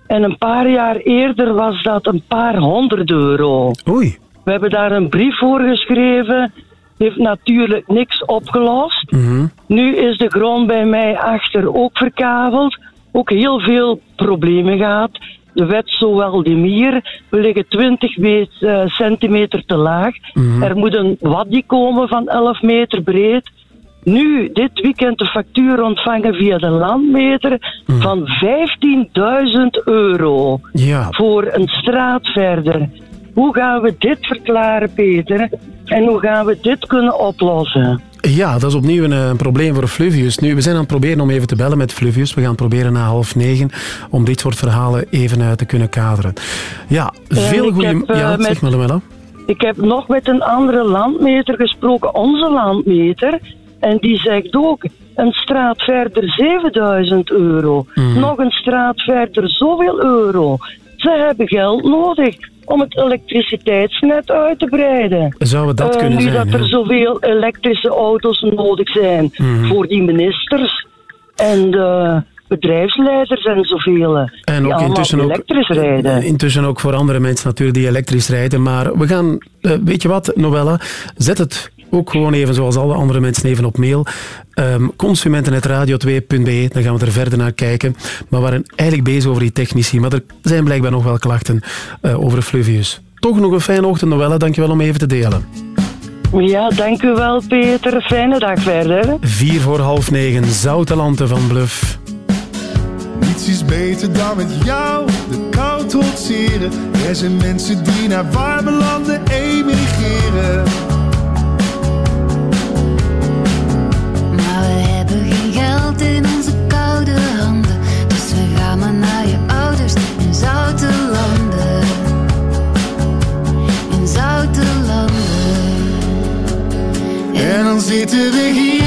En een paar jaar eerder was dat een paar honderd euro. Oei. We hebben daar een brief voor geschreven. Heeft natuurlijk niks opgelost. Nu is de grond bij mij achter ook verkabeld. Ook heel veel problemen gehad. De wet zowel de mier. We liggen 20 meet- eh, centimeter te laag. Er moet een waddy komen van 11 meter breed. Nu, dit weekend de factuur ontvangen via de landmeter van 15.000 euro. Ja. Voor een straat verder. Hoe gaan we dit verklaren, Peter? En hoe gaan we dit kunnen oplossen? Ja, dat is opnieuw een, eh, een probleem voor Fluvius. Nu, we zijn aan het proberen om even te bellen met Fluvius. We gaan proberen na half negen om dit soort verhalen even eh, te kunnen kaderen. Ja, veel goede... heb, eh, ja, zeg maar, Luella. Ik heb nog met een andere landmeter gesproken, onze landmeter. En die zegt ook, een straat verder 7000 euro. Mhm. Nog een straat verder zoveel euro. Ze hebben geld nodig om het elektriciteitsnet uit te breiden. Zou dat Eh, kunnen nu zijn? dat er zoveel elektrische auto's nodig zijn Mhm. voor die ministers en de bedrijfsleiders en zoveel. En die ook intussen ook, elektrisch rijden. intussen ook voor andere mensen natuurlijk die elektrisch rijden. Maar we gaan, eh, weet je wat, Novella, zet het ook gewoon even zoals alle andere mensen even op mail. Ehm consumenten.radio2.be, dan gaan we er verder naar kijken. Maar we waren eigenlijk bezig over die technici, maar er zijn blijkbaar nog wel klachten eh, over Fluvius. Toch nog een fijne ochtend, Novella. Dankjewel om even te delen. Ja, dank u wel, Peter. Fijne dag verder. Vier voor half negen, Zoutelante van Bluff. Niets is beter dan met jou de kou trotseren. Er zijn mensen die naar warme landen emigreren. En dan zitten we hier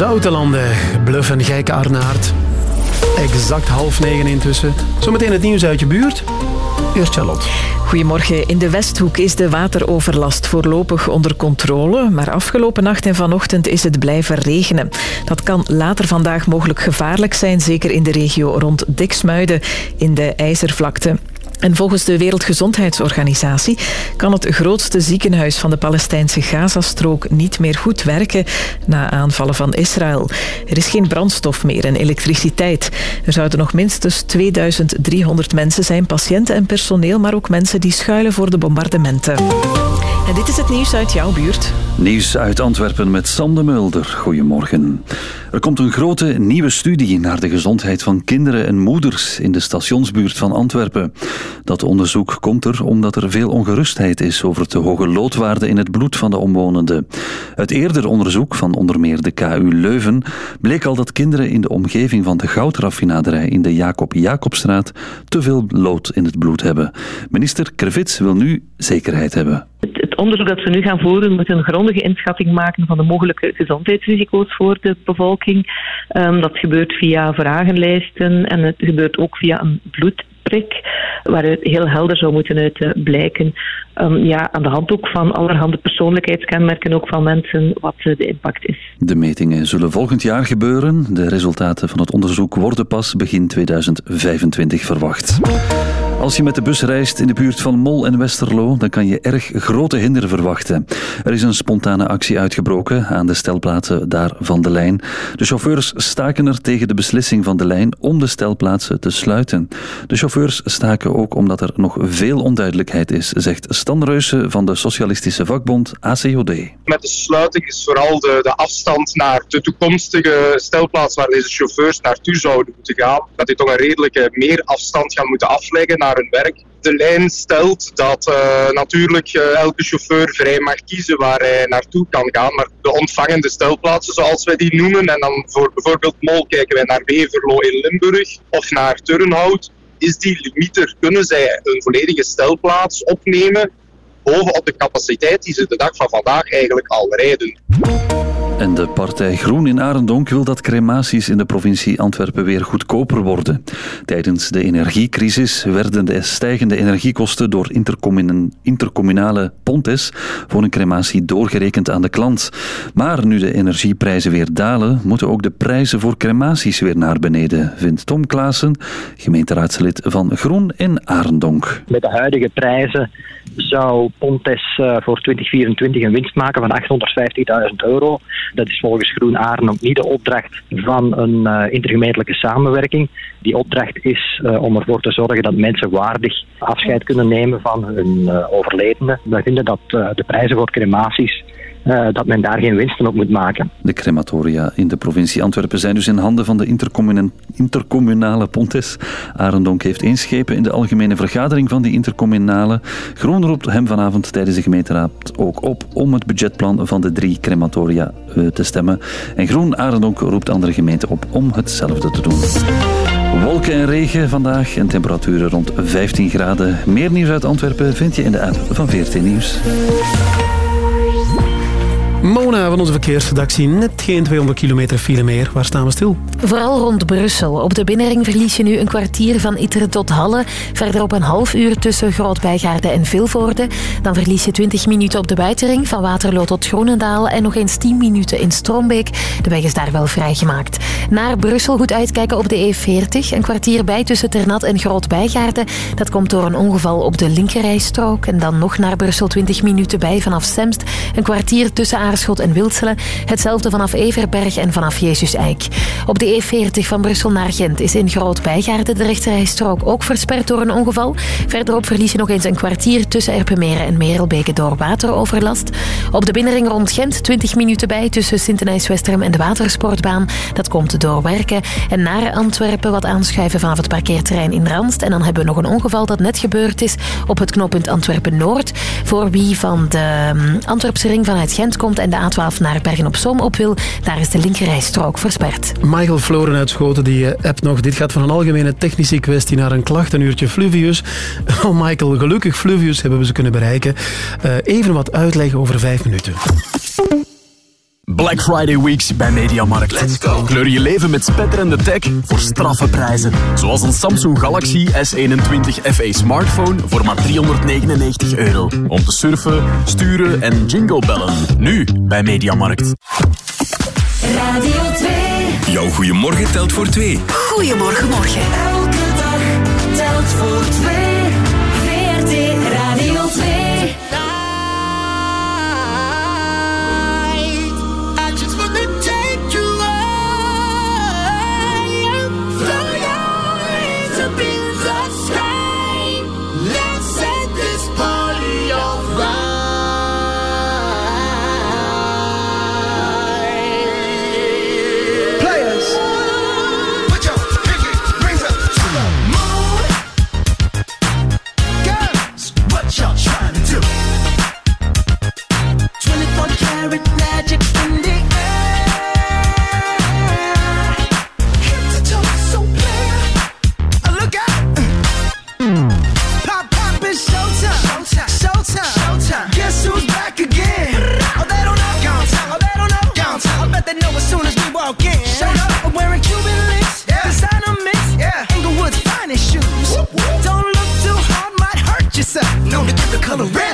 Zoutelanden, Bluff en Arnaert. Exact half negen intussen. Zometeen het nieuws uit je buurt. Eerst Charlotte. Goedemorgen. In de Westhoek is de wateroverlast voorlopig onder controle, maar afgelopen nacht en vanochtend is het blijven regenen. Dat kan later vandaag mogelijk gevaarlijk zijn, zeker in de regio rond Diksmuiden in de IJzervlakte. En volgens de Wereldgezondheidsorganisatie kan het grootste ziekenhuis van de Palestijnse Gazastrook niet meer goed werken na aanvallen van Israël. Er is geen brandstof meer en elektriciteit. Er zouden nog minstens 2300 mensen zijn, patiënten en personeel, maar ook mensen die schuilen voor de bombardementen. En dit is het nieuws uit jouw buurt. Nieuws uit Antwerpen met Sam de Mulder. Goedemorgen. Er komt een grote nieuwe studie naar de gezondheid van kinderen en moeders in de stationsbuurt van Antwerpen. Dat onderzoek komt er omdat er veel ongerustheid is over te hoge loodwaarden in het bloed van de omwonenden. Uit eerder onderzoek van onder meer de KU Leuven bleek al dat kinderen in de omgeving van de goudraffinaderij in de Jacob Jacobstraat te veel lood in het bloed hebben. Minister Krevits wil nu zekerheid hebben. Het onderzoek dat we nu gaan voeren moet een grondige inschatting maken van de mogelijke gezondheidsrisico's voor de bevolking. Ehm, dat gebeurt via vragenlijsten en het gebeurt ook via een bloedprik, waaruit heel helder zou moeten eh, blijken. ehm, ja, aan de hand ook van allerhande persoonlijkheidskenmerken, ook van mensen, wat eh, de impact is. De metingen zullen volgend jaar gebeuren. De resultaten van het onderzoek worden pas begin 2025 verwacht. Als je met de bus reist in de buurt van Mol en Westerlo, dan kan je erg grote hinder verwachten. Er is een spontane actie uitgebroken aan de stelplaatsen daar van de lijn. De chauffeurs staken er tegen de beslissing van de lijn om de stelplaatsen te sluiten. De chauffeurs staken ook omdat er nog veel onduidelijkheid is, zegt Stan Reusen van de Socialistische Vakbond ACOD. Met de sluiting is vooral de, de afstand naar de toekomstige stelplaats waar deze chauffeurs naartoe zouden moeten gaan. Dat die toch een redelijke meer afstand gaan moeten afleggen hun werk. De lijn stelt dat eh, natuurlijk eh, elke chauffeur vrij mag kiezen waar hij naartoe kan gaan. Maar de ontvangende stelplaatsen, zoals wij die noemen, en dan voor bijvoorbeeld Mol kijken wij naar Beverlo in Limburg of naar Turnhout, is die limieter. Kunnen zij een volledige stelplaats opnemen bovenop de capaciteit die ze de dag van vandaag eigenlijk al rijden. En de partij Groen in Arendonk wil dat crematies in de provincie Antwerpen weer goedkoper worden. Tijdens de energiecrisis werden de stijgende energiekosten door intercommun- intercommunale pontes voor een crematie doorgerekend aan de klant. Maar nu de energieprijzen weer dalen, moeten ook de prijzen voor crematies weer naar beneden, vindt Tom Klaassen, gemeenteraadslid van Groen in Arendonk. Met de huidige prijzen zou Pontes eh, voor 2024 een winst maken van 850.000 euro. Dat is volgens Groen Arendonk niet de opdracht van een eh, intergemeentelijke samenwerking. Die opdracht is eh, om ervoor te zorgen dat mensen waardig afscheid kunnen nemen van hun eh, overledene. Wij vinden dat de prijzen voor crematies, eh, dat men daar geen winsten op moet maken. De crematoria in de provincie Antwerpen zijn dus in handen van de intercommunale Pontes. Arendonk heeft één schepen in de algemene vergadering van die intercommunale. Groen roept hem vanavond tijdens de gemeenteraad ook op om het budgetplan van de drie crematoria eh, te stemmen. En Groen Arendonk roept andere gemeenten op om hetzelfde te doen. Wolken en regen vandaag en temperaturen rond 15 graden. Meer nieuws uit Antwerpen vind je in de app van 14 Nieuws. Mona van onze verkeersredactie, net geen 200 kilometer file meer. Waar staan we stil? Vooral rond Brussel. Op de binnenring verlies je nu een kwartier van Itteren tot Halle. Verderop een half uur tussen Groot-Bijgaarde en Vilvoorde. Dan verlies je 20 minuten op de buitenring van Waterloo tot Groenendaal. En nog eens 10 minuten in Strombeek. De weg is daar wel vrijgemaakt. Naar Brussel goed uitkijken op de E40. Een kwartier bij tussen Ternat en Groot-Bijgaarde. Dat komt door een ongeval op de linkerrijstrook. En dan nog naar Brussel 20 minuten bij vanaf Semst. Een kwartier tussen Aarschot en Wilselen. Hetzelfde vanaf Everberg en vanaf Jezus Eik. Op de E40 van Brussel naar Gent is in Groot Bijgaarde de rechterrijstrook ook versperd door een ongeval. Verderop verlies je nog eens een kwartier tussen Erpenmeren en Merelbeke door wateroverlast. Op de binnenring rond Gent 20 minuten bij tussen Sint-Nijs-Westerem en de watersportbaan. Dat komt door werken. En naar Antwerpen wat aanschuiven vanaf het parkeerterrein in Randst. En dan hebben we nog een ongeval dat net gebeurd is op het knooppunt Antwerpen-Noord. Voor wie van de um, Antwerpse ring vanuit Gent komt en de A12 naar Bergen-op-Zoom op wil, daar is de linkerrijstrook versperd. Michael Floren uit Schoten die eh, appt nog. Dit gaat van een algemene technische kwestie naar een klacht. Een uurtje Fluvius. Oh Michael, gelukkig Fluvius hebben we ze kunnen bereiken. Eh, even wat uitleg over vijf minuten. Black Friday Weeks bij Mediamarkt. Let's go. Kleur je leven met spetterende tech voor straffe prijzen. Zoals een Samsung Galaxy S21 FE smartphone voor maar 399 euro. Om te surfen, sturen en jingle bellen. Nu bij Mediamarkt. Radio 2. Jouw goeiemorgen telt voor twee. Goedemorgen, morgen. Elke dag telt voor twee.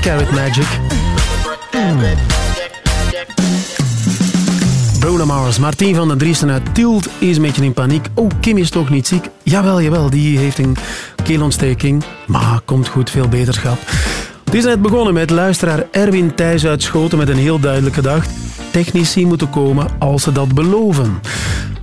clear. 24 Karat Magic. Bruno Bruno Mars. Martien van den Driessen uit Tielt is een beetje in paniek. Oh, Kim is toch niet ziek? Jawel, jawel, die heeft een keelontsteking. Maar komt goed, veel beterschap. Het is net begonnen met luisteraar Erwin Thijs uit Schoten met een heel duidelijke dag. Technici moeten komen als ze dat beloven.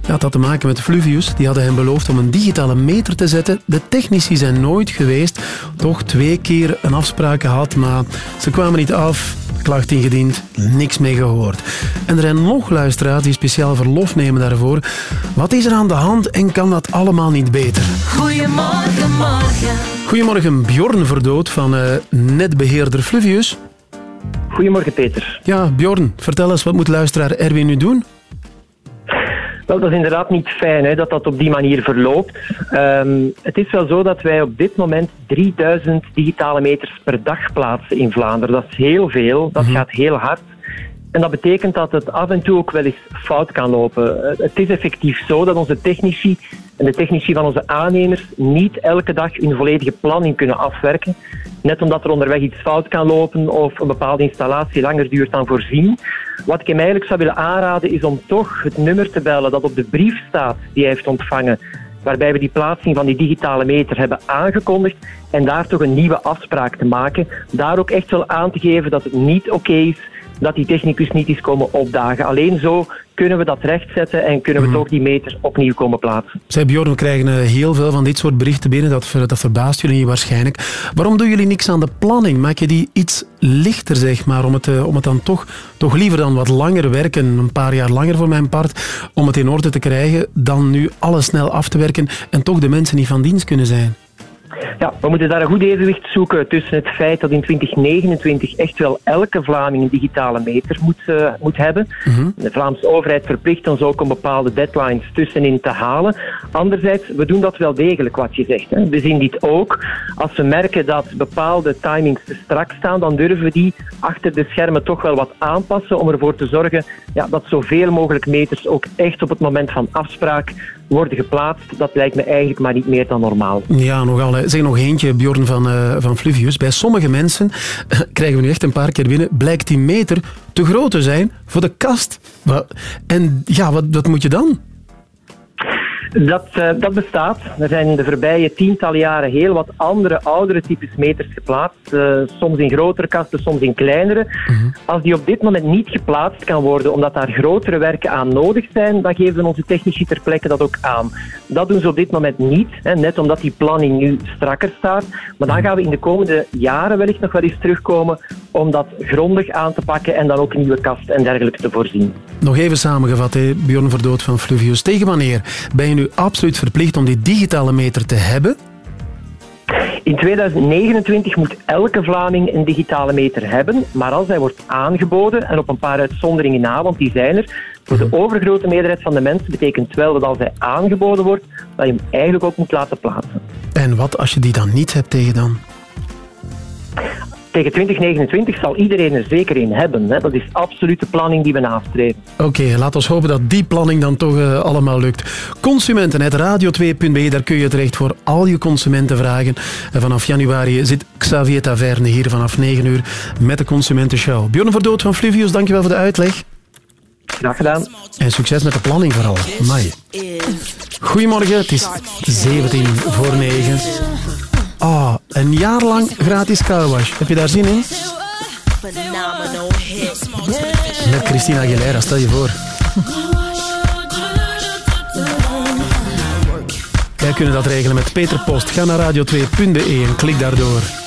Ja, het had te maken met Fluvius. Die hadden hem beloofd om een digitale meter te zetten. De technici zijn nooit geweest. Toch twee keer een afspraak gehad, maar ze kwamen niet af. Klacht ingediend, niks mee gehoord. En er zijn nog luisteraars die speciaal verlof nemen daarvoor. Wat is er aan de hand en kan dat allemaal niet beter? Goedemorgen, morgen. Goedemorgen, Bjorn Verdood van eh, netbeheerder Fluvius. Goedemorgen, Peter. Ja, Bjorn, vertel eens, wat moet luisteraar Erwin nu doen? Wel, dat is inderdaad niet fijn hè, dat dat op die manier verloopt. Ehm, het is wel zo dat wij op dit moment 3000 digitale meters per dag plaatsen in Vlaanderen. Dat is heel veel, dat gaat heel hard. En dat betekent dat het af en toe ook wel eens fout kan lopen. Eh, Het is effectief zo dat onze technici de technici van onze aannemers niet elke dag hun volledige planning kunnen afwerken. Net omdat er onderweg iets fout kan lopen of een bepaalde installatie langer duurt dan voorzien. Wat ik hem eigenlijk zou willen aanraden is om toch het nummer te bellen dat op de brief staat die hij heeft ontvangen waarbij we die plaatsing van die digitale meter hebben aangekondigd en daar toch een nieuwe afspraak te maken. Daar ook echt wel aan te geven dat het niet oké is dat die technicus niet is komen opdagen. Alleen zo kunnen we dat rechtzetten en kunnen we toch die meter opnieuw komen plaatsen. Zij Bjorn, we krijgen eh, heel veel van dit soort berichten binnen. Dat, dat verbaast jullie waarschijnlijk. Waarom doen jullie niks aan de planning? Maak je die iets lichter, zeg maar, om het, eh, om het dan toch, toch liever dan wat langer werken, een paar jaar langer voor mijn part, om het in orde te krijgen, dan nu alles snel af te werken en toch de mensen niet van dienst kunnen zijn? Ja, we moeten daar een goed evenwicht zoeken tussen het feit dat in 2029 echt wel elke Vlaming een digitale meter moet, eh, moet hebben. De Vlaamse overheid verplicht ons ook om bepaalde deadlines tussenin te halen. Anderzijds, we doen dat wel degelijk wat je zegt. Hè. We zien dit ook. Als we merken dat bepaalde timings te strak staan, dan durven we die achter de schermen toch wel wat aanpassen om ervoor te zorgen ja, dat zoveel mogelijk meters ook echt op het moment van afspraak worden geplaatst. Dat lijkt me eigenlijk maar niet meer dan normaal. Ja, nogal. Zeg nog eentje, Bjorn van, eh, van Fluvius. Bij sommige mensen, eh, krijgen we nu echt een paar keer binnen, blijkt die meter te groot te zijn voor de kast. En ja, wat, wat moet je dan? Dat, eh, dat bestaat. Er zijn de voorbije tientallen jaren heel wat andere, oudere types meters geplaatst. eh, soms in grotere kasten, soms in kleinere. Als die op dit moment niet geplaatst kan worden, omdat daar grotere werken aan nodig zijn, dan geven onze technici ter plekke dat ook aan. Dat doen ze op dit moment niet, hè, net omdat die planning nu strakker staat. Maar dan gaan we in de komende jaren wellicht nog wel eens terugkomen om dat grondig aan te pakken en dan ook een nieuwe kast en dergelijke te voorzien. Nog even samengevat, hè, Bjorn Verdood van Fluvius. Tegen wanneer je nu absoluut verplicht om die digitale meter te hebben? In 2029 moet elke Vlaming een digitale meter hebben, maar als hij wordt aangeboden, en op een paar uitzonderingen na, want die zijn er, voor de overgrote meerderheid van de mensen betekent wel dat als hij aangeboden wordt, dat je hem eigenlijk ook moet laten plaatsen. En wat als je die dan niet hebt tegen dan? Tegen 2029 zal iedereen er zeker in hebben. Hè. Dat is absoluut de planning die we nastreven. Oké, laat ons hopen dat die planning dan toch eh, allemaal lukt. Consumenten.radio2.be, daar kun je terecht voor al je consumentenvragen. En vanaf januari zit Xavier Taverne hier vanaf 9 uur met de Consumentenshow. Bjorn Verdood van Fluvius, dankjewel voor de uitleg. Graag gedaan. En succes met de planning vooral. Amai. Goedemorgen, het is 17 voor 9. Ah, een jaar lang gratis carwash. Heb je daar zin in? Met Christina Aguilera, stel je voor. Wij kunnen dat regelen met Peter Post. Ga naar radio2.be en klik daardoor.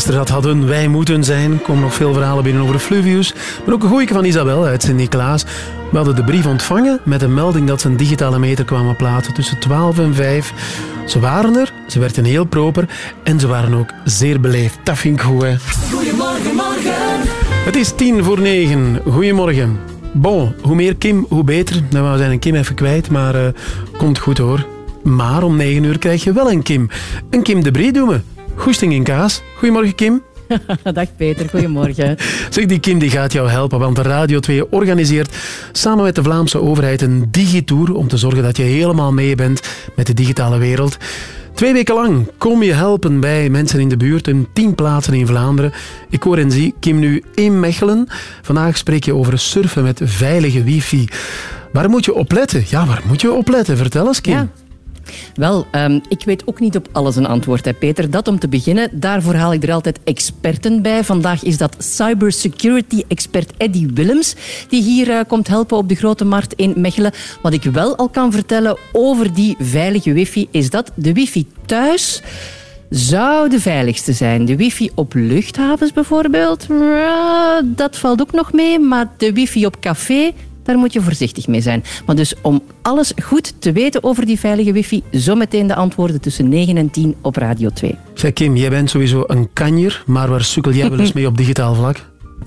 gisteren dat hadden wij moeten zijn. Er komen nog veel verhalen binnen over de Fluvius. Maar ook een goeieke van Isabel uit Sint-Niklaas. We hadden de brief ontvangen met een melding dat ze een digitale meter kwamen plaatsen tussen 12 en 5. Ze waren er, ze werden heel proper en ze waren ook zeer beleefd. Dat vind ik goed. Goedemorgen, morgen. Het is tien voor negen. Goedemorgen. Bon, hoe meer Kim, hoe beter. Nou, we zijn een Kim even kwijt, maar eh, komt goed hoor. Maar om 9 uur krijg je wel een Kim. Een Kim de Brie doen we. Goesting in Kaas. Goedemorgen, Kim. Dag Peter, goedemorgen. Zeg, die Kim die gaat jou helpen, want Radio 2 organiseert samen met de Vlaamse overheid een digitour om te zorgen dat je helemaal mee bent met de digitale wereld. Twee weken lang kom je helpen bij mensen in de buurt in tien plaatsen in Vlaanderen. Ik hoor en zie Kim nu in Mechelen. Vandaag spreek je over surfen met veilige wifi. Waar moet je op letten? Ja, waar moet je op letten? Vertel eens, Kim. Wel, ehm, ik weet ook niet op alles een antwoord, hè, Peter. Dat om te beginnen. Daarvoor haal ik er altijd experten bij. Vandaag is dat cybersecurity-expert Eddie Willems, die hier eh, komt helpen op de Grote Markt in Mechelen. Wat ik wel al kan vertellen over die veilige wifi, is dat de wifi thuis zou de veiligste zijn. De wifi op luchthavens bijvoorbeeld, dat valt ook nog mee. Maar de wifi op café, daar moet je voorzichtig mee zijn. Maar dus om alles goed te weten over die veilige wifi, zometeen de antwoorden tussen 9 en 10 op Radio 2. Zeg Kim, jij bent sowieso een kanjer, maar waar sukkel jij wel eens mee op digitaal vlak?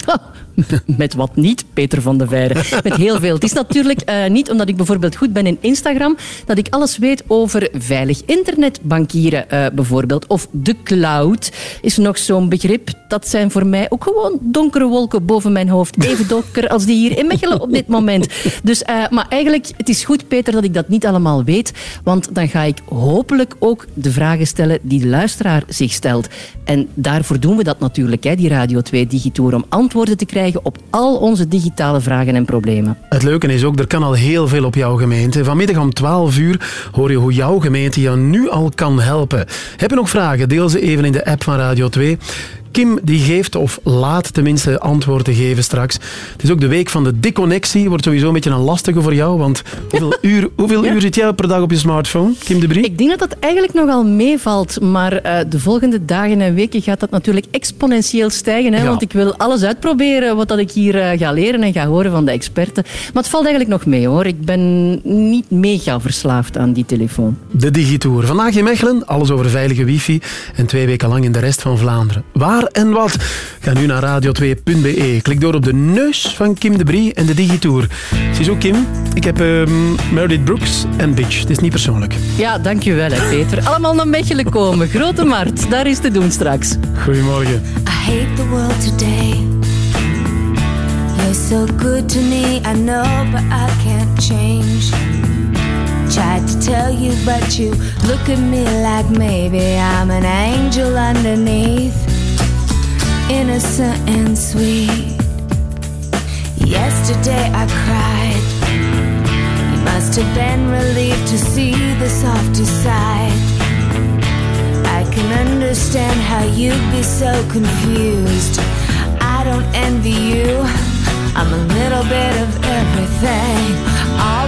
Met wat niet, Peter van de Veire. Met heel veel. Het is natuurlijk eh, niet omdat ik bijvoorbeeld goed ben in Instagram, dat ik alles weet over veilig internetbankieren eh, bijvoorbeeld. Of de cloud is nog zo'n begrip. Dat zijn voor mij ook gewoon donkere wolken boven mijn hoofd. Even donker als die hier in Mechelen op dit moment. Dus, eh, maar eigenlijk, het is goed, Peter, dat ik dat niet allemaal weet. Want dan ga ik hopelijk ook de vragen stellen die de luisteraar zich stelt. En daarvoor doen we dat natuurlijk, hè, die Radio 2 Digitour, om antwoorden te krijgen op al onze digitale vragen en problemen. Het leuke is ook, er kan al heel veel op jouw gemeente. Vanmiddag om 12 uur hoor je hoe jouw gemeente jou nu al kan helpen. Heb je nog vragen? Deel ze even in de app van Radio 2. Kim die geeft, of laat tenminste, antwoorden geven straks. Het is ook de week van de deconnectie. Wordt sowieso een beetje een lastige voor jou, want hoeveel, uur, hoeveel uur zit jij per dag op je smartphone, Kim de Brie? Ik denk dat dat eigenlijk nogal meevalt, maar eh, de volgende dagen en weken gaat dat natuurlijk exponentieel stijgen. Hè, Ja. Want ik wil alles uitproberen wat dat ik hier eh, ga leren en ga horen van de experten. Maar het valt eigenlijk nog mee hoor. Ik ben niet mega verslaafd aan die telefoon. De Digitour. Vandaag in Mechelen, alles over veilige wifi. En twee weken lang in de rest van Vlaanderen. Waar en wat? Ga nu naar radio2.be. Klik door op de neus van Kim de Brie en de Digitour. Ziezo Kim, ik heb ehm Meredith Brooks en Bitch. Het is niet persoonlijk. Ja, dankjewel hè, Peter. Allemaal naar Mechelen komen. Grote markt, daar is te doen straks. Goedemorgen. I hate the world today. You're so good to me, I know, but I can't change. Tried to tell you, but you look at me like maybe I'm an angel underneath, innocent and sweet. Yesterday I cried. You must have been relieved to see the softer side. I can understand how you'd be so confused. I don't envy you. I'm a little bit of everything. All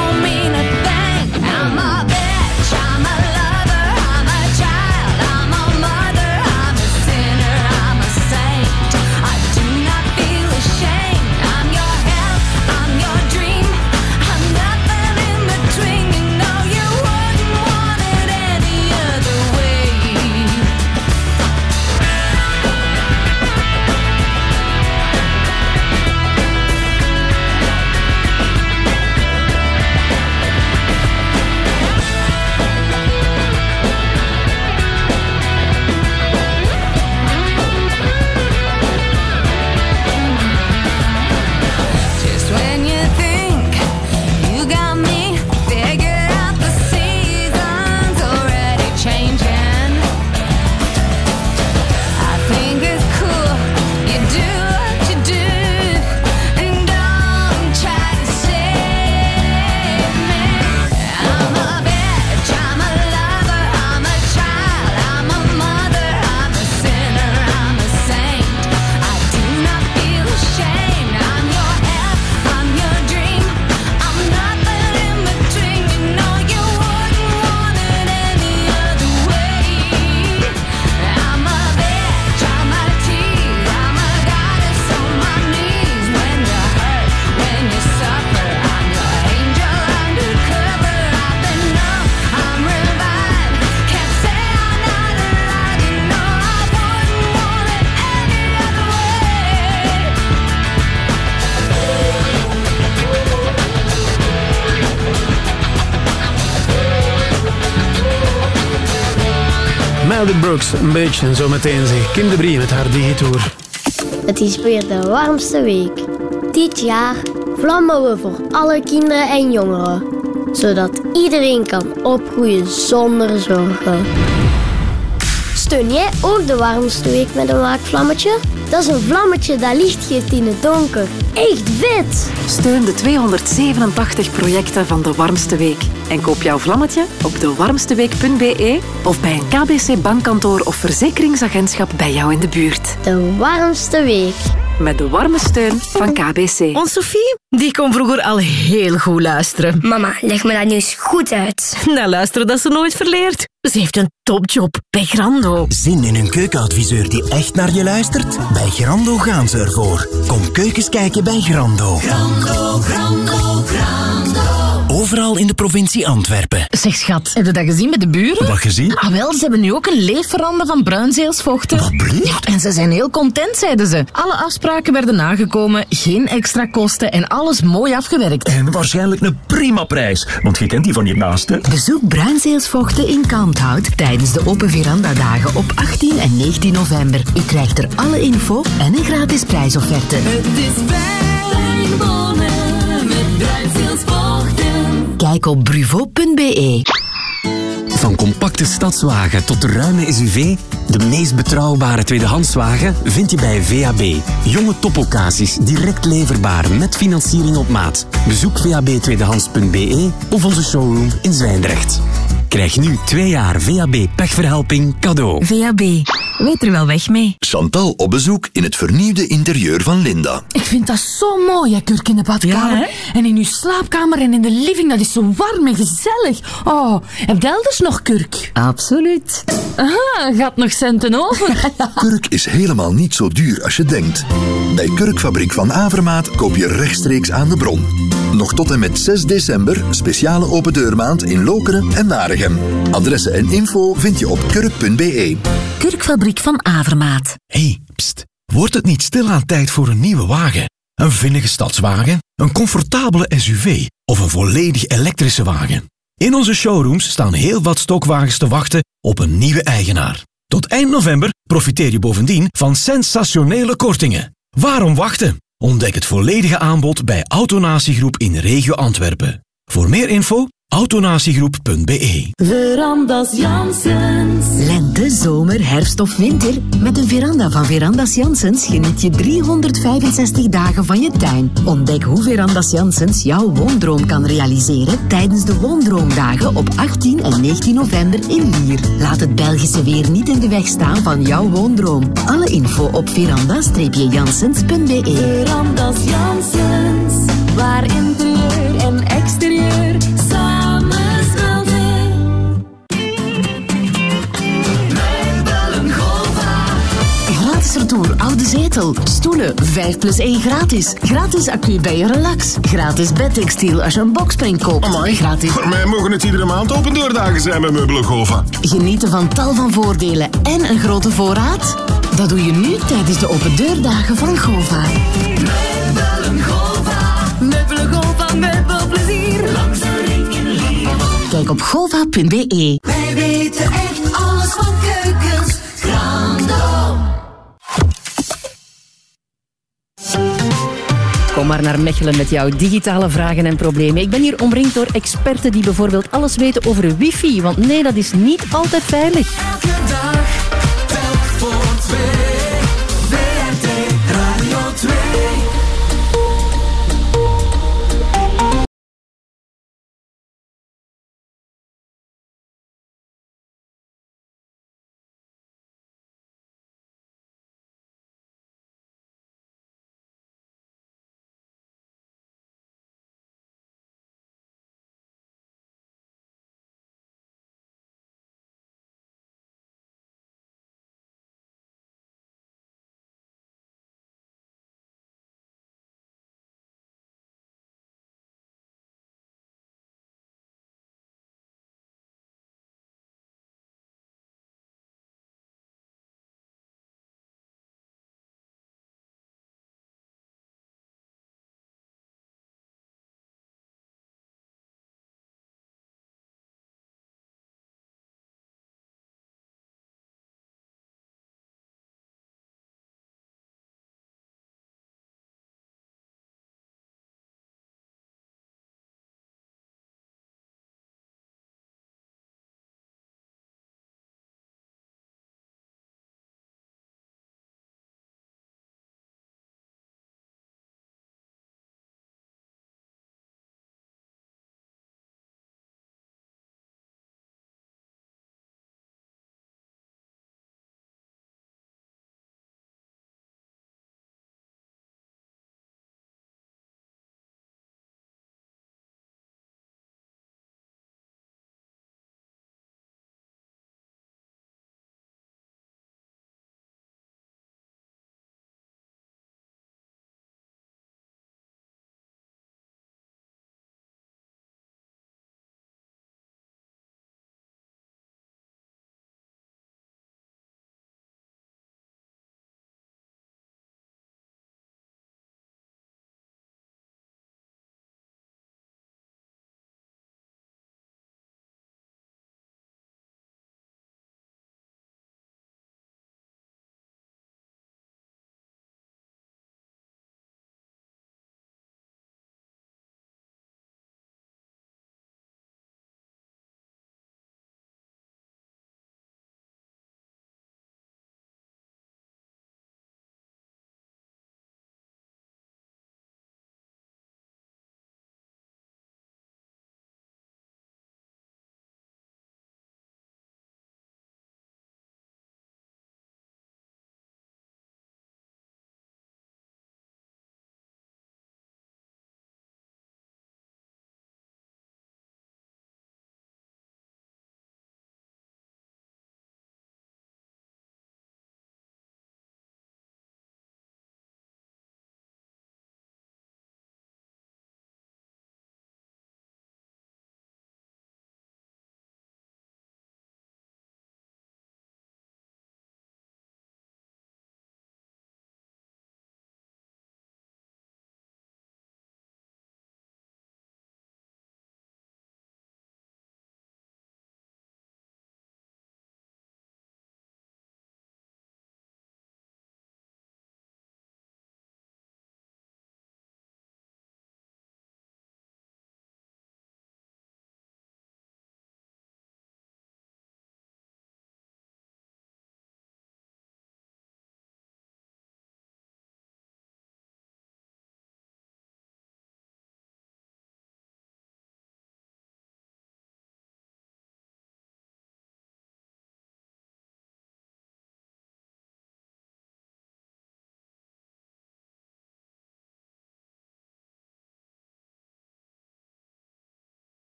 Brooks, een beetje. En zo meteen zeg Kim de Brie met haar digitour. Het is weer de warmste week. Dit jaar vlammen we voor alle kinderen en jongeren, zodat iedereen kan opgroeien zonder zorgen. Steun jij ook de warmste week met een waakvlammetje? Dat is een vlammetje dat licht geeft in het donker. Echt vet! Steun de 287 projecten van De Warmste Week. En koop jouw vlammetje op dewarmsteweek.be of bij een KBC bankkantoor of verzekeringsagentschap bij jou in de buurt. De warmste week. Met de warme steun van KBC. Ons Sophie, die kon vroeger al heel goed luisteren. Mama, leg me dat nu eens goed uit. Nou, luisteren dat ze nooit verleert. Ze heeft een topjob bij Grando. Zin in een keukenadviseur die echt naar je luistert? Bij Grando gaan ze ervoor. Kom keukens kijken bij Grando. Grando, Grando, Grando. Overal in de provincie Antwerpen. Zeg schat, heb je dat gezien met de buren? Wat gezien? Ah wel, ze hebben nu ook een leefveranda van bruinzeelsvochten. Wat blieft? Ja, en ze zijn heel content, zeiden ze. Alle afspraken werden nagekomen, geen extra kosten en alles mooi afgewerkt. En waarschijnlijk een prima prijs, want je kent die van hiernaast, hè? Bezoek Bruinzeelsvochten in Kalmthout tijdens de Open Veranda-dagen op 18 en 19 november. U krijgt er alle info en een gratis prijsofferte. Het is fijn Kijk op bruvo.be. Van compacte stadswagen tot de ruime SUV, de meest betrouwbare tweedehandswagen vind je bij VAB. Jonge topoccasies, direct leverbaar met financiering op maat. Bezoek vabtweedehands.be of onze showroom in Zwijndrecht. Krijg nu twee jaar VAB pechverhelping cadeau. VAB. Weet er wel weg mee. Chantal op bezoek in het vernieuwde interieur van Linda. Ik vind dat zo mooi, hè, Kurk in de badkamer. en in uw slaapkamer en in de living, dat is zo warm en gezellig. Oh, heb je elders nog kurk? Absoluut. Aha, gaat nog centen over. Kurk is helemaal niet zo duur als je denkt. Bij Kurkfabriek van Avermaat koop je rechtstreeks aan de bron. Nog tot en met 6 december speciale open deurmaand in Lokeren en Waregem. Adressen en info vind je op kurk.be. Kurkfabriek van Avermaat. hey, pst. Wordt het niet stilaan tijd voor een nieuwe wagen? Een vinnige stadswagen, een comfortabele SUV of een volledig elektrische wagen? In onze showrooms staan heel wat stokwagens te wachten op een nieuwe eigenaar. Tot eind november profiteer je bovendien van sensationele kortingen. Waarom wachten? Ontdek het volledige aanbod bij Autonatiegroep in regio Antwerpen. Voor meer info autonatiegroep.be Verandas Janssens. Lente, zomer, herfst of winter. Met een veranda van Verandas Janssens geniet je 365 dagen van je tuin. Ontdek hoe Verandas Janssens jouw woondroom kan realiseren tijdens de Woondroomdagen op 18 en 19 november in Lier. Laat het Belgische weer niet in de weg staan van jouw woondroom. Alle info op veranda-janssens.be Verandas Janssens. Waar zetel. Stoelen 5 plus 1 gratis. Gratis accu bij je relax. Gratis bedtextiel als je een boxspring koopt. Gratis. Voor mij mogen het iedere maand open deurdagen zijn bij Meubelen Gova. Genieten van tal van voordelen en een grote voorraad? Dat doe je nu tijdens de open deurdagen van Gova. Meubelen Gova. Meubelen Gova, meubelplezier. Langs de ring in. Kijk op gova.be. Wij weten echt alles van Kom maar naar Mechelen met jouw digitale vragen en problemen. Ik ben hier omringd door experten die bijvoorbeeld alles weten over wifi. Want nee, dat is niet altijd veilig. Elke dag, telk voor twee.